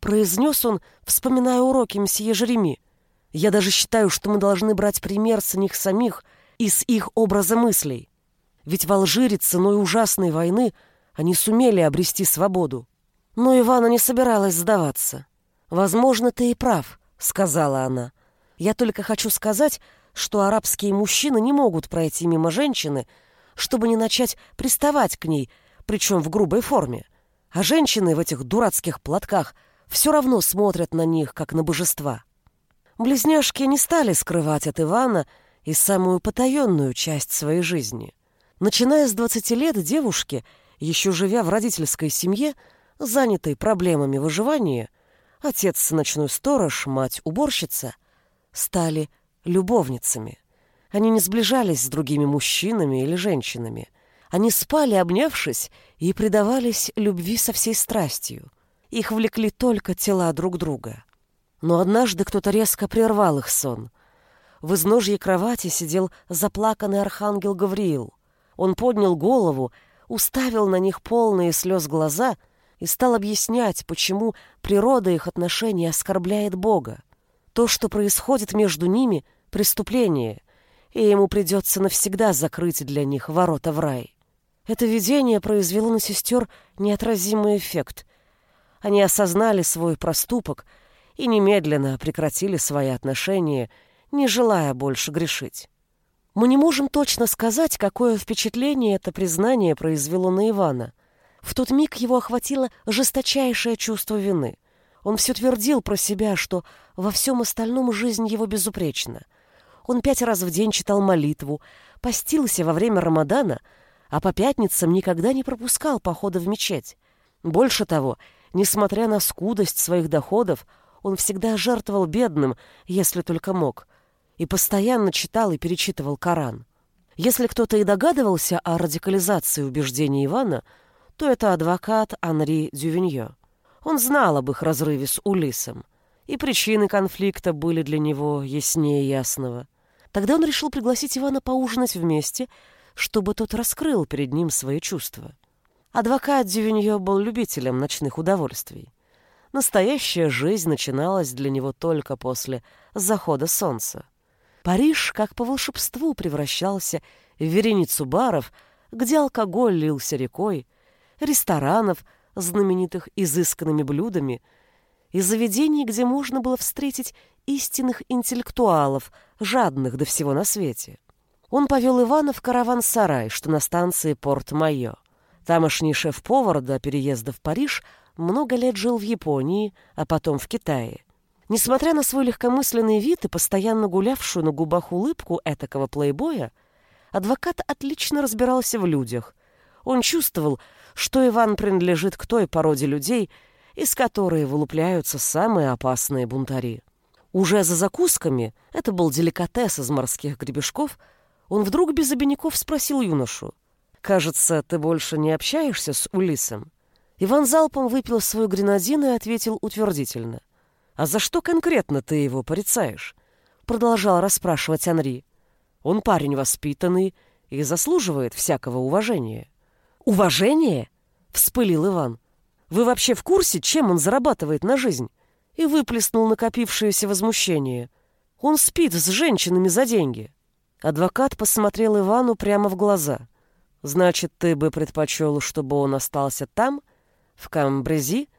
Произнес он, вспоминая уроки мсье Жереми. Я даже считаю, что мы должны брать пример с них самих и с их образа мыслей. Ведь в Алжире ценой ужасной войны они сумели обрести свободу. Но Ивана не собиралась сдаваться. «Возможно, ты и прав», — сказала она. Я только хочу сказать, что арабские мужчины не могут пройти мимо женщины, чтобы не начать приставать к ней, причем в грубой форме. А женщины в этих дурацких платках все равно смотрят на них, как на божества. Близняшки не стали скрывать от Ивана и самую потаенную часть своей жизни. Начиная с 20 лет девушки, еще живя в родительской семье, занятой проблемами выживания, отец ночной сторож, мать уборщица — стали любовницами. Они не сближались с другими мужчинами или женщинами. Они спали, обнявшись, и предавались любви со всей страстью. Их влекли только тела друг друга. Но однажды кто-то резко прервал их сон. В изножье кровати сидел заплаканный архангел Гавриил. Он поднял голову, уставил на них полные слез глаза и стал объяснять, почему природа их отношений оскорбляет Бога. То, что происходит между ними, — преступление, и ему придется навсегда закрыть для них ворота в рай. Это видение произвело на сестер неотразимый эффект. Они осознали свой проступок и немедленно прекратили свои отношения, не желая больше грешить. Мы не можем точно сказать, какое впечатление это признание произвело на Ивана. В тот миг его охватило жесточайшее чувство вины — он все твердил про себя, что во всем остальном жизнь его безупречна. Он пять раз в день читал молитву, постился во время Рамадана, а по пятницам никогда не пропускал похода в мечеть. Больше того, несмотря на скудость своих доходов, он всегда жертвовал бедным, если только мог, и постоянно читал и перечитывал Коран. Если кто-то и догадывался о радикализации убеждений Ивана, то это адвокат Анри Дювиньо. Он знал об их разрыве с Улисом, и причины конфликта были для него яснее ясного. Тогда он решил пригласить Ивана поужинать вместе, чтобы тот раскрыл перед ним свои чувства. Адвокат Дювиньо был любителем ночных удовольствий. Настоящая жизнь начиналась для него только после захода солнца. Париж, как по волшебству, превращался в вереницу баров, где алкоголь лился рекой, ресторанов, знаменитых изысканными блюдами, и заведений, где можно было встретить истинных интеллектуалов, жадных до всего на свете. Он повел Ивана в караван-сарай, что на станции Порт-Майо. Тамошний шеф-повар до переезда в Париж много лет жил в Японии, а потом в Китае. Несмотря на свой легкомысленный вид и постоянно гулявшую на губах улыбку этакого плейбоя, адвокат отлично разбирался в людях. Он чувствовал, что Иван принадлежит к той породе людей, из которой вылупляются самые опасные бунтари. Уже за закусками, это был деликатес из морских гребешков, он вдруг без обиняков спросил юношу. «Кажется, ты больше не общаешься с Улисом?» Иван залпом выпил свою гренадин и ответил утвердительно. «А за что конкретно ты его порицаешь?» Продолжал расспрашивать Анри. «Он парень воспитанный и заслуживает всякого уважения». «Уважение?» — вспылил Иван. «Вы вообще в курсе, чем он зарабатывает на жизнь?» И выплеснул накопившееся возмущение. «Он спит с женщинами за деньги». Адвокат посмотрел Ивану прямо в глаза. «Значит, ты бы предпочел, чтобы он остался там, в Камбрези,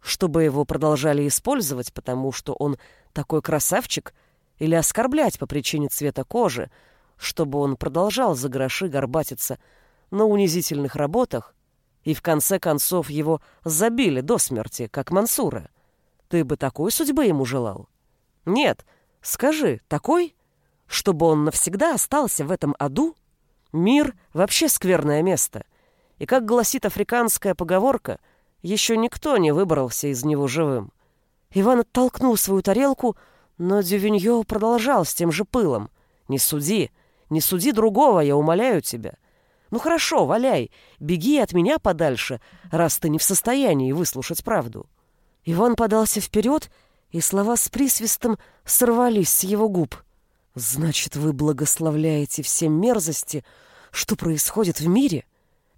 чтобы его продолжали использовать, потому что он такой красавчик, или оскорблять по причине цвета кожи, чтобы он продолжал за гроши горбатиться на унизительных работах, и в конце концов его забили до смерти, как Мансура. Ты бы такой судьбы ему желал? Нет, скажи, такой, чтобы он навсегда остался в этом аду? Мир — вообще скверное место. И, как гласит африканская поговорка — еще никто не выбрался из него живым. Иван оттолкнул свою тарелку, но Дювиньо продолжал с тем же пылом. «Не суди, не суди другого, я умоляю тебя. Ну хорошо, валяй, беги от меня подальше, раз ты не в состоянии выслушать правду». Иван подался вперед, и слова с присвистом сорвались с его губ. «Значит, вы благословляете все мерзости, что происходит в мире?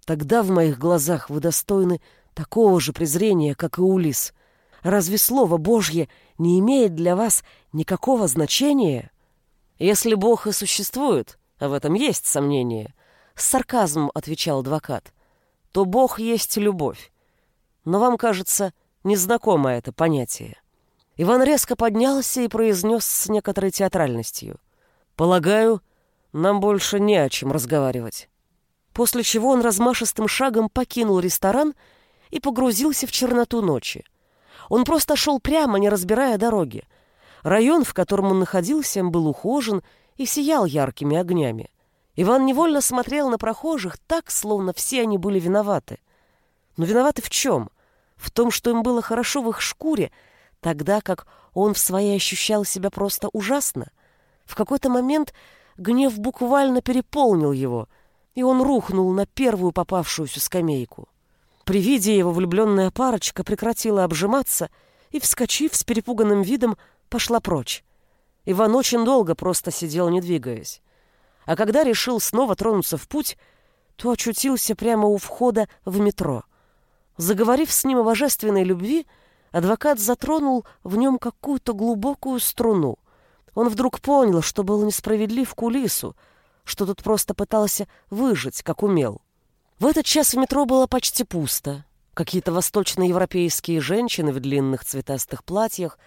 Тогда в моих глазах вы достойны такого же презрения, как и Улис. Разве слово Божье не имеет для вас никакого значения? Если Бог и существует, а в этом есть сомнение, с сарказмом отвечал адвокат, то Бог есть любовь. Но вам, кажется, незнакомо это понятие. Иван резко поднялся и произнес с некоторой театральностью. «Полагаю, нам больше не о чем разговаривать». После чего он размашистым шагом покинул ресторан и погрузился в черноту ночи. Он просто шел прямо, не разбирая дороги. Район, в котором он находился, был ухожен и сиял яркими огнями. Иван невольно смотрел на прохожих так, словно все они были виноваты. Но виноваты в чем? В том, что им было хорошо в их шкуре, тогда как он в своей ощущал себя просто ужасно. В какой-то момент гнев буквально переполнил его, и он рухнул на первую попавшуюся скамейку. При виде его влюбленная парочка прекратила обжиматься и, вскочив с перепуганным видом, пошла прочь. Иван очень долго просто сидел, не двигаясь. А когда решил снова тронуться в путь, то очутился прямо у входа в метро. Заговорив с ним о божественной любви, адвокат затронул в нем какую-то глубокую струну. Он вдруг понял, что был несправедлив к Улису, что тот просто пытался выжить, как умел. В этот час в метро было почти пусто. Какие-то восточноевропейские женщины в длинных цветастых платьях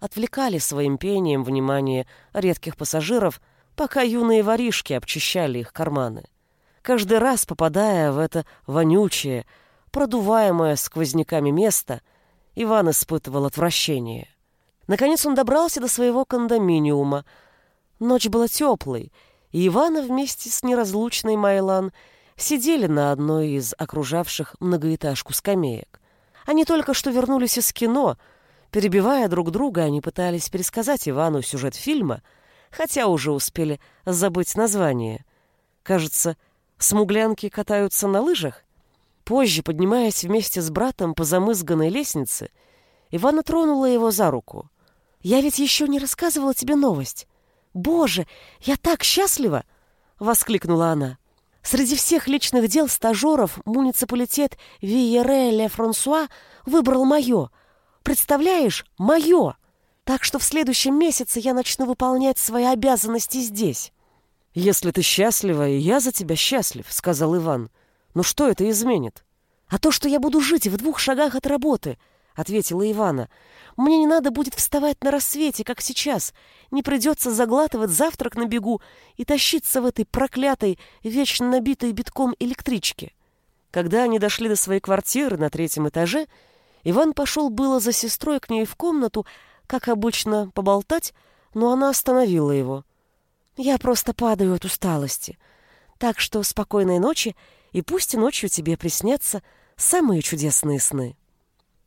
отвлекали своим пением внимание редких пассажиров, пока юные воришки обчищали их карманы. Каждый раз, попадая в это вонючее, продуваемое сквозняками место, Иван испытывал отвращение. Наконец он добрался до своего кондоминиума. Ночь была теплой, и Ивана вместе с неразлучной Майлан – сидели на одной из окружавших многоэтажку скамеек. Они только что вернулись из кино. Перебивая друг друга, они пытались пересказать Ивану сюжет фильма, хотя уже успели забыть название. Кажется, смуглянки катаются на лыжах? Позже, поднимаясь вместе с братом по замызганной лестнице, Ивана тронула его за руку. «Я ведь еще не рассказывала тебе новость. Боже, я так счастлива!» — воскликнула она. Среди всех личных дел стажеров муниципалитет Виере-Ле-Франсуа выбрал мое. Представляешь, мое! Так что в следующем месяце я начну выполнять свои обязанности здесь. «Если ты счастлива, и я за тебя счастлив», — сказал Иван. «Но что это изменит?» «А то, что я буду жить в двух шагах от работы», — ответила Ивана. «Мне не надо будет вставать на рассвете, как сейчас. Не придется заглатывать завтрак на бегу и тащиться в этой проклятой, вечно набитой битком электричке». Когда они дошли до своей квартиры на третьем этаже, Иван пошел было за сестрой к ней в комнату, как обычно, поболтать, но она остановила его. «Я просто падаю от усталости. Так что спокойной ночи, и пусть ночью тебе приснятся самые чудесные сны».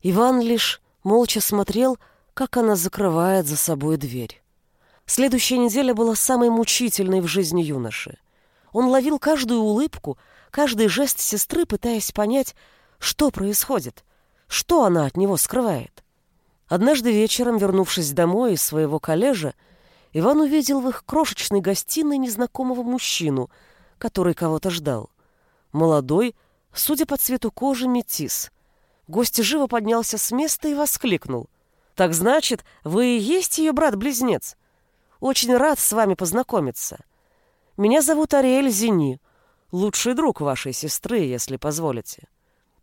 Иван лишь молча смотрел, как она закрывает за собой дверь. Следующая неделя была самой мучительной в жизни юноши. Он ловил каждую улыбку, каждый жест сестры, пытаясь понять, что происходит, что она от него скрывает. Однажды вечером, вернувшись домой из своего коллежа, Иван увидел в их крошечной гостиной незнакомого мужчину, который кого-то ждал. Молодой, судя по цвету кожи, метис. Гость живо поднялся с места и воскликнул. «Так значит, вы и есть ее брат-близнец? Очень рад с вами познакомиться. Меня зовут Ариэль Зини, лучший друг вашей сестры, если позволите».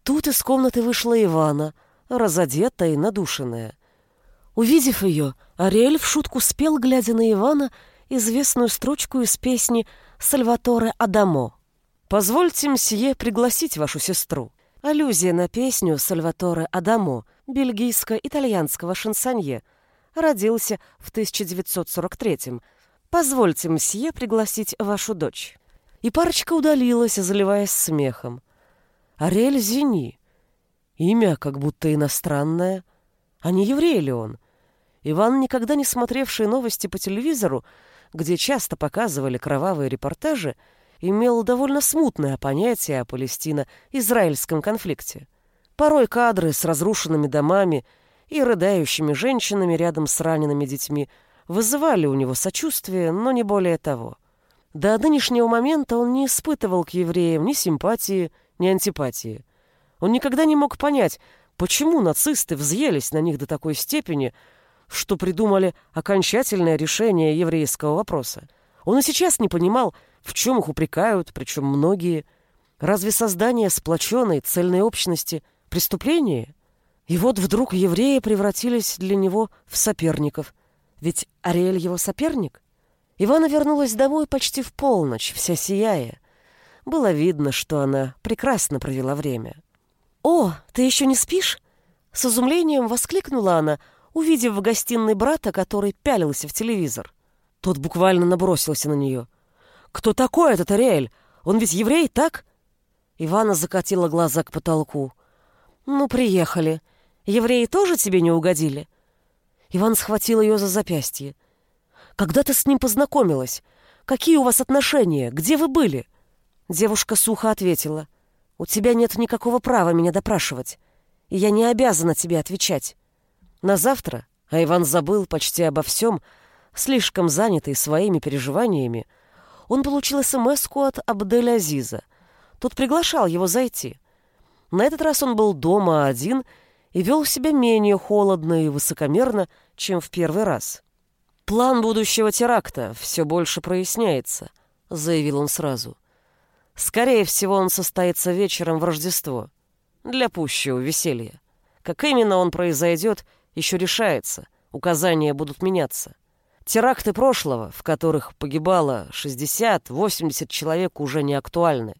Тут из комнаты вышла Ивана, разодетая и надушенная. Увидев ее, Ариэль в шутку спел, глядя на Ивана, известную строчку из песни «Сальваторе Адамо». «Позвольте, мсье, пригласить вашу сестру». Аллюзия на песню Сальваторе Адамо, бельгийско-итальянского шансонье, родился в 1943-м. «Позвольте, мсье, пригласить вашу дочь». И парочка удалилась, заливаясь смехом. Ариэль Зини, Имя как будто иностранное. А не еврей ли он? Иван, никогда не смотревший новости по телевизору, где часто показывали кровавые репортажи, имел довольно смутное понятие о Палестино-израильском конфликте. Порой кадры с разрушенными домами и рыдающими женщинами рядом с ранеными детьми вызывали у него сочувствие, но не более того. До нынешнего момента он не испытывал к евреям ни симпатии, ни антипатии. Он никогда не мог понять, почему нацисты взъелись на них до такой степени, что придумали окончательное решение еврейского вопроса. Он и сейчас не понимал, в чем их упрекают, причем многие. Разве создание сплоченной цельной общности – преступление? И вот вдруг евреи превратились для него в соперников. Ведь Ариэль его соперник? Ивана вернулась домой почти в полночь, вся сияя. Было видно, что она прекрасно провела время. «О, ты еще не спишь?» С изумлением воскликнула она, увидев в гостиной брата, который пялился в телевизор. Тот буквально набросился на нее. «Кто такой этот Ариэль? Он ведь еврей, так?» Ивана закатила глаза к потолку. «Ну, приехали. Евреи тоже тебе не угодили?» Иван схватил ее за запястье. «Когда ты с ним познакомилась? Какие у вас отношения? Где вы были?» Девушка сухо ответила. У тебя нет никакого права меня допрашивать, и я не обязана тебе отвечать. На завтра, а Иван забыл почти обо всем, слишком занятый своими переживаниями, он получил смс от Абделя Азиза. Тот приглашал его зайти. На этот раз он был дома один и вел себя менее холодно и высокомерно, чем в первый раз. «План будущего теракта все больше проясняется», — заявил он сразу. Скорее всего, он состоится вечером в Рождество. Для пущего веселья. Как именно он произойдет, еще решается. Указания будут меняться. Теракты прошлого, в которых погибало 60-80 человек, уже не актуальны.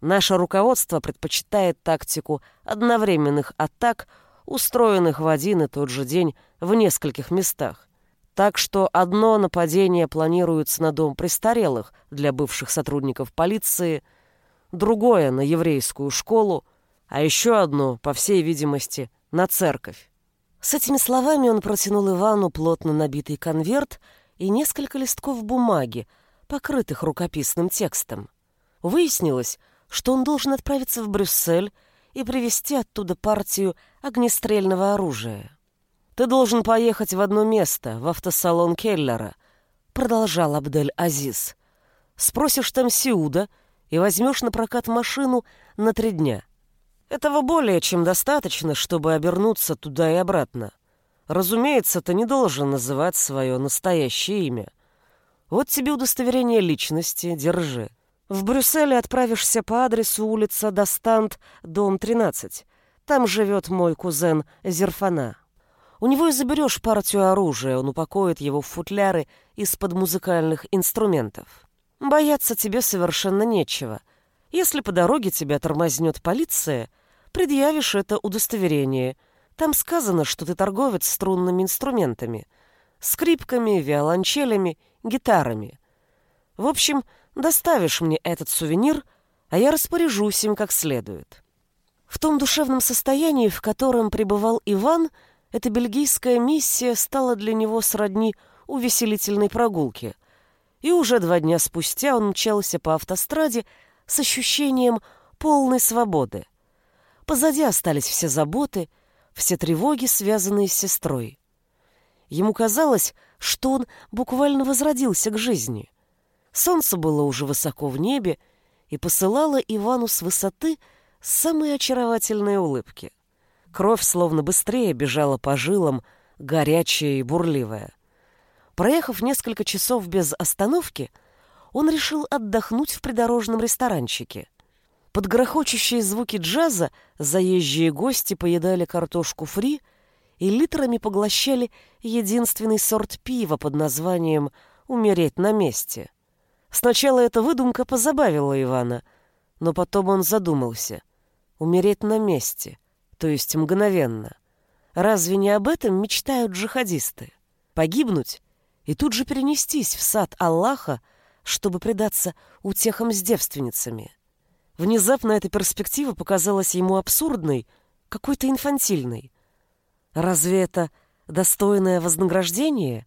Наше руководство предпочитает тактику одновременных атак, устроенных в один и тот же день в нескольких местах. Так что одно нападение планируется на дом престарелых для бывших сотрудников полиции – другое на еврейскую школу, а еще одно, по всей видимости, на церковь. С этими словами он протянул Ивану плотно набитый конверт и несколько листков бумаги, покрытых рукописным текстом. Выяснилось, что он должен отправиться в Брюссель и привезти оттуда партию огнестрельного оружия. «Ты должен поехать в одно место, в автосалон Келлера», — продолжал Абдель-Азиз. «Спросишь там Сиуда и возьмешь на прокат машину на три дня. Этого более чем достаточно, чтобы обернуться туда и обратно. Разумеется, ты не должен называть свое настоящее имя. Вот тебе удостоверение личности, держи. В Брюсселе отправишься по адресу улица Достант, дом 13. Там живет мой кузен Зерфана. У него и заберешь партию оружия, он упакует его в футляры из-под музыкальных инструментов. Бояться тебе совершенно нечего. Если по дороге тебя тормознет полиция, предъявишь это удостоверение. Там сказано, что ты торговец струнными инструментами. Скрипками, виолончелями, гитарами. В общем, доставишь мне этот сувенир, а я распоряжусь им как следует. В том душевном состоянии, в котором пребывал Иван, эта бельгийская миссия стала для него сродни увеселительной прогулке. И уже два дня спустя он мчался по автостраде с ощущением полной свободы. Позади остались все заботы, все тревоги, связанные с сестрой. Ему казалось, что он буквально возродился к жизни. Солнце было уже высоко в небе и посылало Ивану с высоты самые очаровательные улыбки. Кровь словно быстрее бежала по жилам, горячая и бурливая. Проехав несколько часов без остановки, он решил отдохнуть в придорожном ресторанчике. Под грохочущие звуки джаза заезжие гости поедали картошку фри и литрами поглощали единственный сорт пива под названием «Умереть на месте». Сначала эта выдумка позабавила Ивана, но потом он задумался. Умереть на месте, то есть мгновенно. Разве не об этом мечтают джихадисты? Погибнуть и тут же перенестись в сад Аллаха, чтобы предаться утехам с девственницами. Внезапно эта перспектива показалась ему абсурдной, какой-то инфантильной. Разве это достойное вознаграждение?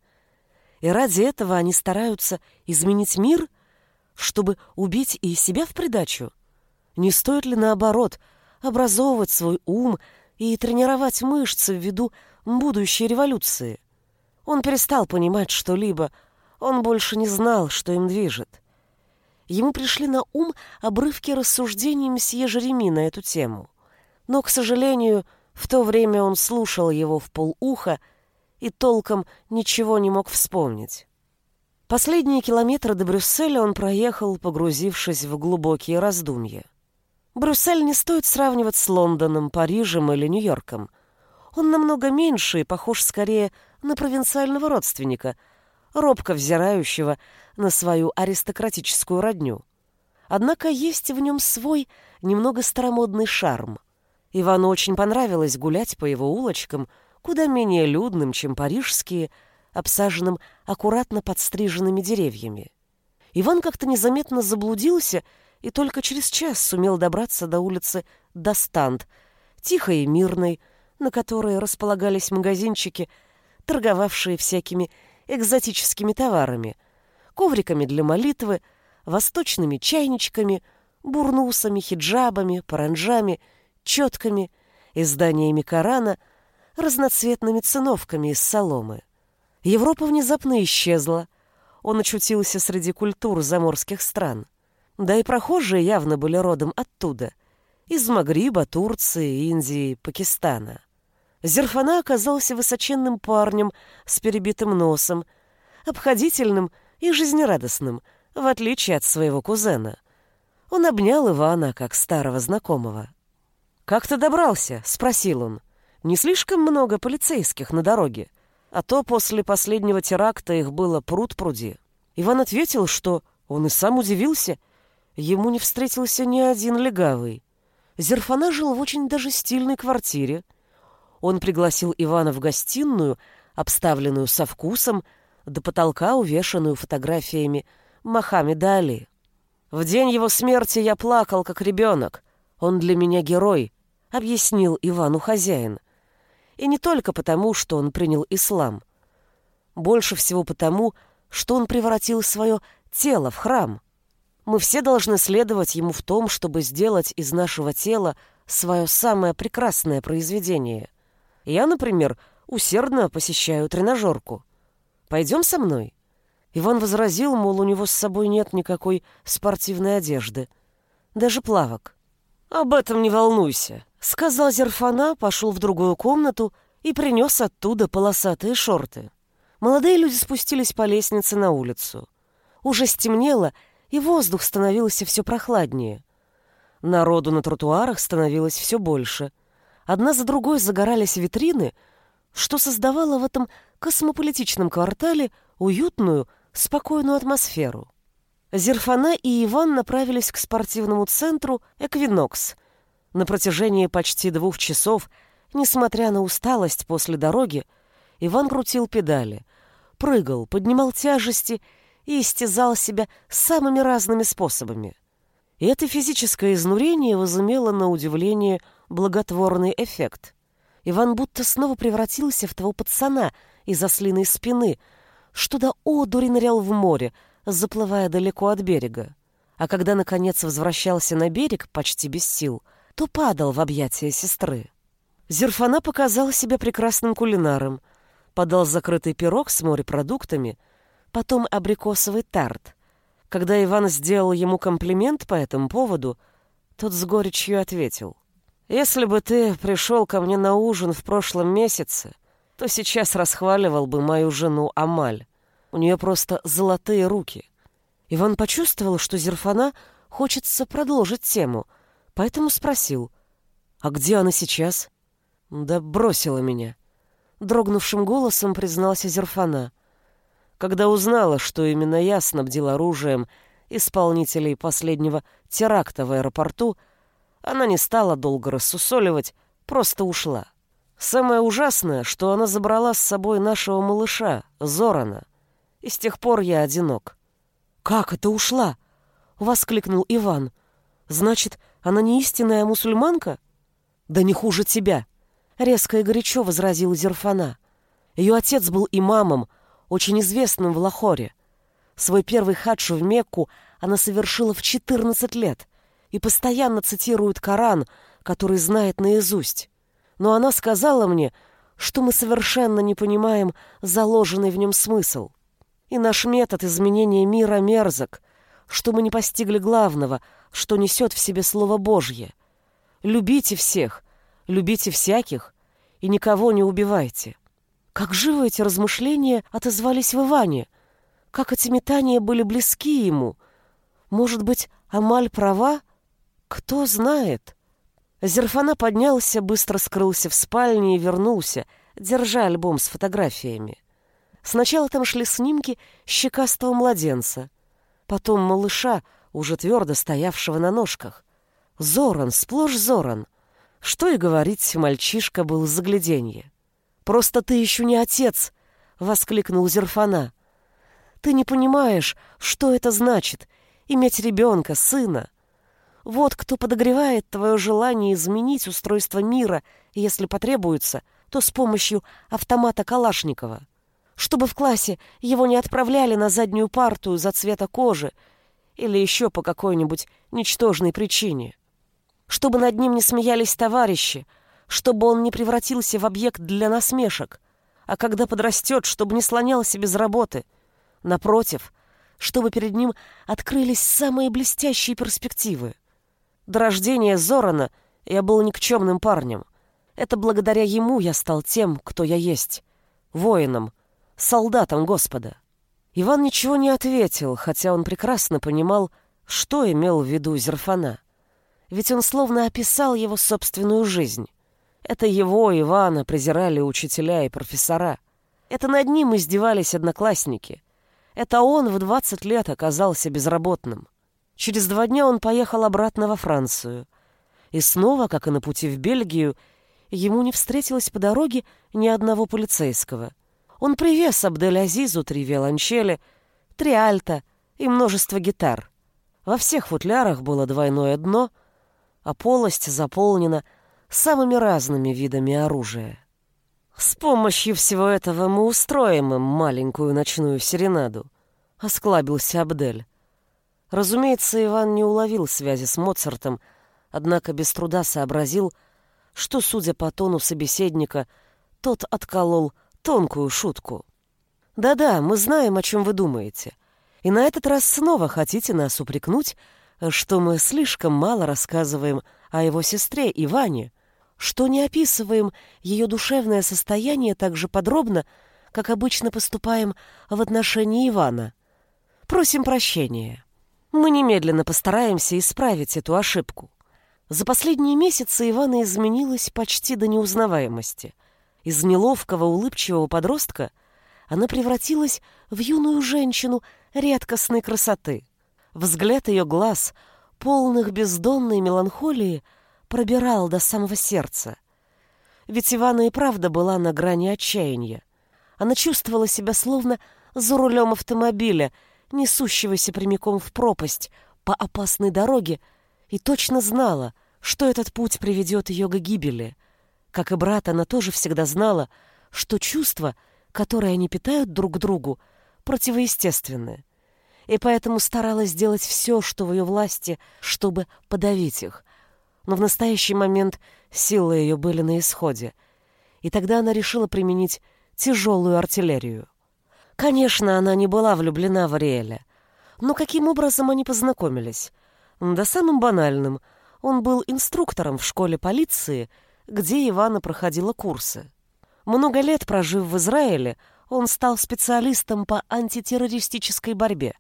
И ради этого они стараются изменить мир, чтобы убить и себя в придачу? Не стоит ли, наоборот, образовывать свой ум и тренировать мышцы в виду будущей революции? Он перестал понимать что-либо, он больше не знал, что им движет. Ему пришли на ум обрывки рассуждений месье Жереми на эту тему. Но, к сожалению, в то время он слушал его в полуха и толком ничего не мог вспомнить. Последние километры до Брюсселя он проехал, погрузившись в глубокие раздумья. Брюссель не стоит сравнивать с Лондоном, Парижем или Нью-Йорком. Он намного меньше и похож скорее на провинциального родственника, робко взирающего на свою аристократическую родню. Однако есть в нем свой немного старомодный шарм. Ивану очень понравилось гулять по его улочкам, куда менее людным, чем парижские, обсаженным аккуратно подстриженными деревьями. Иван как-то незаметно заблудился и только через час сумел добраться до улицы Достант, тихой и мирной, на которой располагались магазинчики, торговавшие всякими экзотическими товарами, ковриками для молитвы, восточными чайничками, бурнусами, хиджабами, паранджами — четками, изданиями Корана, разноцветными циновками из соломы. Европа внезапно исчезла. Он очутился среди культур заморских стран. Да и прохожие явно были родом оттуда. Из Магриба, Турции, Индии, Пакистана. Зерфана оказался высоченным парнем с перебитым носом, обходительным и жизнерадостным, в отличие от своего кузена. Он обнял Ивана как старого знакомого. «Как ты добрался?» — спросил он. «Не слишком много полицейских на дороге, а то после последнего теракта их было пруд-пруди». Иван ответил, что он и сам удивился. Ему не встретился ни один легавый. Зерфана жил в очень даже стильной квартире. Он пригласил Ивана в гостиную, обставленную со вкусом, до потолка увешанную фотографиями Мохаммеда Али. В день его смерти я плакал, как ребенок. Он для меня герой, — объяснил Ивану хозяин. И не только потому, что он принял ислам. Больше всего потому, что он превратил свое тело в храм. Мы все должны следовать ему в том, чтобы сделать из нашего тела свое самое прекрасное произведение. Я, например, усердно посещаю тренажерку. Пойдем со мной?» Иван возразил, мол, у него с собой нет никакой спортивной одежды. Даже плавок. «Об этом не волнуйся», — сказал Зерфана, пошел в другую комнату и принес оттуда полосатые шорты. Молодые люди спустились по лестнице на улицу. Уже стемнело, и воздух становился все прохладнее. Народу на тротуарах становилось все больше. Одна за другой загорались витрины, что создавало в этом космополитичном квартале уютную, спокойную атмосферу. Зерфана и Иван направились к спортивному центру «Эквинокс». На протяжении почти двух часов, несмотря на усталость после дороги, Иван крутил педали, прыгал, поднимал тяжести и истязал себя самыми разными способами. И это физическое изнурение возымело на удивление благотворный эффект. Иван будто снова превратился в того пацана из ослиной спины, что до одури нырял в море, заплывая далеко от берега. А когда, наконец, возвращался на берег почти без сил, то падал в объятия сестры. Зерфана показал себя прекрасным кулинаром, подал закрытый пирог с морепродуктами, потом абрикосовый тарт. Когда Иван сделал ему комплимент по этому поводу, тот с горечью ответил. «Если бы ты пришел ко мне на ужин в прошлом месяце, то сейчас расхваливал бы мою жену Амаль. У нее просто золотые руки». Иван почувствовал, что Зерфана хочется продолжить тему, поэтому спросил, «А где она сейчас?» «Да бросила меня», дрогнувшим голосом признался Зерфана. Когда узнала, что именно я снабдил оружием исполнителей последнего теракта в аэропорту, она не стала долго рассусоливать, просто ушла. Самое ужасное, что она забрала с собой нашего малыша, Зорана. И с тех пор я одинок. «Как это ушла?» — воскликнул Иван. «Значит, она не истинная мусульманка?» «Да не хуже тебя!» Резко и горячо возразил Зерфана. Ее отец был имамом, очень известным в Лахоре. Свой первый хадж в Мекку она совершила в 14 лет и постоянно цитирует Коран, который знает наизусть. Но она сказала мне, что мы совершенно не понимаем заложенный в нем смысл. И наш метод изменения мира мерзок, что мы не постигли главного, что несет в себе Слово Божье. Любите всех, любите всяких и никого не убивайте. Как живо эти размышления отозвались в Иване, как эти метания были близки ему. Может быть, Амаль права? Кто знает? Зерфана поднялся, быстро скрылся в спальне и вернулся, держа альбом с фотографиями. Сначала там шли снимки щекастого младенца, потом малыша, уже твердо стоявшего на ножках. Зоран, сплошь Зоран — что и говорить, мальчишка был загляденье. «Просто ты еще не отец!» — воскликнул Зерфана. «Ты не понимаешь, что это значит — иметь ребенка, сына. Вот кто подогревает твое желание изменить устройство мира, если потребуется, то с помощью автомата Калашникова. Чтобы в классе его не отправляли на заднюю парту из-за цвета кожи или еще по какой-нибудь ничтожной причине чтобы над ним не смеялись товарищи, чтобы он не превратился в объект для насмешек, а когда подрастет, чтобы не слонялся без работы. Напротив, чтобы перед ним открылись самые блестящие перспективы. До рождения Зорана я был никчемным парнем. Это благодаря ему я стал тем, кто я есть. Воином, солдатом Господа. Иван ничего не ответил, хотя он прекрасно понимал, что имел в виду Зерфана ведь он словно описал его собственную жизнь. Это его, Ивана, презирали учителя и профессора. Это над ним издевались одноклассники. Это он в 20 лет оказался безработным. Через два дня он поехал обратно во Францию. И снова, как и на пути в Бельгию, ему не встретилось по дороге ни одного полицейского. Он привез Абдель-Азизу три виолончели, три альта и множество гитар. Во всех футлярах было двойное дно — а полость заполнена самыми разными видами оружия. «С помощью всего этого мы устроим им маленькую ночную серенаду», — осклабился Абдель. Разумеется, Иван не уловил связи с Моцартом, однако без труда сообразил, что, судя по тону собеседника, тот отколол тонкую шутку. «Да-да, мы знаем, о чем вы думаете. И на этот раз снова хотите нас упрекнуть, что мы слишком мало рассказываем о его сестре Иване, что не описываем ее душевное состояние так же подробно, как обычно поступаем в отношении Ивана. Просим прощения. Мы немедленно постараемся исправить эту ошибку. За последние месяцы Ивана изменилась почти до неузнаваемости. Из неловкого, улыбчивого подростка она превратилась в юную женщину редкостной красоты. Взгляд ее глаз, полных бездонной меланхолии, пробирал до самого сердца. Ведь Ивана и правда была на грани отчаяния. Она чувствовала себя словно за рулем автомобиля, несущегося прямиком в пропасть по опасной дороге, и точно знала, что этот путь приведет ее к гибели. Как и брат, она тоже всегда знала, что чувства, которые они питают друг к другу, противоестественны. И поэтому старалась сделать все, что в ее власти, чтобы подавить их. Но в настоящий момент силы ее были на исходе. И тогда она решила применить тяжелую артиллерию. Конечно, она не была влюблена в Ариэля. Но каким образом они познакомились? Да самым банальным. Он был инструктором в школе полиции, где Ивана проходила курсы. Много лет прожив в Израиле, он стал специалистом по антитеррористической борьбе.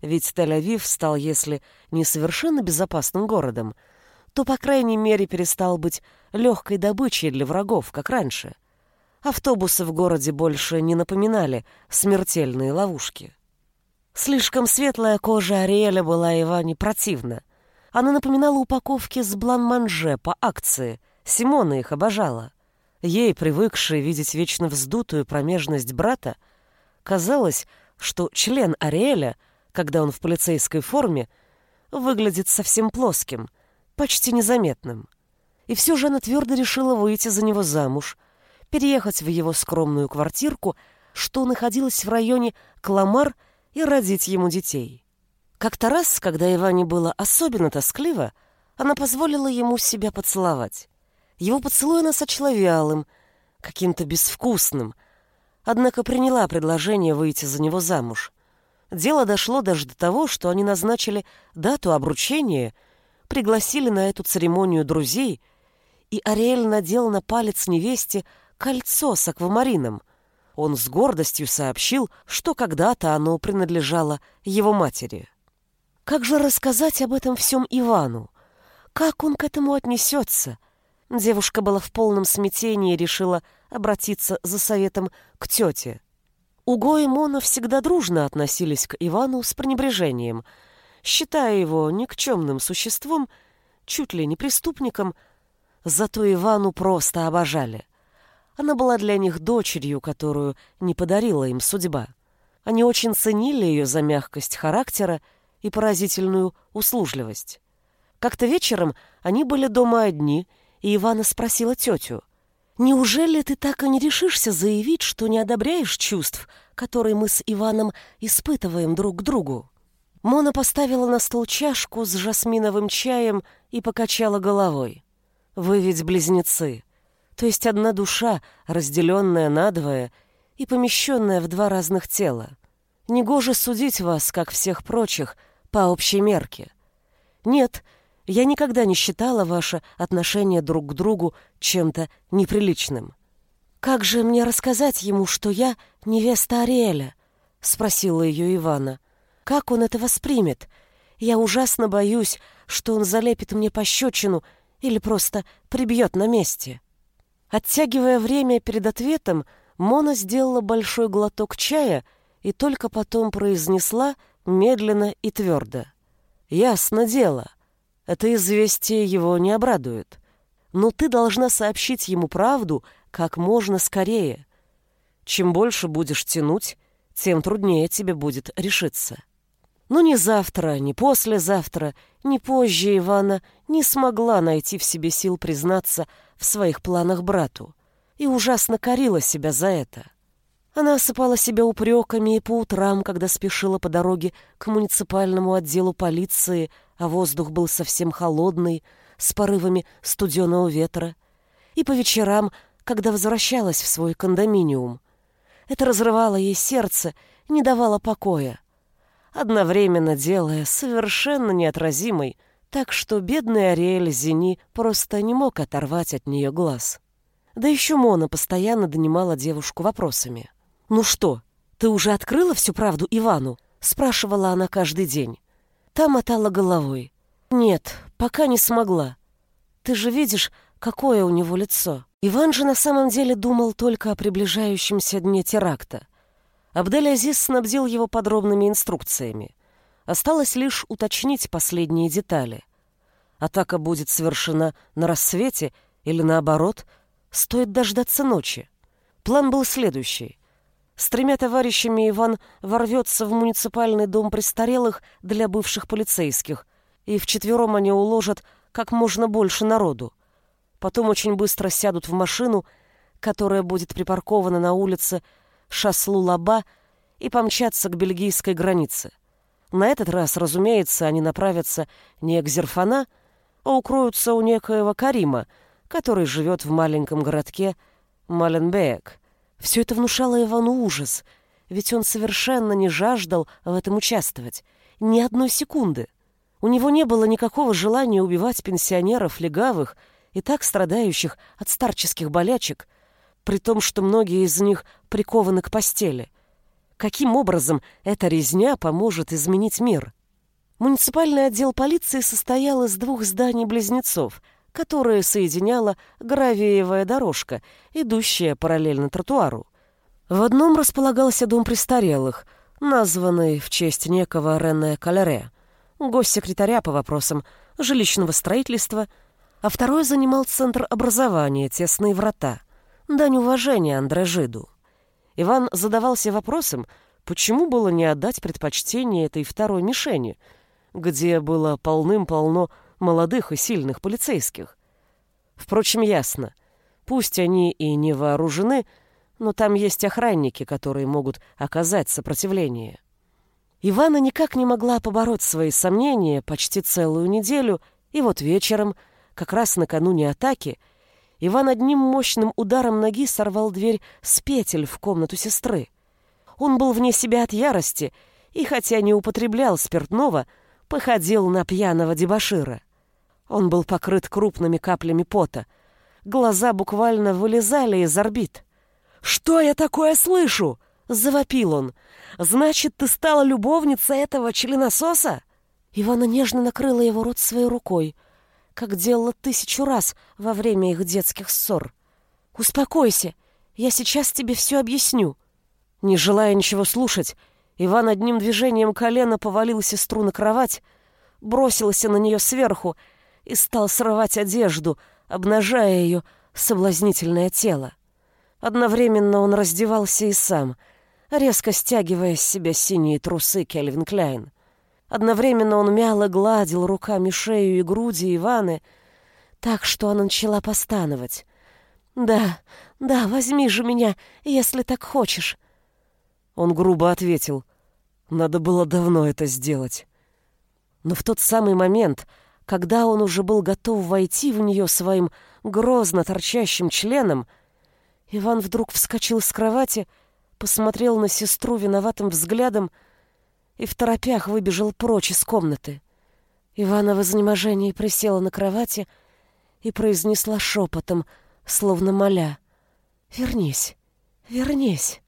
Ведь Тель-Авив стал, если не совершенно безопасным городом, то, по крайней мере, перестал быть легкой добычей для врагов, как раньше — Автобусы в городе больше не напоминали смертельные ловушки. Слишком светлая кожа Ариэля была Иване противна. Она напоминала упаковки с блан-манже по акции. Симона их обожала. Ей, привыкшей видеть вечно вздутую промежность брата, казалось, что член Ариэля, когда он в полицейской форме, выглядит совсем плоским, почти незаметным. И все же она твердо решила выйти за него замуж — переехать в его скромную квартирку, что находилась в районе Кламар, и родить ему детей. Как-то раз, когда Иване было особенно тоскливо, она позволила ему себя поцеловать. Его поцелуй она сочла вялым, каким-то безвкусным, однако приняла предложение выйти за него замуж. Дело дошло даже до того, что они назначили дату обручения, пригласили на эту церемонию друзей, и Ариэль надел на палец невесте кольцо с аквамарином. Он с гордостью сообщил, что когда-то оно принадлежало его матери. Как же рассказать об этом всем Ивану? Как он к этому отнесется? Девушка была в полном смятении и решила обратиться за советом к тете. Уго и Мона всегда дружно относились к Ивану с пренебрежением, считая его никчемным существом, чуть ли не преступником, зато Ивану просто обожали. Она была для них дочерью, которую не подарила им судьба. Они очень ценили ее за мягкость характера и поразительную услужливость. Как-то вечером они были дома одни, и Ивана спросила тетю, «Неужели ты так и не решишься заявить, что не одобряешь чувств, которые мы с Иваном испытываем друг к другу?» Мона поставила на стол чашку с жасминовым чаем и покачала головой. «Вы ведь близнецы то есть одна душа, разделенная надвое и помещенная в два разных тела. Негоже судить вас, как всех прочих, по общей мерке. Нет, я никогда не считала ваше отношение друг к другу чем-то неприличным. «Как же мне рассказать ему, что я невеста Ариэля?» — спросила ее Ивана. «Как он это воспримет? Я ужасно боюсь, что он залепит мне пощечину или просто прибьет на месте». Оттягивая время перед ответом, Мона сделала большой глоток чая и только потом произнесла медленно и твердо. «Ясно дело. Это известие его не обрадует. Но ты должна сообщить ему правду как можно скорее. Чем больше будешь тянуть, тем труднее тебе будет решиться». Но ни завтра, ни послезавтра, ни позже Ивана не смогла найти в себе сил признаться в своих планах брату и ужасно корила себя за это. Она осыпала себя упреками и по утрам, когда спешила по дороге к муниципальному отделу полиции, а воздух был совсем холодный, с порывами студеного ветра, и по вечерам, когда возвращалась в свой кондоминиум. Это разрывало ей сердце, не давало покоя, одновременно делая совершенно неотразимой, так что бедный Ариэль Зени просто не мог оторвать от нее глаз. Да еще Мона постоянно донимала девушку вопросами. «Ну что, ты уже открыла всю правду Ивану?» — спрашивала она каждый день. Та мотала головой. «Нет, пока не смогла. Ты же видишь, какое у него лицо». Иван же на самом деле думал только о приближающемся дне теракта. Абдель-Азиз снабдил его подробными инструкциями. Осталось лишь уточнить последние детали. Атака будет совершена на рассвете или наоборот, стоит дождаться ночи. План был следующий. С тремя товарищами Иван ворвется в муниципальный дом престарелых для бывших полицейских, и вчетвером они уложат как можно больше народу. Потом очень быстро сядут в машину, которая будет припаркована на улице Шаслу-Лаба, и помчатся к бельгийской границе. На этот раз, разумеется, они направятся не к Зерфана, а укроются у некоего Карима, который живет в маленьком городке Маленбек. Все это внушало Ивану ужас, ведь он совершенно не жаждал в этом участвовать. Ни одной секунды. У него не было никакого желания убивать пенсионеров, легавых и так страдающих от старческих болячек, при том, что многие из них прикованы к постели. Каким образом эта резня поможет изменить мир? Муниципальный отдел полиции состоял из двух зданий-близнецов — которое соединяла гравиевая дорожка, идущая параллельно тротуару. В одном располагался дом престарелых, названный в честь некого Рене Калере, госсекретаря по вопросам жилищного строительства, а второй занимал Центр образования «Тесные врата», дань уважения Андре Жиду. Иван задавался вопросом, почему было не отдать предпочтение этой второй мишени, где было полным-полно молодых и сильных полицейских. Впрочем, ясно. Пусть они и не вооружены, но там есть охранники, которые могут оказать сопротивление. Ивана никак не могла побороть свои сомнения почти целую неделю, и вот вечером, как раз накануне атаки, Иван одним мощным ударом ноги сорвал дверь с петель в комнату сестры. Он был вне себя от ярости и, хотя не употреблял спиртного, походил на пьяного дебошира. Он был покрыт крупными каплями пота. Глаза буквально вылезали из орбит. «Что я такое слышу?» — завопил он. «Значит, ты стала любовницей этого членососа?» Ивана нежно накрыла его рот своей рукой, как делала тысячу раз во время их детских ссор. «Успокойся, я сейчас тебе все объясню». Не желая ничего слушать, Иван одним движением колена повалил сестру на кровать, бросился на нее сверху и стал срывать одежду, обнажая ее соблазнительное тело. Одновременно он раздевался и сам, резко стягивая с себя синие трусы Кельвин Кляйн. Одновременно он мяло гладил руками шею и груди Иваны, так что она начала постановать. «Да, да, возьми же меня, если так хочешь». Он грубо ответил. «Надо было давно это сделать». Но в тот самый момент, когда он уже был готов войти в нее своим грозно торчащим членом, Иван вдруг вскочил с кровати, посмотрел на сестру виноватым взглядом и в торопях выбежал прочь из комнаты. Ивана в изнеможении присела на кровати и произнесла шепотом, словно моля. «Вернись, вернись».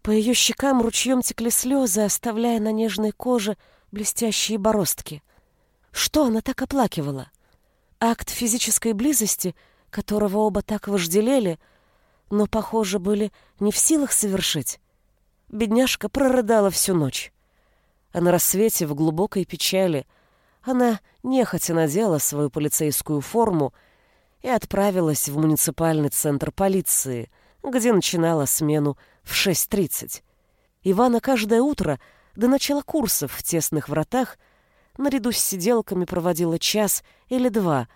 По ее щекам ручьем текли слезы, оставляя на нежной коже блестящие бороздки. Что она так оплакивала? Акт физической близости, которого оба так вожделели, но, похоже, были не в силах совершить. Бедняжка прорыдала всю ночь. А на рассвете, в глубокой печали, она нехотя надела свою полицейскую форму и отправилась в муниципальный центр полиции, где начинала смену в 6.30. Ивана каждое утро до начала курсов в тесных вратах – наряду с сиделками проводила час или два,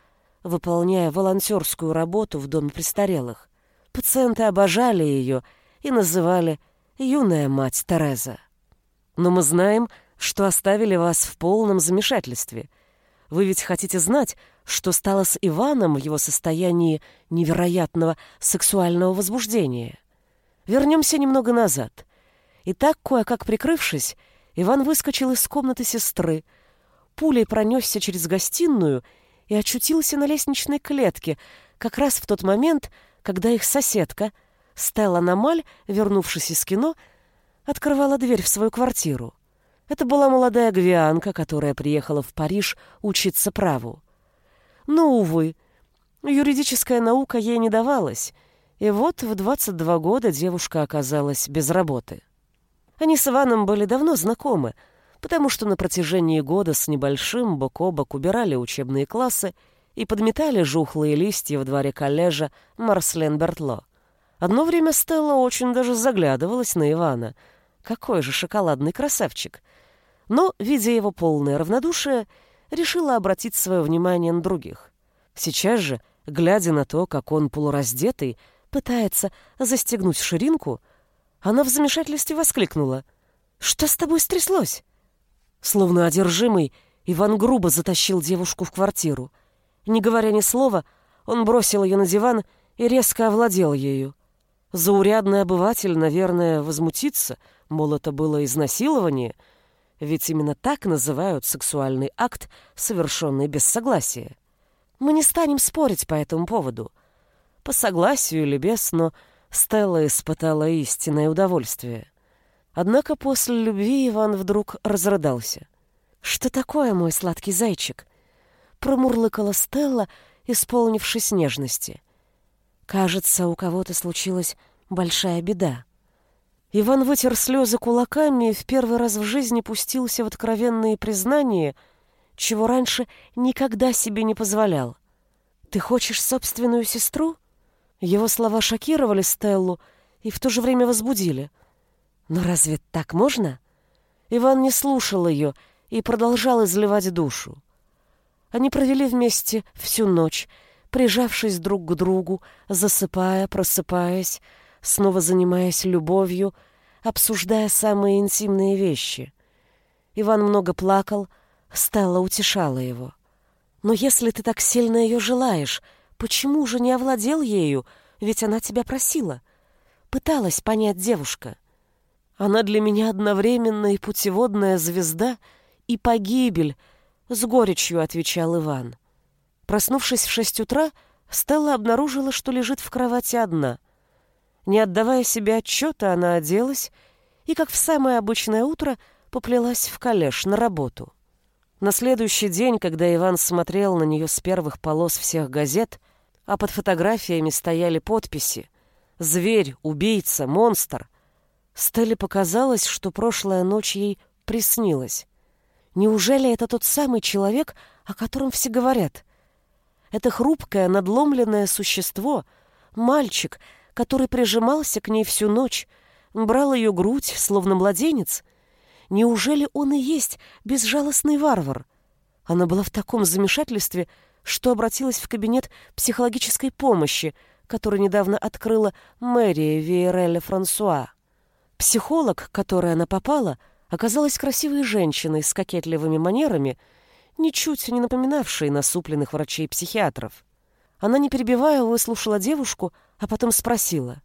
выполняя волонтерскую работу в доме престарелых. Пациенты обожали ее и называли «юная мать Тереза». Но мы знаем, что оставили вас в полном замешательстве. Вы ведь хотите знать, что стало с Иваном в его состоянии невероятного сексуального возбуждения. Вернемся немного назад. И так, кое-как прикрывшись, Иван выскочил из комнаты сестры, пулей пронесся через гостиную и очутился на лестничной клетке, как раз в тот момент, когда их соседка, Стелла Намаль, вернувшись из кино, открывала дверь в свою квартиру. Это была молодая гвианка, которая приехала в Париж учиться праву. Но, увы, юридическая наука ей не давалась, и вот в 22 года девушка оказалась без работы. Они с Иваном были давно знакомы, потому что на протяжении года с небольшим бок о бок убирали учебные классы и подметали жухлые листья в дворе коллежа Марслен Бертло. Одно время Стелла очень даже заглядывалась на Ивана. Какой же шоколадный красавчик! Но, видя его полное равнодушие, решила обратить свое внимание на других. Сейчас же, глядя на то, как он полураздетый пытается застегнуть ширинку, она в замешательстве воскликнула. «Что с тобой стряслось?» Словно одержимый, Иван грубо затащил девушку в квартиру. Не говоря ни слова, он бросил ее на диван и резко овладел ею. Заурядный обыватель, наверное, возмутится, мол, это было изнасилование — ведь именно так называют сексуальный акт, совершенный без согласия. Мы не станем спорить по этому поводу. По согласию или без, но Стелла испытала истинное удовольствие. Однако после любви Иван вдруг разрыдался. «Что такое, мой сладкий зайчик?» Промурлыкала Стелла, исполнившись нежности. «Кажется, у кого-то случилась большая беда». Иван вытер слезы кулаками и в первый раз в жизни пустился в откровенные признания, чего раньше никогда себе не позволял. «Ты хочешь собственную сестру?» Его слова шокировали Стеллу и в то же время возбудили. «Но разве так можно?» Иван не слушал ее и продолжал изливать душу. Они провели вместе всю ночь, прижавшись друг к другу, засыпая, просыпаясь, снова занимаясь любовью, обсуждая самые интимные вещи. Иван много плакал, Стелла утешала его. «Но если ты так сильно ее желаешь, почему же не овладел ею, ведь она тебя просила?» Пыталась понять девушка. «Она для меня одновременно и путеводная звезда, и погибель», — с горечью отвечал Иван. Проснувшись в шесть утра, Стелла обнаружила, что лежит в кровати одна. Не отдавая себе отчета, она оделась и, как в самое обычное утро, поплелась в коллеж на работу. На следующий день, когда Иван смотрел на нее с первых полос всех газет, а под фотографиями стояли подписи «Зверь», «Убийца», «Монстр», Стелле показалось, что прошлая ночь ей приснилась. Неужели это тот самый человек, о котором все говорят? Это хрупкое, надломленное существо, мальчик, который прижимался к ней всю ночь, брал ее грудь, словно младенец. Неужели он и есть безжалостный варвар? Она была в таком замешательстве, что обратилась в кабинет психологической помощи, который недавно открыла мэрия Виереля Франсуа. Психолог, к которой она попала, оказалась красивой женщиной с кокетливыми манерами, ничуть не напоминавшей насупленных врачей-психиатров. Она, не перебивая, выслушала девушку, а потом спросила.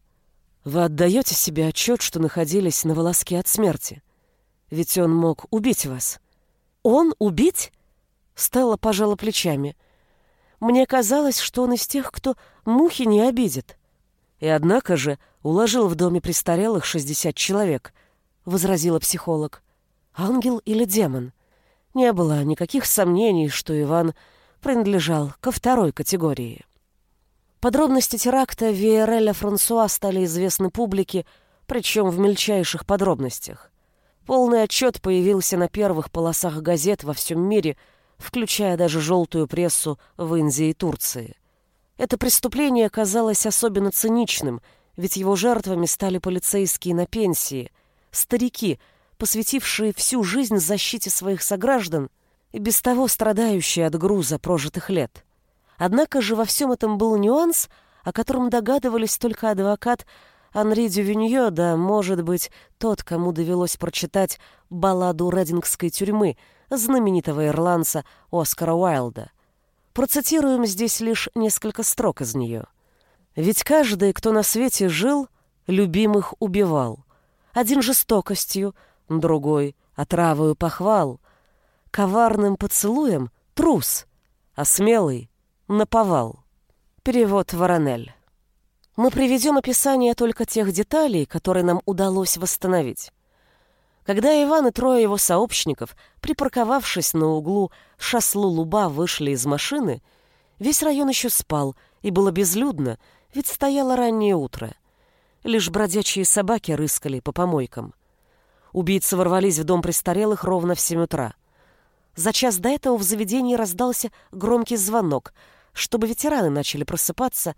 «Вы отдаете себе отчет, что находились на волоске от смерти? Ведь он мог убить вас». «Он убить?» Стелла пожала плечами. «Мне казалось, что он из тех, кто мухи не обидит». «И однако же уложил в доме престарелых шестьдесят человек», — возразила психолог. «Ангел или демон?» Не было никаких сомнений, что Иван принадлежал ко второй категории. Подробности теракта Виереля Франсуа стали известны публике, причем в мельчайших подробностях. Полный отчет появился на первых полосах газет во всем мире, включая даже желтую прессу в Индии и Турции. Это преступление казалось особенно циничным, ведь его жертвами стали полицейские на пенсии, старики, посвятившие всю жизнь защите своих сограждан – и без того страдающий от груза прожитых лет. Однако же во всем этом был нюанс, о котором догадывались только адвокат Анри Дювиньо, да, может быть, тот, кому довелось прочитать балладу Редингской тюрьмы знаменитого ирландца Оскара Уайлда. Процитируем здесь лишь несколько строк из нее. «Ведь каждый, кто на свете жил, любимых убивал. Один жестокостью, другой отравою похвал. Коварным поцелуем — трус, а смелый — наповал». Перевод Воронель. Мы приведем описание только тех деталей, которые нам удалось восстановить. Когда Иван и трое его сообщников, припарковавшись на углу Шаслу-Луба, вышли из машины, весь район еще спал, и было безлюдно, ведь стояло раннее утро. Лишь бродячие собаки рыскали по помойкам. Убийцы ворвались в дом престарелых ровно в семь утра. За час до этого в заведении раздался громкий звонок, чтобы ветераны начали просыпаться,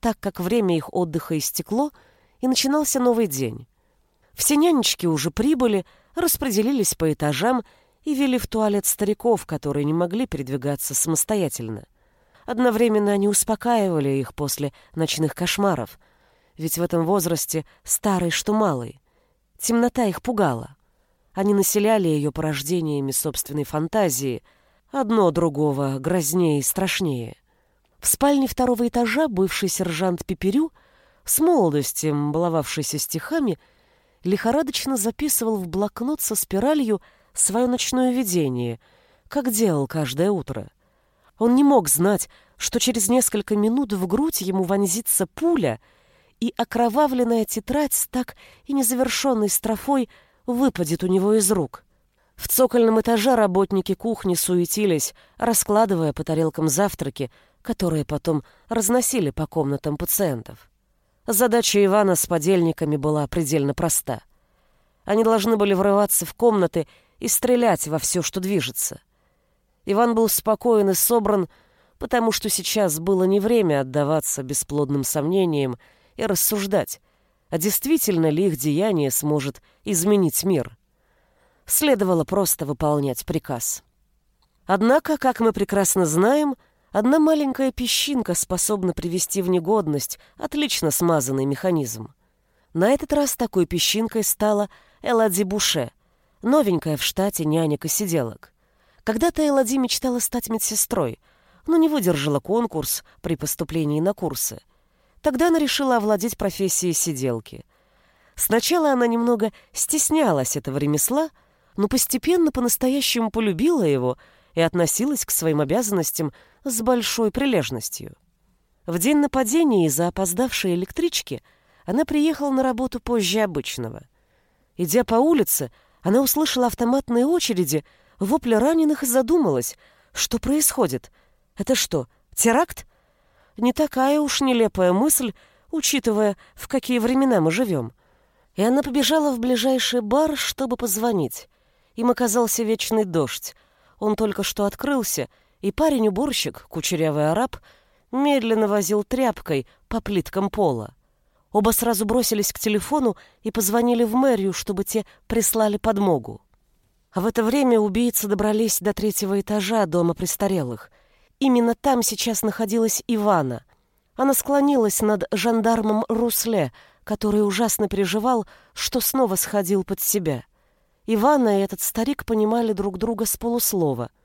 так как время их отдыха истекло, и начинался новый день. Все нянечки уже прибыли, распределились по этажам и вели в туалет стариков, которые не могли передвигаться самостоятельно. Одновременно они успокаивали их после ночных кошмаров, ведь в этом возрасте старый что малый. Темнота их пугала. Они населяли ее порождениями собственной фантазии, одно другого грознее и страшнее. В спальне второго этажа бывший сержант Пеперю, с молодости баловавшийся стихами, лихорадочно записывал в блокнот со спиралью свое ночное видение, как делал каждое утро. Он не мог знать, что через несколько минут в грудь ему вонзится пуля, и окровавленная тетрадь с так и незавершенной строфой выпадет у него из рук. В цокольном этаже работники кухни суетились, раскладывая по тарелкам завтраки, которые потом разносили по комнатам пациентов. Задача Ивана с подельниками была предельно проста. Они должны были врываться в комнаты и стрелять во все, что движется. Иван был спокоен и собран, потому что сейчас было не время отдаваться бесплодным сомнениям и рассуждать, а действительно ли их деяние сможет изменить мир. Следовало просто выполнять приказ. Однако, как мы прекрасно знаем, Одна маленькая песчинка способна привести в негодность отлично смазанный механизм. На этот раз такой песчинкой стала Эллади Буше, новенькая в штате нянек и сиделок. Когда-то Эллади мечтала стать медсестрой, но не выдержала конкурс при поступлении на курсы. Тогда она решила овладеть профессией сиделки. Сначала она немного стеснялась этого ремесла, но постепенно по-настоящему полюбила его и относилась к своим обязанностям с большой прилежностью. В день нападения из-за опоздавшей электрички она приехала на работу позже обычного. Идя по улице, она услышала автоматные очереди, вопли раненых и задумалась, что происходит. Это что, теракт? Не такая уж нелепая мысль, учитывая, в какие времена мы живем. И она побежала в ближайший бар, чтобы позвонить. Им оказался вечный дождь. Он только что открылся — и парень-уборщик, кучерявый араб, медленно возил тряпкой по плиткам пола. Оба сразу бросились к телефону и позвонили в мэрию, чтобы те прислали подмогу. А в это время убийцы добрались до третьего этажа дома престарелых. Именно там сейчас находилась Ивана. Она склонилась над жандармом Русле, который ужасно переживал, что снова сходил под себя. Ивана и этот старик понимали друг друга с полуслова —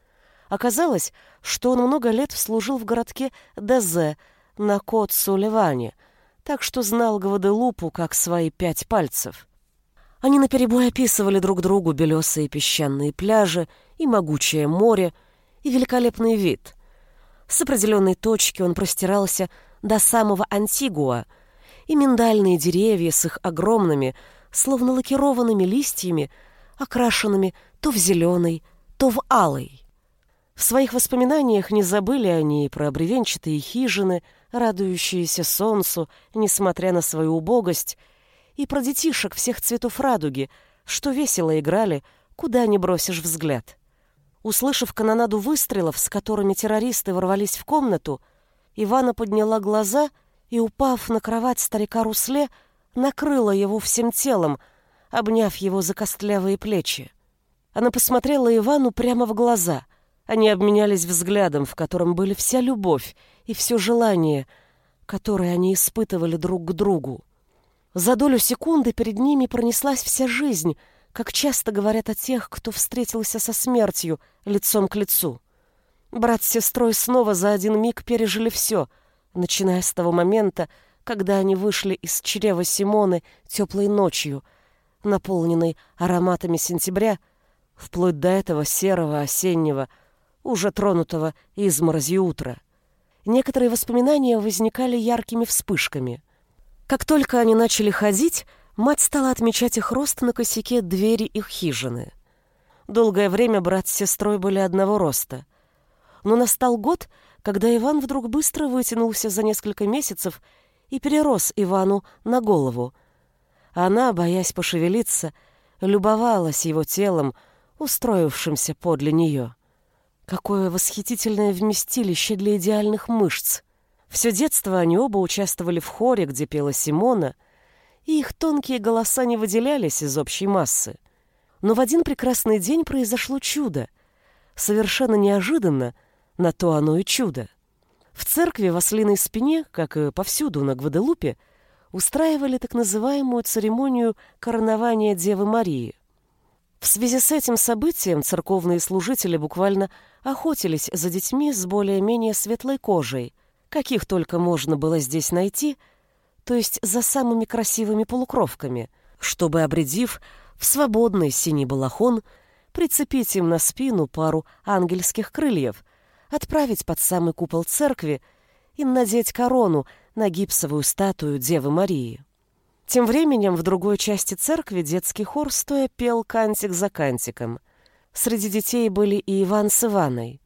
Оказалось, что он много лет служил в городке Дезе на Кот-Сулливане, так что знал Гваделупу как свои пять пальцев. Они наперебой описывали друг другу белесые песчаные пляжи и могучее море, и великолепный вид. С определенной точки он простирался до самого Антигуа, и миндальные деревья с их огромными, словно лакированными листьями, окрашенными то в зеленый, то в алый. В своих воспоминаниях не забыли они и про бревенчатые хижины, радующиеся солнцу, несмотря на свою убогость, и про детишек всех цветов радуги, что весело играли, куда не бросишь взгляд. Услышав канонаду выстрелов, с которыми террористы ворвались в комнату, Ивана подняла глаза и, упав на кровать старика Русле, накрыла его всем телом, обняв его за костлявые плечи. Она посмотрела Ивану прямо в глаза — они обменялись взглядом, в котором были вся любовь и все желание, которое они испытывали друг к другу. За долю секунды перед ними пронеслась вся жизнь, как часто говорят о тех, кто встретился со смертью лицом к лицу. Брат с сестрой снова за один миг пережили все, начиная с того момента, когда они вышли из чрева Симоны теплой ночью, наполненной ароматами сентября, вплоть до этого серого осеннего, уже тронутого изморозью утра. Некоторые воспоминания возникали яркими вспышками. Как только они начали ходить, мать стала отмечать их рост на косяке двери их хижины. Долгое время брат с сестрой были одного роста. Но настал год, когда Иван вдруг быстро вытянулся за несколько месяцев и перерос Ивану на голову. Она, боясь пошевелиться, любовалась его телом, устроившимся подле нее. Какое восхитительное вместилище для идеальных мышц! Все детство они оба участвовали в хоре, где пела Симона, и их тонкие голоса не выделялись из общей массы. Но в один прекрасный день произошло чудо. Совершенно неожиданно, на то оно и чудо. В церкви в ослиной спине, как и повсюду на Гваделупе, устраивали так называемую церемонию коронования Девы Марии. В связи с этим событием церковные служители буквально охотились за детьми с более-менее светлой кожей, каких только можно было здесь найти, то есть за самыми красивыми полукровками, чтобы, обредив в свободный синий балахон, прицепить им на спину пару ангельских крыльев, отправить под самый купол церкви и надеть корону на гипсовую статую Девы Марии. Тем временем в другой части церкви детский хор стоя пел кантик за кантиком. Среди детей были и Иван с Иваной.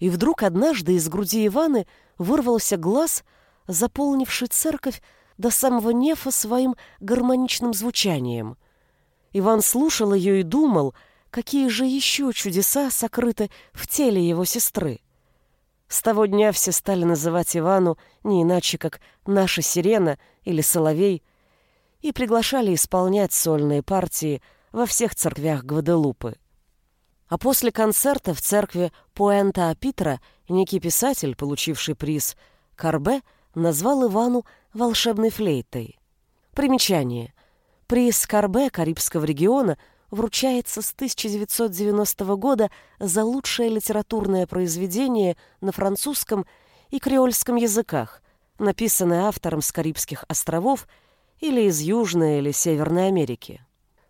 И вдруг однажды из груди Иваны вырвался глаз, заполнивший церковь до самого нефа своим гармоничным звучанием. Иван слушал ее и думал, какие же еще чудеса сокрыты в теле его сестры. С того дня все стали называть Ивану не иначе, как «наша сирена» или «соловей», и приглашали исполнять сольные партии во всех церквях Гваделупы. А после концерта в церкви Пуэнта-Апитра некий писатель, получивший приз Карбе, назвал Ивану волшебной флейтой. Примечание. Приз Карбе Карибского региона – вручается с 1990 года за лучшее литературное произведение на французском и креольском языках, написанное автором с Карибских островов или из Южной или Северной Америки.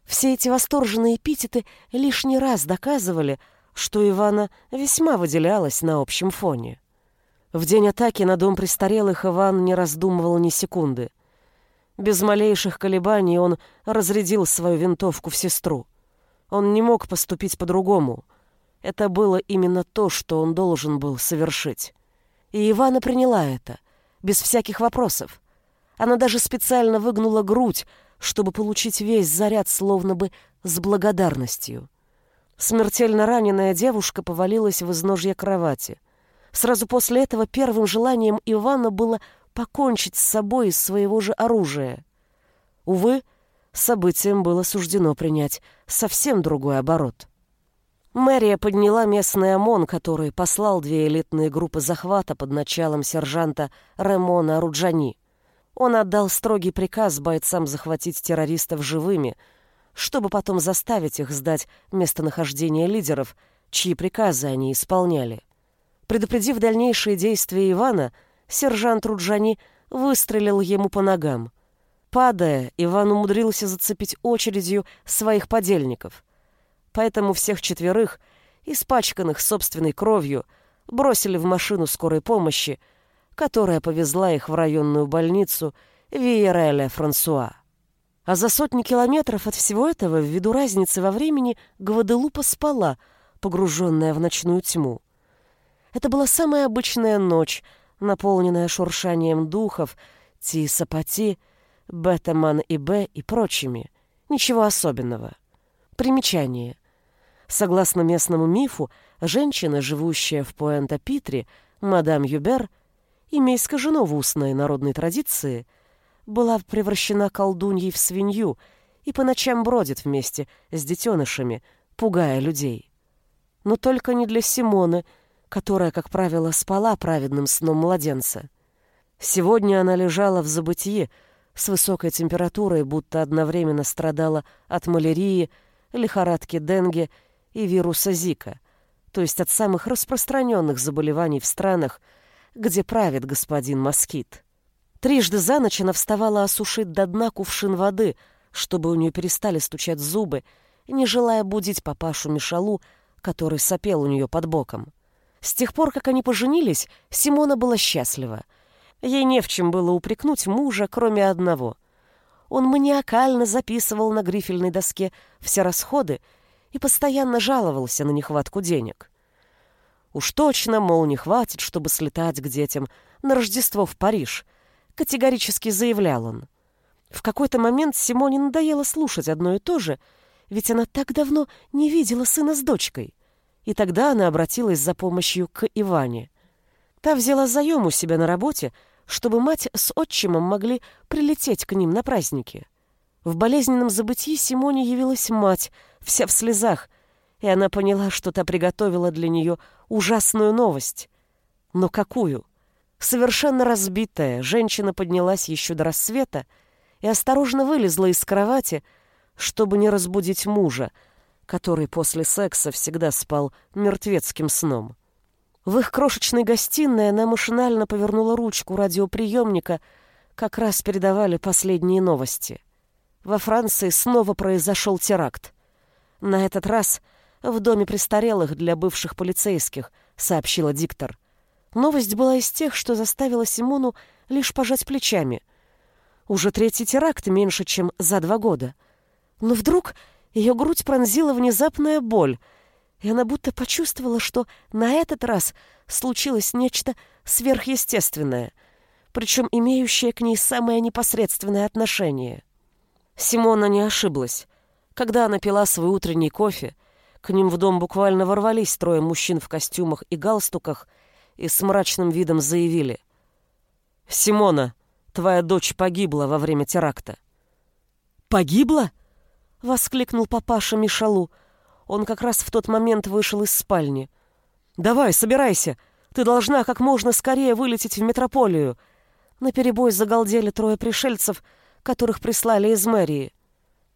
Все эти восторженные эпитеты лишний раз доказывали, что Ивана весьма выделялась на общем фоне. В день атаки на дом престарелых Иван не раздумывал ни секунды. Без малейших колебаний он разрядил свою винтовку в сестру. Он не мог поступить по-другому. Это было именно то, что он должен был совершить. И Ивана приняла это, без всяких вопросов. Она даже специально выгнула грудь, чтобы получить весь заряд словно бы с благодарностью. Смертельно раненая девушка повалилась в изножье кровати. Сразу после этого первым желанием Ивана было покончить с собой из своего же оружия. Увы, событиям было суждено принять совсем другой оборот. Мэрия подняла местный ОМОН, который послал две элитные группы захвата под началом сержанта Ремона Руджани. Он отдал строгий приказ бойцам захватить террористов живыми, чтобы потом заставить их сдать местонахождение лидеров, чьи приказы они исполняли. Предупредив дальнейшие действия Ивана, сержант Руджани выстрелил ему по ногам. Падая, Иван умудрился зацепить очередью своих подельников. Поэтому всех четверых, испачканных собственной кровью, бросили в машину скорой помощи, которая повезла их в районную больницу Виереля Франсуа. А за сотни километров от всего этого, ввиду разницы во времени, Гваделупа спала, погруженная в ночную тьму. Это была самая обычная ночь, наполненная шуршанием духов, ти-сапати, Бетаман и Б и прочими. Ничего особенного. Примечание. Согласно местному мифу, женщина, живущая в Пуэнто-Питре, мадам Юбер, имя искажено в устной народной традиции, была превращена колдуньей в свинью и по ночам бродит вместе с детенышами, пугая людей. Но только не для Симоны, которая, как правило, спала праведным сном младенца. Сегодня она лежала в забытии, с высокой температурой, будто одновременно страдала от малярии, лихорадки Денге и вируса Зика, то есть от самых распространенных заболеваний в странах, где правит господин Москит. Трижды за ночь она вставала осушить до дна кувшин воды, чтобы у нее перестали стучать зубы, не желая будить папашу Мишалу, который сопел у нее под боком. С тех пор, как они поженились, Симона была счастлива. Ей не в чем было упрекнуть мужа, кроме одного. Он маниакально записывал на грифельной доске все расходы и постоянно жаловался на нехватку денег. Уж точно, мол, не хватит, чтобы слетать к детям на Рождество в Париж, категорически заявлял он. В какой-то момент Симоне надоело слушать одно и то же, ведь она так давно не видела сына с дочкой. И тогда она обратилась за помощью к Иване. Та взяла заем у себя на работе, чтобы мать с отчимом могли прилететь к ним на праздники. В болезненном забытии Симоне явилась мать, вся в слезах, и она поняла, что та приготовила для нее ужасную новость. Но какую? Совершенно разбитая, женщина поднялась еще до рассвета и осторожно вылезла из кровати, чтобы не разбудить мужа, который после секса всегда спал мертвецким сном. В их крошечной гостиной она машинально повернула ручку радиоприемника, как раз передавали последние новости. Во Франции снова произошел теракт. На этот раз в доме престарелых для бывших полицейских, сообщила диктор. Новость была из тех, что заставила Симону лишь пожать плечами. Уже третий теракт меньше, чем за два года. Но вдруг ее грудь пронзила внезапная боль — и она будто почувствовала, что на этот раз случилось нечто сверхъестественное, причем имеющее к ней самое непосредственное отношение. Симона не ошиблась. Когда она пила свой утренний кофе, к ним в дом буквально ворвались трое мужчин в костюмах и галстуках и с мрачным видом заявили. «Симона, твоя дочь погибла во время теракта». «Погибла?» — воскликнул папаша Мишалу. Он как раз в тот момент вышел из спальни. «Давай, собирайся. Ты должна как можно скорее вылететь в метрополию». На перебой загалдели трое пришельцев, которых прислали из мэрии.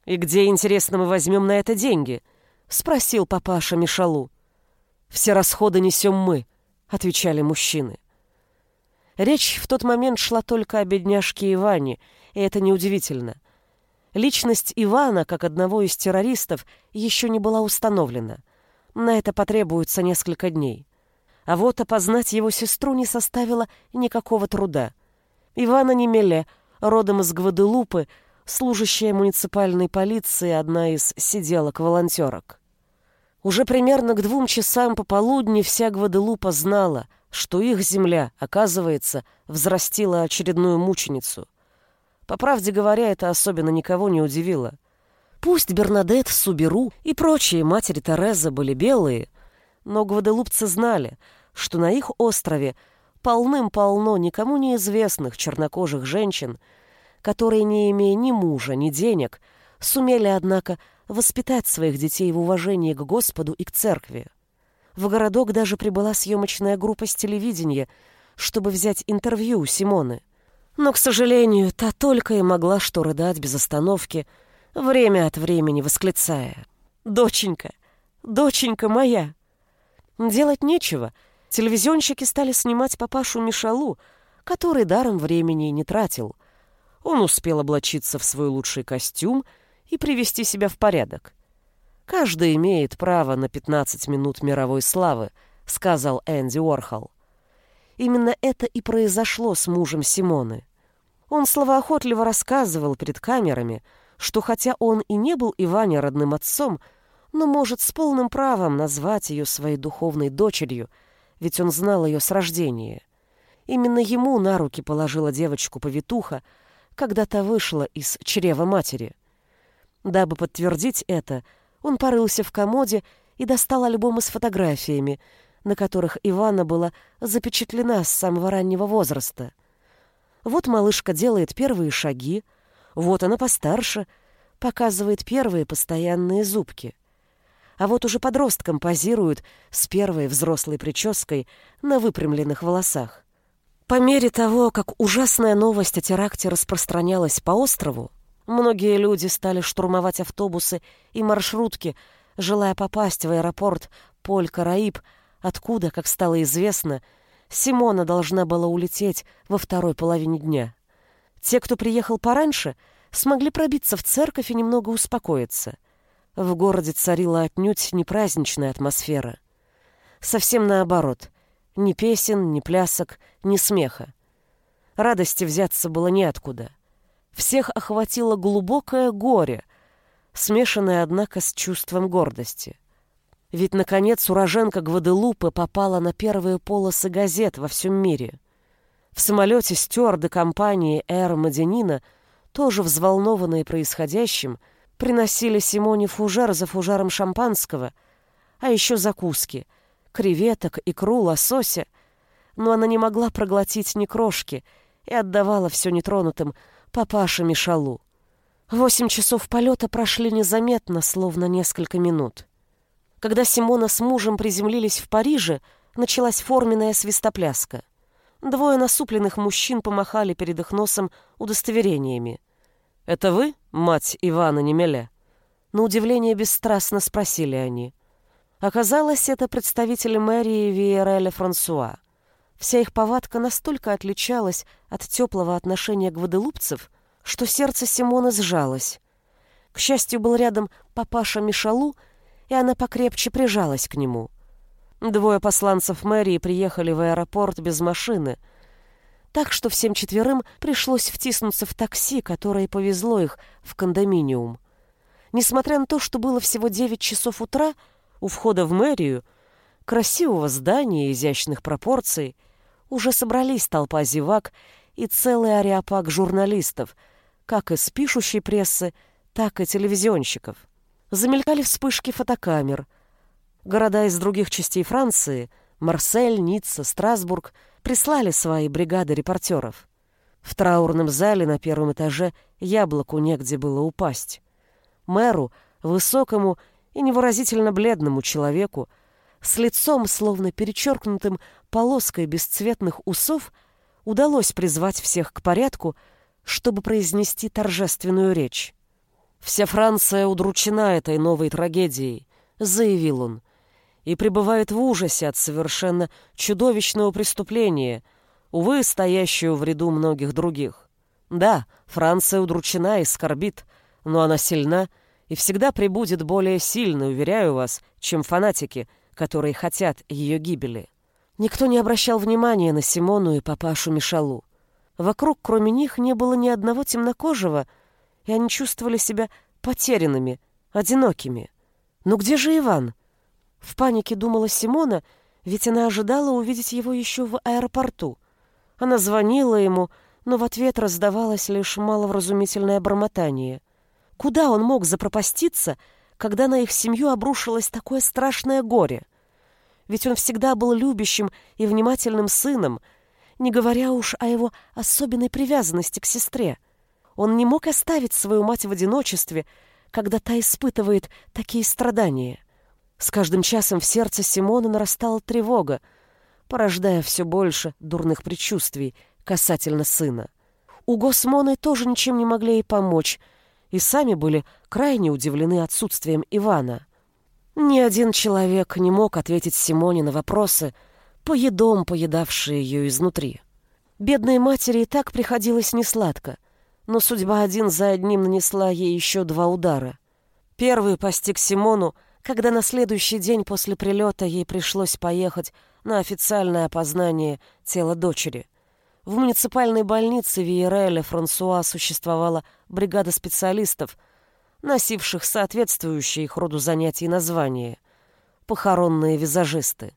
«И где, интересно, мы возьмем на это деньги?» — спросил папаша Мишалу. «Все расходы несем мы», — отвечали мужчины. Речь в тот момент шла только о бедняжке Иване, и это неудивительно — Личность Ивана, как одного из террористов, еще не была установлена. На это потребуется несколько дней. А вот опознать его сестру не составило никакого труда. Ивана Немеле, родом из Гваделупы, служащая муниципальной полиции, одна из сиделок-волонтерок. Уже примерно к двум часам пополудни вся Гваделупа знала, что их земля, оказывается, взрастила очередную мученицу — по правде говоря, это особенно никого не удивило. Пусть Бернадет, Суберу и прочие матери Терезы были белые, но гваделупцы знали, что на их острове полным-полно никому неизвестных чернокожих женщин, которые, не имея ни мужа, ни денег, сумели, однако, воспитать своих детей в уважении к Господу и к церкви. В городок даже прибыла съемочная группа с телевидения, чтобы взять интервью у Симоны. Но, к сожалению, та только и могла что рыдать без остановки, время от времени восклицая. «Доченька! Доченька моя!» Делать нечего. Телевизионщики стали снимать папашу Мишалу, который даром времени не тратил. Он успел облачиться в свой лучший костюм и привести себя в порядок. «Каждый имеет право на 15 минут мировой славы», — сказал Энди Уорхол. Именно это и произошло с мужем Симоны. Он словоохотливо рассказывал перед камерами, что хотя он и не был Иване родным отцом, но может с полным правом назвать ее своей духовной дочерью, ведь он знал ее с рождения. Именно ему на руки положила девочку повитуха, когда та вышла из чрева матери. Дабы подтвердить это, он порылся в комоде и достал альбомы с фотографиями, на которых Ивана была запечатлена с самого раннего возраста — вот малышка делает первые шаги, вот она постарше, показывает первые постоянные зубки. А вот уже подростком позирует с первой взрослой прической на выпрямленных волосах. По мере того, как ужасная новость о теракте распространялась по острову, Многие люди стали штурмовать автобусы и маршрутки, желая попасть в аэропорт Поль-Караиб, откуда, как стало известно, Симона должна была улететь во второй половине дня. Те, кто приехал пораньше, смогли пробиться в церковь и немного успокоиться. В городе царила отнюдь не праздничная атмосфера. Совсем наоборот. Ни песен, ни плясок, ни смеха. Радости взяться было неоткуда. Всех охватило глубокое горе, смешанное, однако, с чувством гордости. Ведь, наконец, уроженка Гваделупы попала на первые полосы газет во всем мире. В самолете стюарды компании «Эр Маденина», тоже взволнованные происходящим, приносили Симоне фужер за фужером шампанского, а еще закуски — креветок, икру, лосося. Но она не могла проглотить ни крошки и отдавала все нетронутым папаше Мишалу. Восемь часов полета прошли незаметно, словно несколько минут. Когда Симона с мужем приземлились в Париже, началась форменная свистопляска. Двое насупленных мужчин помахали перед их носом удостоверениями. «Это вы, мать Ивана Немеля?» На удивление бесстрастно спросили они. Оказалось, это представители мэрии Виереля Франсуа. Вся их повадка настолько отличалась от теплого отношения гваделупцев, что сердце Симоны сжалось. К счастью, был рядом папаша Мишалу, и она покрепче прижалась к нему. Двое посланцев мэрии приехали в аэропорт без машины, так что всем четверым пришлось втиснуться в такси, которое повезло их в кондоминиум. Несмотря на то, что было всего девять часов утра, у входа в мэрию, красивого здания изящных пропорций, уже собрались толпа зевак и целый ареопаг журналистов, как из пишущей прессы, так и телевизионщиков. Замелькали вспышки фотокамер. Города из других частей Франции — Марсель, Ницца, Страсбург — прислали свои бригады репортеров. В траурном зале на первом этаже яблоку негде было упасть. Мэру, высокому и невыразительно бледному человеку, с лицом, словно перечеркнутым полоской бесцветных усов, удалось призвать всех к порядку, чтобы произнести торжественную речь. «Вся Франция удручена этой новой трагедией», — заявил он, «и пребывает в ужасе от совершенно чудовищного преступления, увы, стоящего в ряду многих других. Да, Франция удручена и скорбит, но она сильна и всегда прибудет более сильно, уверяю вас, чем фанатики, которые хотят ее гибели». Никто не обращал внимания на Симону и папашу Мишалу. Вокруг, кроме них, не было ни одного темнокожего, и они чувствовали себя потерянными, одинокими. Но где же Иван? В панике думала Симона, ведь она ожидала увидеть его еще в аэропорту. Она звонила ему, но в ответ раздавалось лишь маловразумительное бормотание. Куда он мог запропаститься, когда на их семью обрушилось такое страшное горе? Ведь он всегда был любящим и внимательным сыном — не говоря уж о его особенной привязанности к сестре. Он не мог оставить свою мать в одиночестве, когда та испытывает такие страдания. С каждым часом в сердце Симона нарастала тревога, порождая все больше дурных предчувствий касательно сына. Уго с Моной тоже ничем не могли ей помочь, и сами были крайне удивлены отсутствием Ивана. Ни один человек не мог ответить Симоне на вопросы, поедом поедавшие ее изнутри. Бедной матери и так приходилось несладко, но судьба один за одним нанесла ей еще два удара. Первый постиг Симону, когда на следующий день после прилета ей пришлось поехать на официальное опознание тела дочери. В муниципальной больнице Виереля Франсуа существовала бригада специалистов, носивших соответствующие их роду занятий название — похоронные визажисты.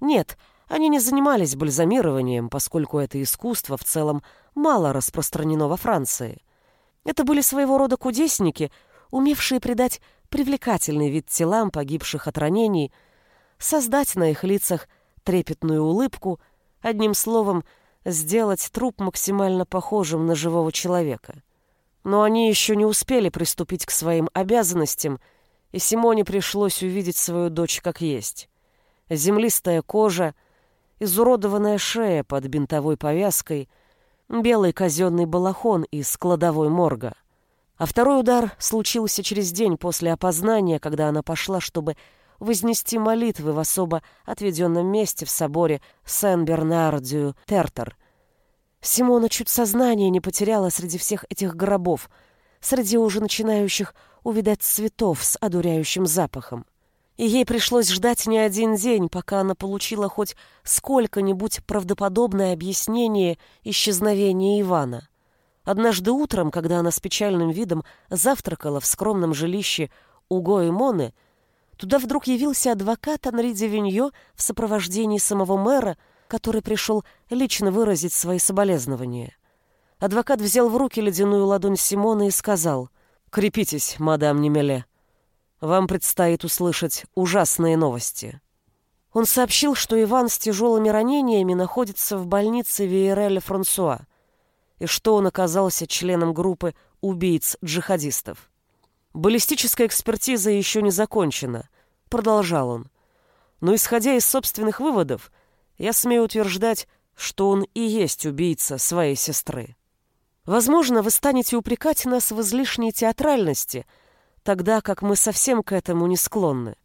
Нет, они не занимались бальзамированием, поскольку это искусство в целом мало распространено во Франции. Это были своего рода кудесники, умевшие придать привлекательный вид телам погибших от ранений, создать на их лицах трепетную улыбку, одним словом, сделать труп максимально похожим на живого человека. Но они еще не успели приступить к своим обязанностям, и Симоне пришлось увидеть свою дочь как есть. Землистая кожа, изуродованная шея под бинтовой повязкой, белый казенный балахон из кладовой морга. А второй удар случился через день после опознания, когда она пошла, чтобы вознести молитвы в особо отведенном месте в соборе Сен-Бернардию-Тертер. Симона чуть сознание не потеряла среди всех этих гробов, среди уже начинающих увидать цветов с одуряющим запахом. И ей пришлось ждать не один день, пока она получила хоть сколько-нибудь правдоподобное объяснение исчезновения Ивана. Однажды утром, когда она с печальным видом завтракала в скромном жилище Уго и Моны, туда вдруг явился адвокат Анри де Виньо в сопровождении самого мэра, который пришел лично выразить свои соболезнования. Адвокат взял в руки ледяную ладонь Симона и сказал «Крепитесь, мадам Немеле. Вам предстоит услышать ужасные новости». Он сообщил, что Иван с тяжелыми ранениями находится в больнице Виереля Франсуа и что он оказался членом группы убийц-джихадистов. «Баллистическая экспертиза еще не закончена», — продолжал он. «Но исходя из собственных выводов, я смею утверждать, что он и есть убийца своей сестры. Возможно, вы станете упрекать нас в излишней театральности, тогда как мы совсем к этому не склонны.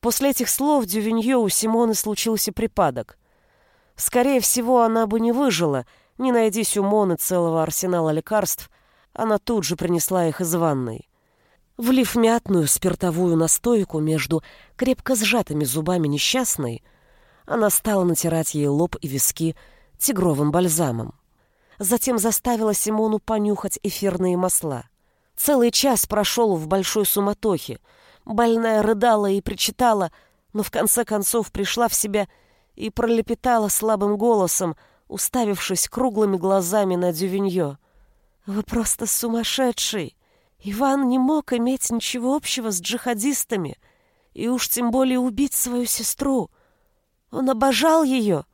После этих слов Дювиньо у Симоны случился припадок. Скорее всего, она бы не выжила, не найдись у Моны целого арсенала лекарств, она тут же принесла их из ванной. Влив мятную спиртовую настойку между крепко сжатыми зубами несчастной, она стала натирать ей лоб и виски тигровым бальзамом. Затем заставила Симону понюхать эфирные масла. Целый час прошел в большой суматохе. Больная рыдала и причитала, но в конце концов пришла в себя и пролепетала слабым голосом, уставившись круглыми глазами на Дювиньо. «Вы просто сумасшедший! Иван не мог иметь ничего общего с джихадистами, и уж тем более убить свою сестру!» Он обожал ее.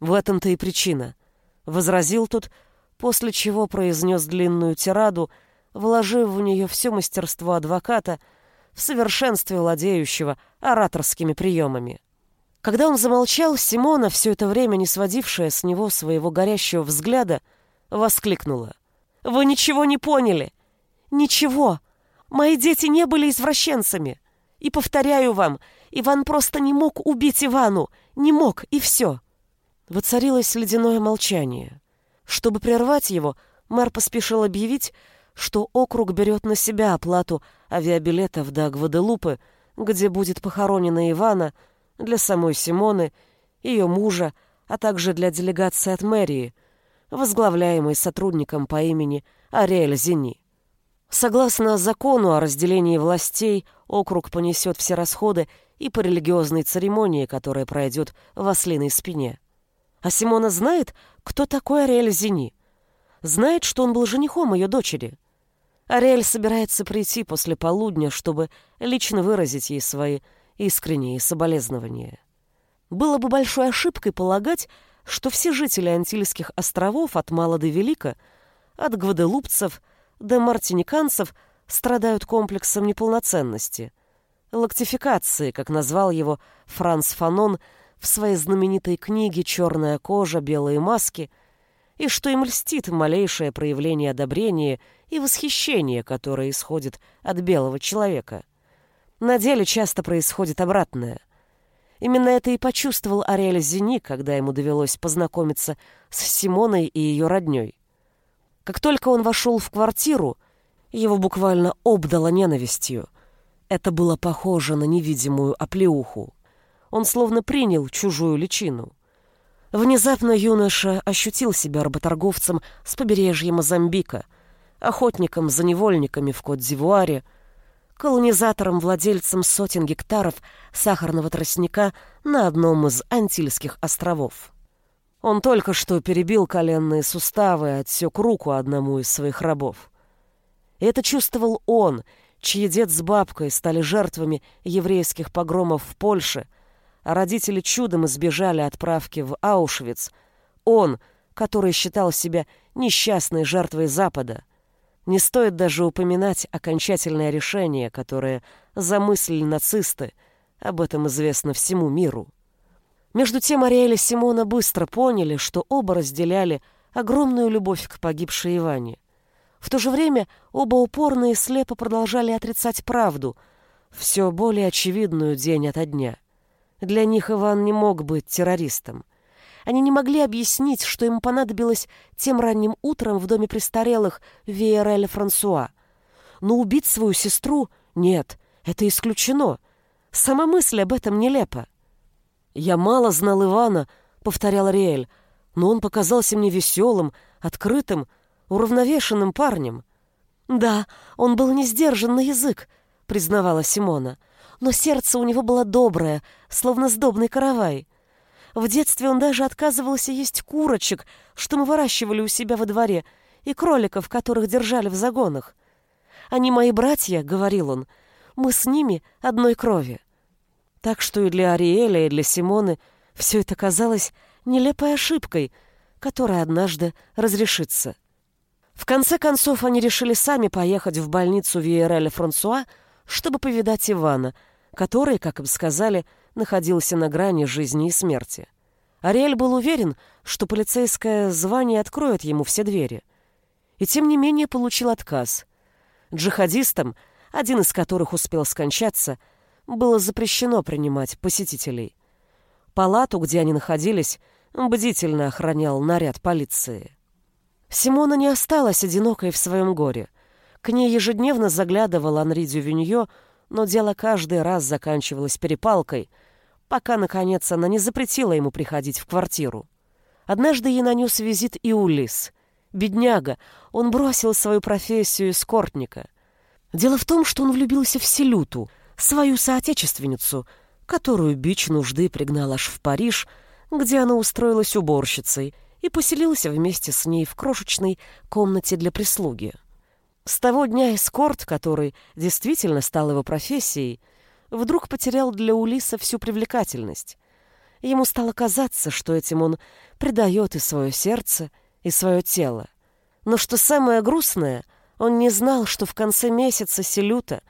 В этом-то и причина, — возразил тут, после чего произнес длинную тираду, вложив в нее все мастерство адвоката, в совершенстве владеющего ораторскими приемами. Когда он замолчал, Симона, все это время не сводившая с него своего горящего взгляда, воскликнула. «Вы ничего не поняли! Ничего! Мои дети не были извращенцами! И повторяю вам, Иван просто не мог убить Ивану! Не мог, и все!» Воцарилось ледяное молчание. Чтобы прервать его, мэр поспешил объявить, что округ берет на себя оплату авиабилетов до Гваделупы, где будет похоронена Ивана, для самой Симоны, ее мужа, а также для делегации от мэрии, возглавляемой сотрудником по имени Ариэль Зини. Согласно закону о разделении властей, округ понесет все расходы и по религиозной церемонии, которая пройдет в ослиной спине. А Симона знает, кто такой Ариэль Зини. Знает, что он был женихом ее дочери. Ариэль собирается прийти после полудня, чтобы лично выразить ей свои искренние соболезнования. Было бы большой ошибкой полагать, что все жители Антильских островов от мала до велика, от гваделупцев до мартиниканцев, страдают комплексом неполноценности – лактификации, как назвал его Франц Фанон в своей знаменитой книге «Черная кожа, белые маски», и что им льстит малейшее проявление одобрения и восхищения, которое исходит от белого человека. На деле часто происходит обратное. Именно это и почувствовал Ариэль Зини, когда ему довелось познакомиться с Симоной и ее родней. Как только он вошел в квартиру, его буквально обдало ненавистью. Это было похоже на невидимую оплеуху. Он словно принял чужую личину. Внезапно юноша ощутил себя работорговцем с побережья Мозамбика, охотником за невольниками в Кот-Дивуаре, колонизатором-владельцем сотен гектаров сахарного тростника на одном из Антильских островов. Он только что перебил коленные суставы и отсек руку одному из своих рабов. И это чувствовал он — чьи дед с бабкой стали жертвами еврейских погромов в Польше, а родители чудом избежали отправки в Аушвиц, он, который считал себя несчастной жертвой Запада, не стоит даже упоминать окончательное решение, которое замыслили нацисты, об этом известно всему миру. Между тем Ариэль и Симона быстро поняли, что оба разделяли огромную любовь к погибшей Иване. В то же время оба упорно и слепо продолжали отрицать правду, все более очевидную день ото дня. Для них Иван не мог быть террористом. Они не могли объяснить, что ему понадобилось тем ранним утром в доме престарелых Виереля Франсуа. Но убить свою сестру — нет, это исключено. Сама мысль об этом нелепа. «Я мало знал Ивана», — повторял Риэль, «но он показался мне веселым, открытым, уравновешенным парнем». «Да, он был не сдержан на язык», — признавала Симона, «но сердце у него было доброе, словно сдобный каравай». В детстве он даже отказывался есть курочек, что мы выращивали у себя во дворе, и кроликов, которых держали в загонах. «Они мои братья», — говорил он, — «мы с ними одной крови». Так что и для Ариэля, и для Симоны все это казалось нелепой ошибкой, которая однажды разрешится. В конце концов, они решили сами поехать в больницу Виереля Франсуа, чтобы повидать Ивана, который, как им сказали, находился на грани жизни и смерти. Ариэль был уверен, что полицейское звание откроет ему все двери. И тем не менее получил отказ. Джихадистам, один из которых успел скончаться, было запрещено принимать посетителей. Палату, где они находились, бдительно охранял наряд полиции. Симона не осталась одинокой в своем горе. К ней ежедневно заглядывал Анри Дювиньо, но дело каждый раз заканчивалось перепалкой — пока, наконец, она не запретила ему приходить в квартиру. Однажды ей нанес визит и Улис. Бедняга, он бросил свою профессию эскортника. Дело в том, что он влюбился в Селюту, свою соотечественницу, которую бич нужды пригнал аж в Париж, где она устроилась уборщицей и поселился вместе с ней в крошечной комнате для прислуги. С того дня эскорт, который действительно стал его профессией, вдруг потерял для Улиса всю привлекательность. Ему стало казаться, что этим он предает и свое сердце, и свое тело. Но что самое грустное, он не знал, что в конце месяца Селюта,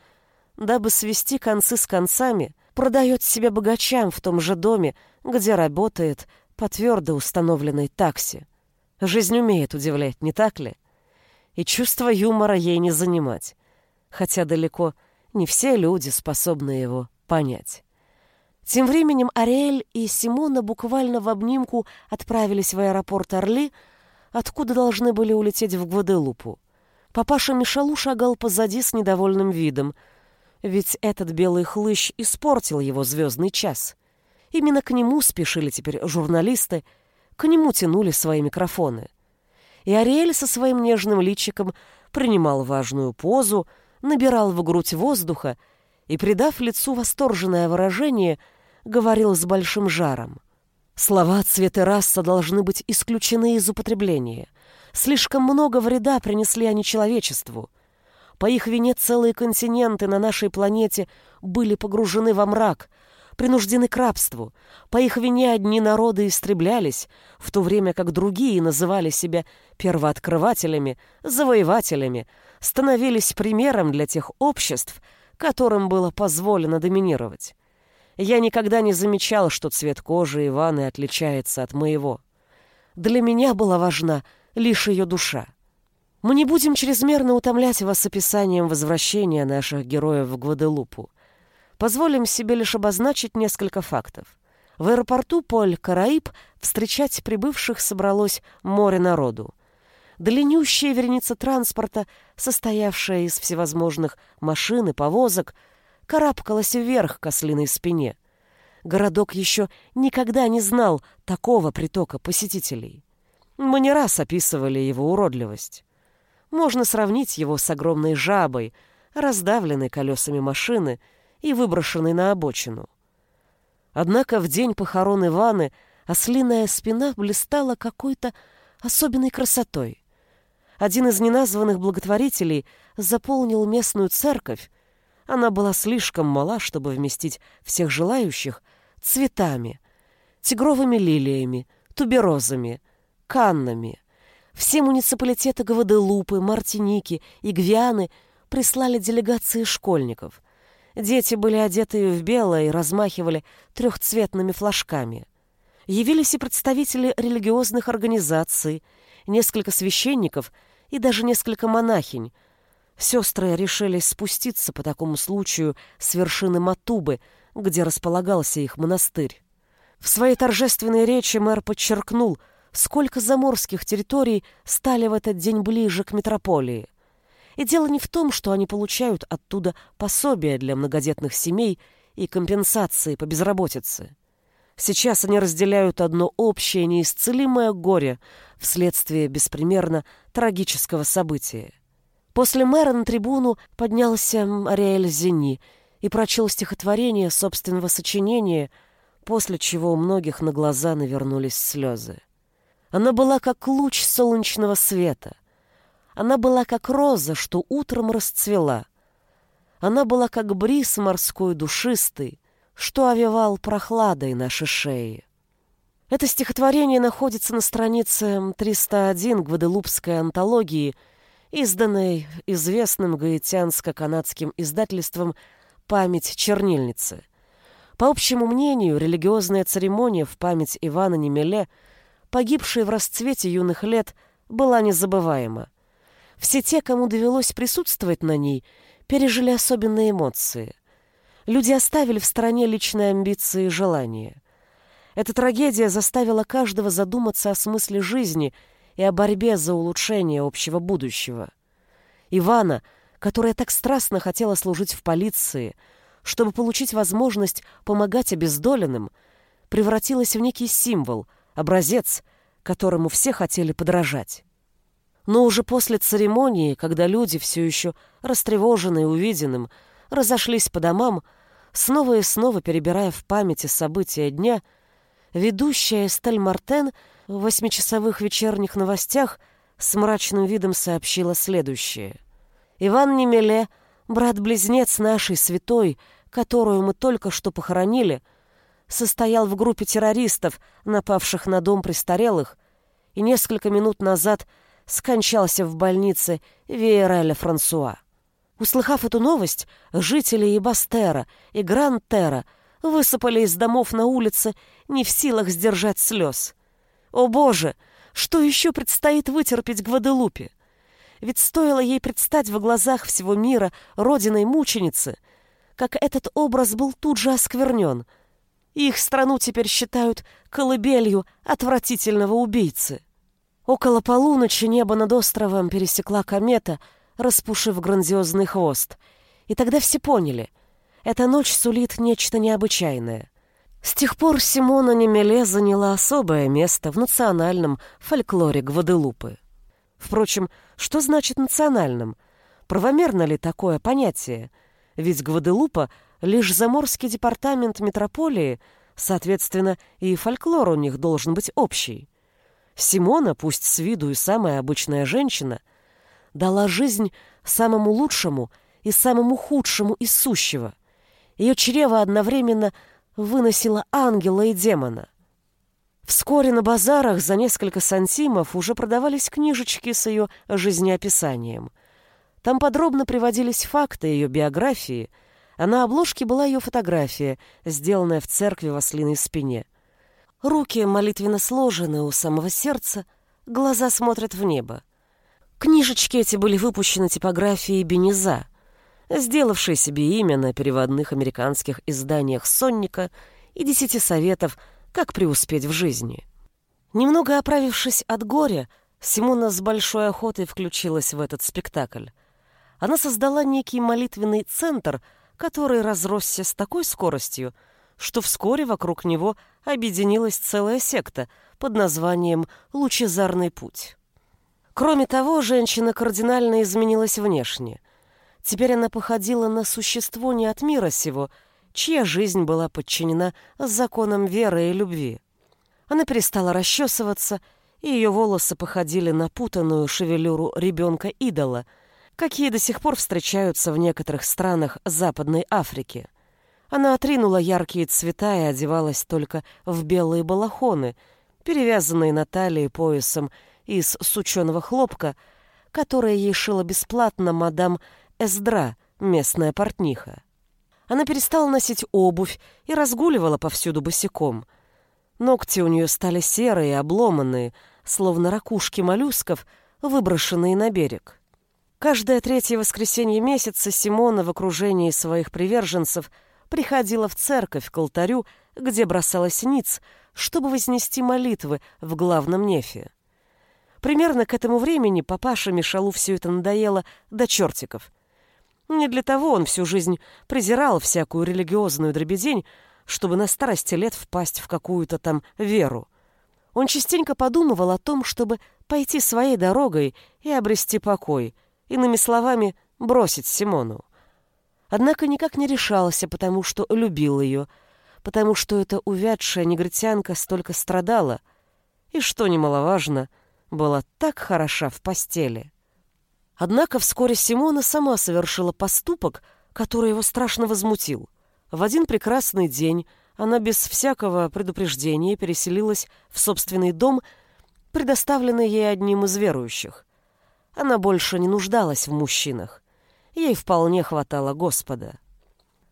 дабы свести концы с концами, продает себя богачам в том же доме, где работает по твердо установленной таксе. Жизнь умеет удивлять, не так ли? И чувство юмора ей не занимать, хотя далеко не все люди способны его понять. Тем временем Ариэль и Симона буквально в обнимку отправились в аэропорт Орли, откуда должны были улететь в Гваделупу. Папаша Мишалу шагал позади с недовольным видом, ведь этот белый хлыщ испортил его звездный час. Именно к нему спешили теперь журналисты, к нему тянули свои микрофоны. И Ариэль со своим нежным личиком принимал важную позу, набирал в грудь воздуха и, придав лицу восторженное выражение, говорил с большим жаром. Слова цвет и раса должны быть исключены из употребления. Слишком много вреда принесли они человечеству. По их вине целые континенты на нашей планете были погружены во мрак, принуждены к рабству. По их вине одни народы истреблялись, в то время как другие называли себя первооткрывателями, завоевателями, становились примером для тех обществ, которым было позволено доминировать. Я никогда не замечал, что цвет кожи Иваны отличается от моего. Для меня была важна лишь ее душа. Мы не будем чрезмерно утомлять вас описанием возвращения наших героев в Гваделупу. Позволим себе лишь обозначить несколько фактов. В аэропорту Поль-Караиб встречать прибывших собралось море народу. Длиннющая вереница транспорта, состоявшая из всевозможных машин и повозок, карабкалась вверх к ослиной спине. Городок еще никогда не знал такого притока посетителей. Мы не раз описывали его уродливость. Можно сравнить его с огромной жабой, раздавленной колесами машины и выброшенной на обочину. Однако в день похорон Иваны ослиная спина блистала какой-то особенной красотой. Один из неназванных благотворителей заполнил местную церковь. Она была слишком мала, чтобы вместить всех желающих, цветами, тигровыми лилиями, туберозами, каннами. Все муниципалитеты Гваделупы, Мартиники и Гвианы прислали делегации школьников. Дети были одеты в белое и размахивали трехцветными флажками. Явились и представители религиозных организаций, несколько священников и даже несколько монахинь. Сестры решились спуститься по такому случаю с вершины Матубы, где располагался их монастырь. В своей торжественной речи мэр подчеркнул, сколько заморских территорий стали в этот день ближе к метрополии. И дело не в том, что они получают оттуда пособия для многодетных семей и компенсации по безработице. Сейчас они разделяют одно общее неисцелимое горе вследствие беспримерно трагического события. После мэра на трибуну поднялся Ариэль Зени и прочел стихотворение собственного сочинения, после чего у многих на глаза навернулись слезы. Она была как луч солнечного света. Она была как роза, что утром расцвела. Она была как бриз морской душистый, что овевал прохладой наши шеи. Это стихотворение находится на странице 301 Гваделупской антологии, изданной известным гаитянско-канадским издательством «Память чернильницы». По общему мнению, религиозная церемония в память Ивана Немеле, погибшей в расцвете юных лет, была незабываема. Все те, кому довелось присутствовать на ней, пережили особенные эмоции – Люди оставили в стороне личные амбиции и желания. Эта трагедия заставила каждого задуматься о смысле жизни и о борьбе за улучшение общего будущего. Ивана, которая так страстно хотела служить в полиции, чтобы получить возможность помогать обездоленным, превратилась в некий символ, образец, которому все хотели подражать. Но уже после церемонии, когда люди, все еще растревоженные увиденным, разошлись по домам, снова и снова перебирая в памяти события дня, ведущая Эстель Мартен в восьмичасовых вечерних новостях с мрачным видом сообщила следующее. «Иван Немеле, брат-близнец нашей святой, которую мы только что похоронили, состоял в группе террористов, напавших на дом престарелых, и несколько минут назад скончался в больнице Виереля Франсуа. Услыхав эту новость, жители и Бастера, и Гран-Тера высыпали из домов на улице, не в силах сдержать слез. О боже, что еще предстоит вытерпеть Гваделупе? Ведь стоило ей предстать во глазах всего мира родиной мученицы, как этот образ был тут же осквернен. Их страну теперь считают колыбелью отвратительного убийцы. Около полуночи небо над островом пересекла комета — распушив грандиозный хвост. И тогда все поняли — эта ночь сулит нечто необычайное. С тех пор Симона Немеле заняла особое место в национальном фольклоре Гваделупы. Впрочем, что значит национальным? Правомерно ли такое понятие? Ведь Гваделупа — лишь заморский департамент метрополии, соответственно, и фольклор у них должен быть общий. Симона, пусть с виду и самая обычная женщина — дала жизнь самому лучшему и самому худшему из сущего. Ее чрево одновременно выносило ангела и демона. Вскоре на базарах за несколько сантимов уже продавались книжечки с ее жизнеописанием. Там подробно приводились факты ее биографии, а на обложке была ее фотография, сделанная в церкви в ослиной спине. Руки молитвенно сложены у самого сердца, глаза смотрят в небо. Книжечки эти были выпущены типографией Бенеза, сделавшей себе имя на переводных американских изданиях «Сонника» и «Десяти советов, как преуспеть в жизни». Немного оправившись от горя, Симона с большой охотой включилась в этот спектакль. Она создала некий молитвенный центр, который разросся с такой скоростью, что вскоре вокруг него объединилась целая секта под названием «Лучезарный путь». Кроме того, женщина кардинально изменилась внешне. Теперь она походила на существо не от мира сего, чья жизнь была подчинена законам веры и любви. Она перестала расчесываться, и ее волосы походили на путанную шевелюру ребенка-идола, какие до сих пор встречаются в некоторых странах Западной Африки. Она отринула яркие цвета и одевалась только в белые балахоны, перевязанные на талии поясом из сученого хлопка, которое ей шила бесплатно мадам Эздра, местная портниха. Она перестала носить обувь и разгуливала повсюду босиком. Ногти у нее стали серые обломанные, словно ракушки моллюсков, выброшенные на берег. Каждое третье воскресенье месяца Симона в окружении своих приверженцев приходила в церковь к алтарю, где бросалась ниц, чтобы вознести молитвы в главном нефе. Примерно к этому времени папаша Мишалу все это надоело до чертиков. Не для того он всю жизнь презирал всякую религиозную дребедень, чтобы на старости лет впасть в какую-то там веру. Он частенько подумывал о том, чтобы пойти своей дорогой и обрести покой, иными словами, бросить Симону. Однако никак не решался, потому что любил ее, потому что эта увядшая негритянка столько страдала, и, что немаловажно, была так хороша в постели. Однако вскоре Симона сама совершила поступок, который его страшно возмутил. В один прекрасный день она без всякого предупреждения переселилась в собственный дом, предоставленный ей одним из верующих. Она больше не нуждалась в мужчинах. Ей вполне хватало Господа.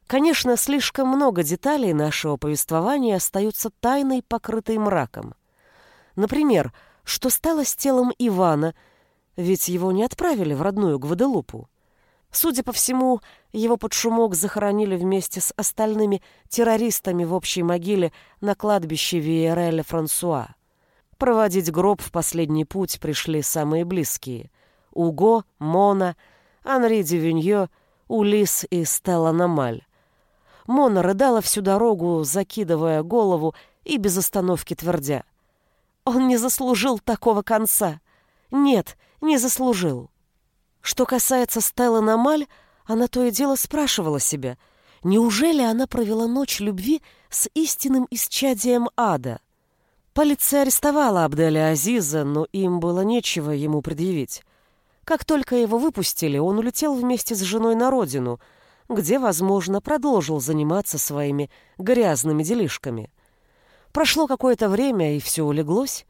Конечно, слишком много деталей нашего повествования остаются тайной, покрытой мраком. Например, что стало с телом Ивана, ведь его не отправили в родную Гваделупу. Судя по всему, его под шумок захоронили вместе с остальными террористами в общей могиле на кладбище Виереля Франсуа. Проводить гроб в последний путь пришли самые близкие — Уго, Мона, Анри Дювиньо, Улис и Стелла Намаль. Мона рыдала всю дорогу, закидывая голову и без остановки твердя. «Он не заслужил такого конца! Нет, не заслужил!» Что касается Стеллы Намаль, она то и дело спрашивала себя, неужели она провела ночь любви с истинным исчадием ада? Полиция арестовала Абделя Азиза, но им было нечего ему предъявить. Как только его выпустили, он улетел вместе с женой на родину, где, возможно, продолжил заниматься своими грязными делишками. Прошло какое-то время, и все улеглось.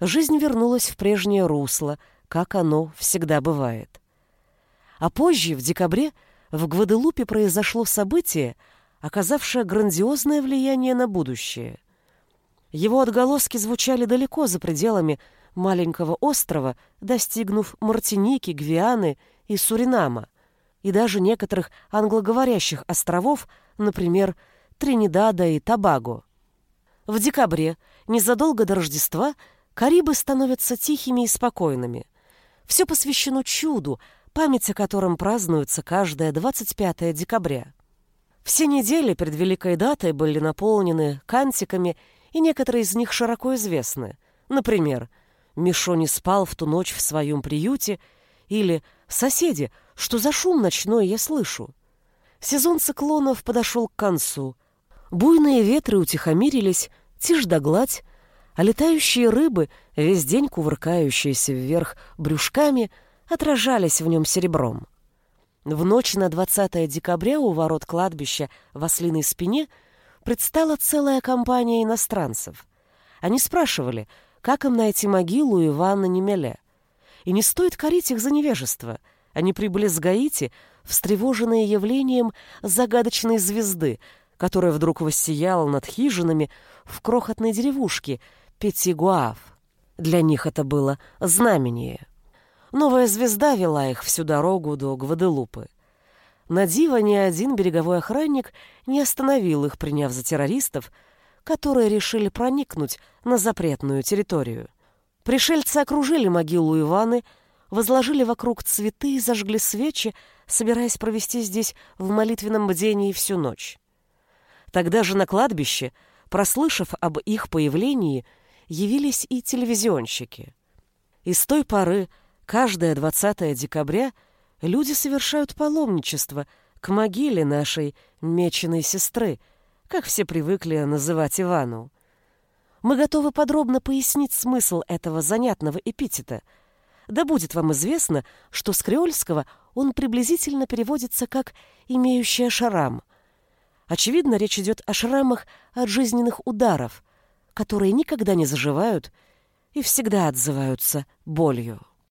Жизнь вернулась в прежнее русло, как оно всегда бывает. А позже, в декабре, в Гваделупе произошло событие, оказавшее грандиозное влияние на будущее. Его отголоски звучали далеко за пределами маленького острова, достигнув Мартиники, Гвианы и Суринама, и даже некоторых англоговорящих островов, например, Тринидада и Тобаго. В декабре, незадолго до Рождества, Карибы становятся тихими и спокойными. Все посвящено чуду, память о котором празднуется каждое 25 декабря. Все недели перед великой датой были наполнены кантиками, и некоторые из них широко известны. Например, «Мишо не спал в ту ночь в своем приюте» или «Соседи, что за шум ночной я слышу?» Сезон циклонов подошел к концу. Буйные ветры утихомирились, тишь да гладь, а летающие рыбы, весь день кувыркающиеся вверх брюшками – отражались в нем серебром. В ночь на 20 декабря у ворот кладбища в ослиной спине предстала целая компания иностранцев. Они спрашивали, как им найти могилу Ивана Немеля. И не стоит корить их за невежество. Они прибыли с Гаити, встревоженные явлением загадочной звезды, которая вдруг воссияла над хижинами в крохотной деревушке Петигуав. Для них это было знамение. Новая звезда вела их всю дорогу до Гваделупы. На диво ни один береговой охранник не остановил их, приняв за террористов, которые решили проникнуть на запретную территорию. Пришельцы окружили могилу Иваны, возложили вокруг цветы и зажгли свечи, собираясь провести здесь в молитвенном бдении всю ночь. Тогда же на кладбище, прослышав об их появлении, явились и телевизионщики. И с той поры Каждое 20 декабря люди совершают паломничество к могиле нашей меченой сестры, как все привыкли называть Ивану. Мы готовы подробно пояснить смысл этого занятного эпитета. Да будет вам известно, что с креольского он приблизительно переводится как «имеющая шрам». Очевидно, речь идет о шрамах от жизненных ударов, которые никогда не заживают и всегда отзываются болью.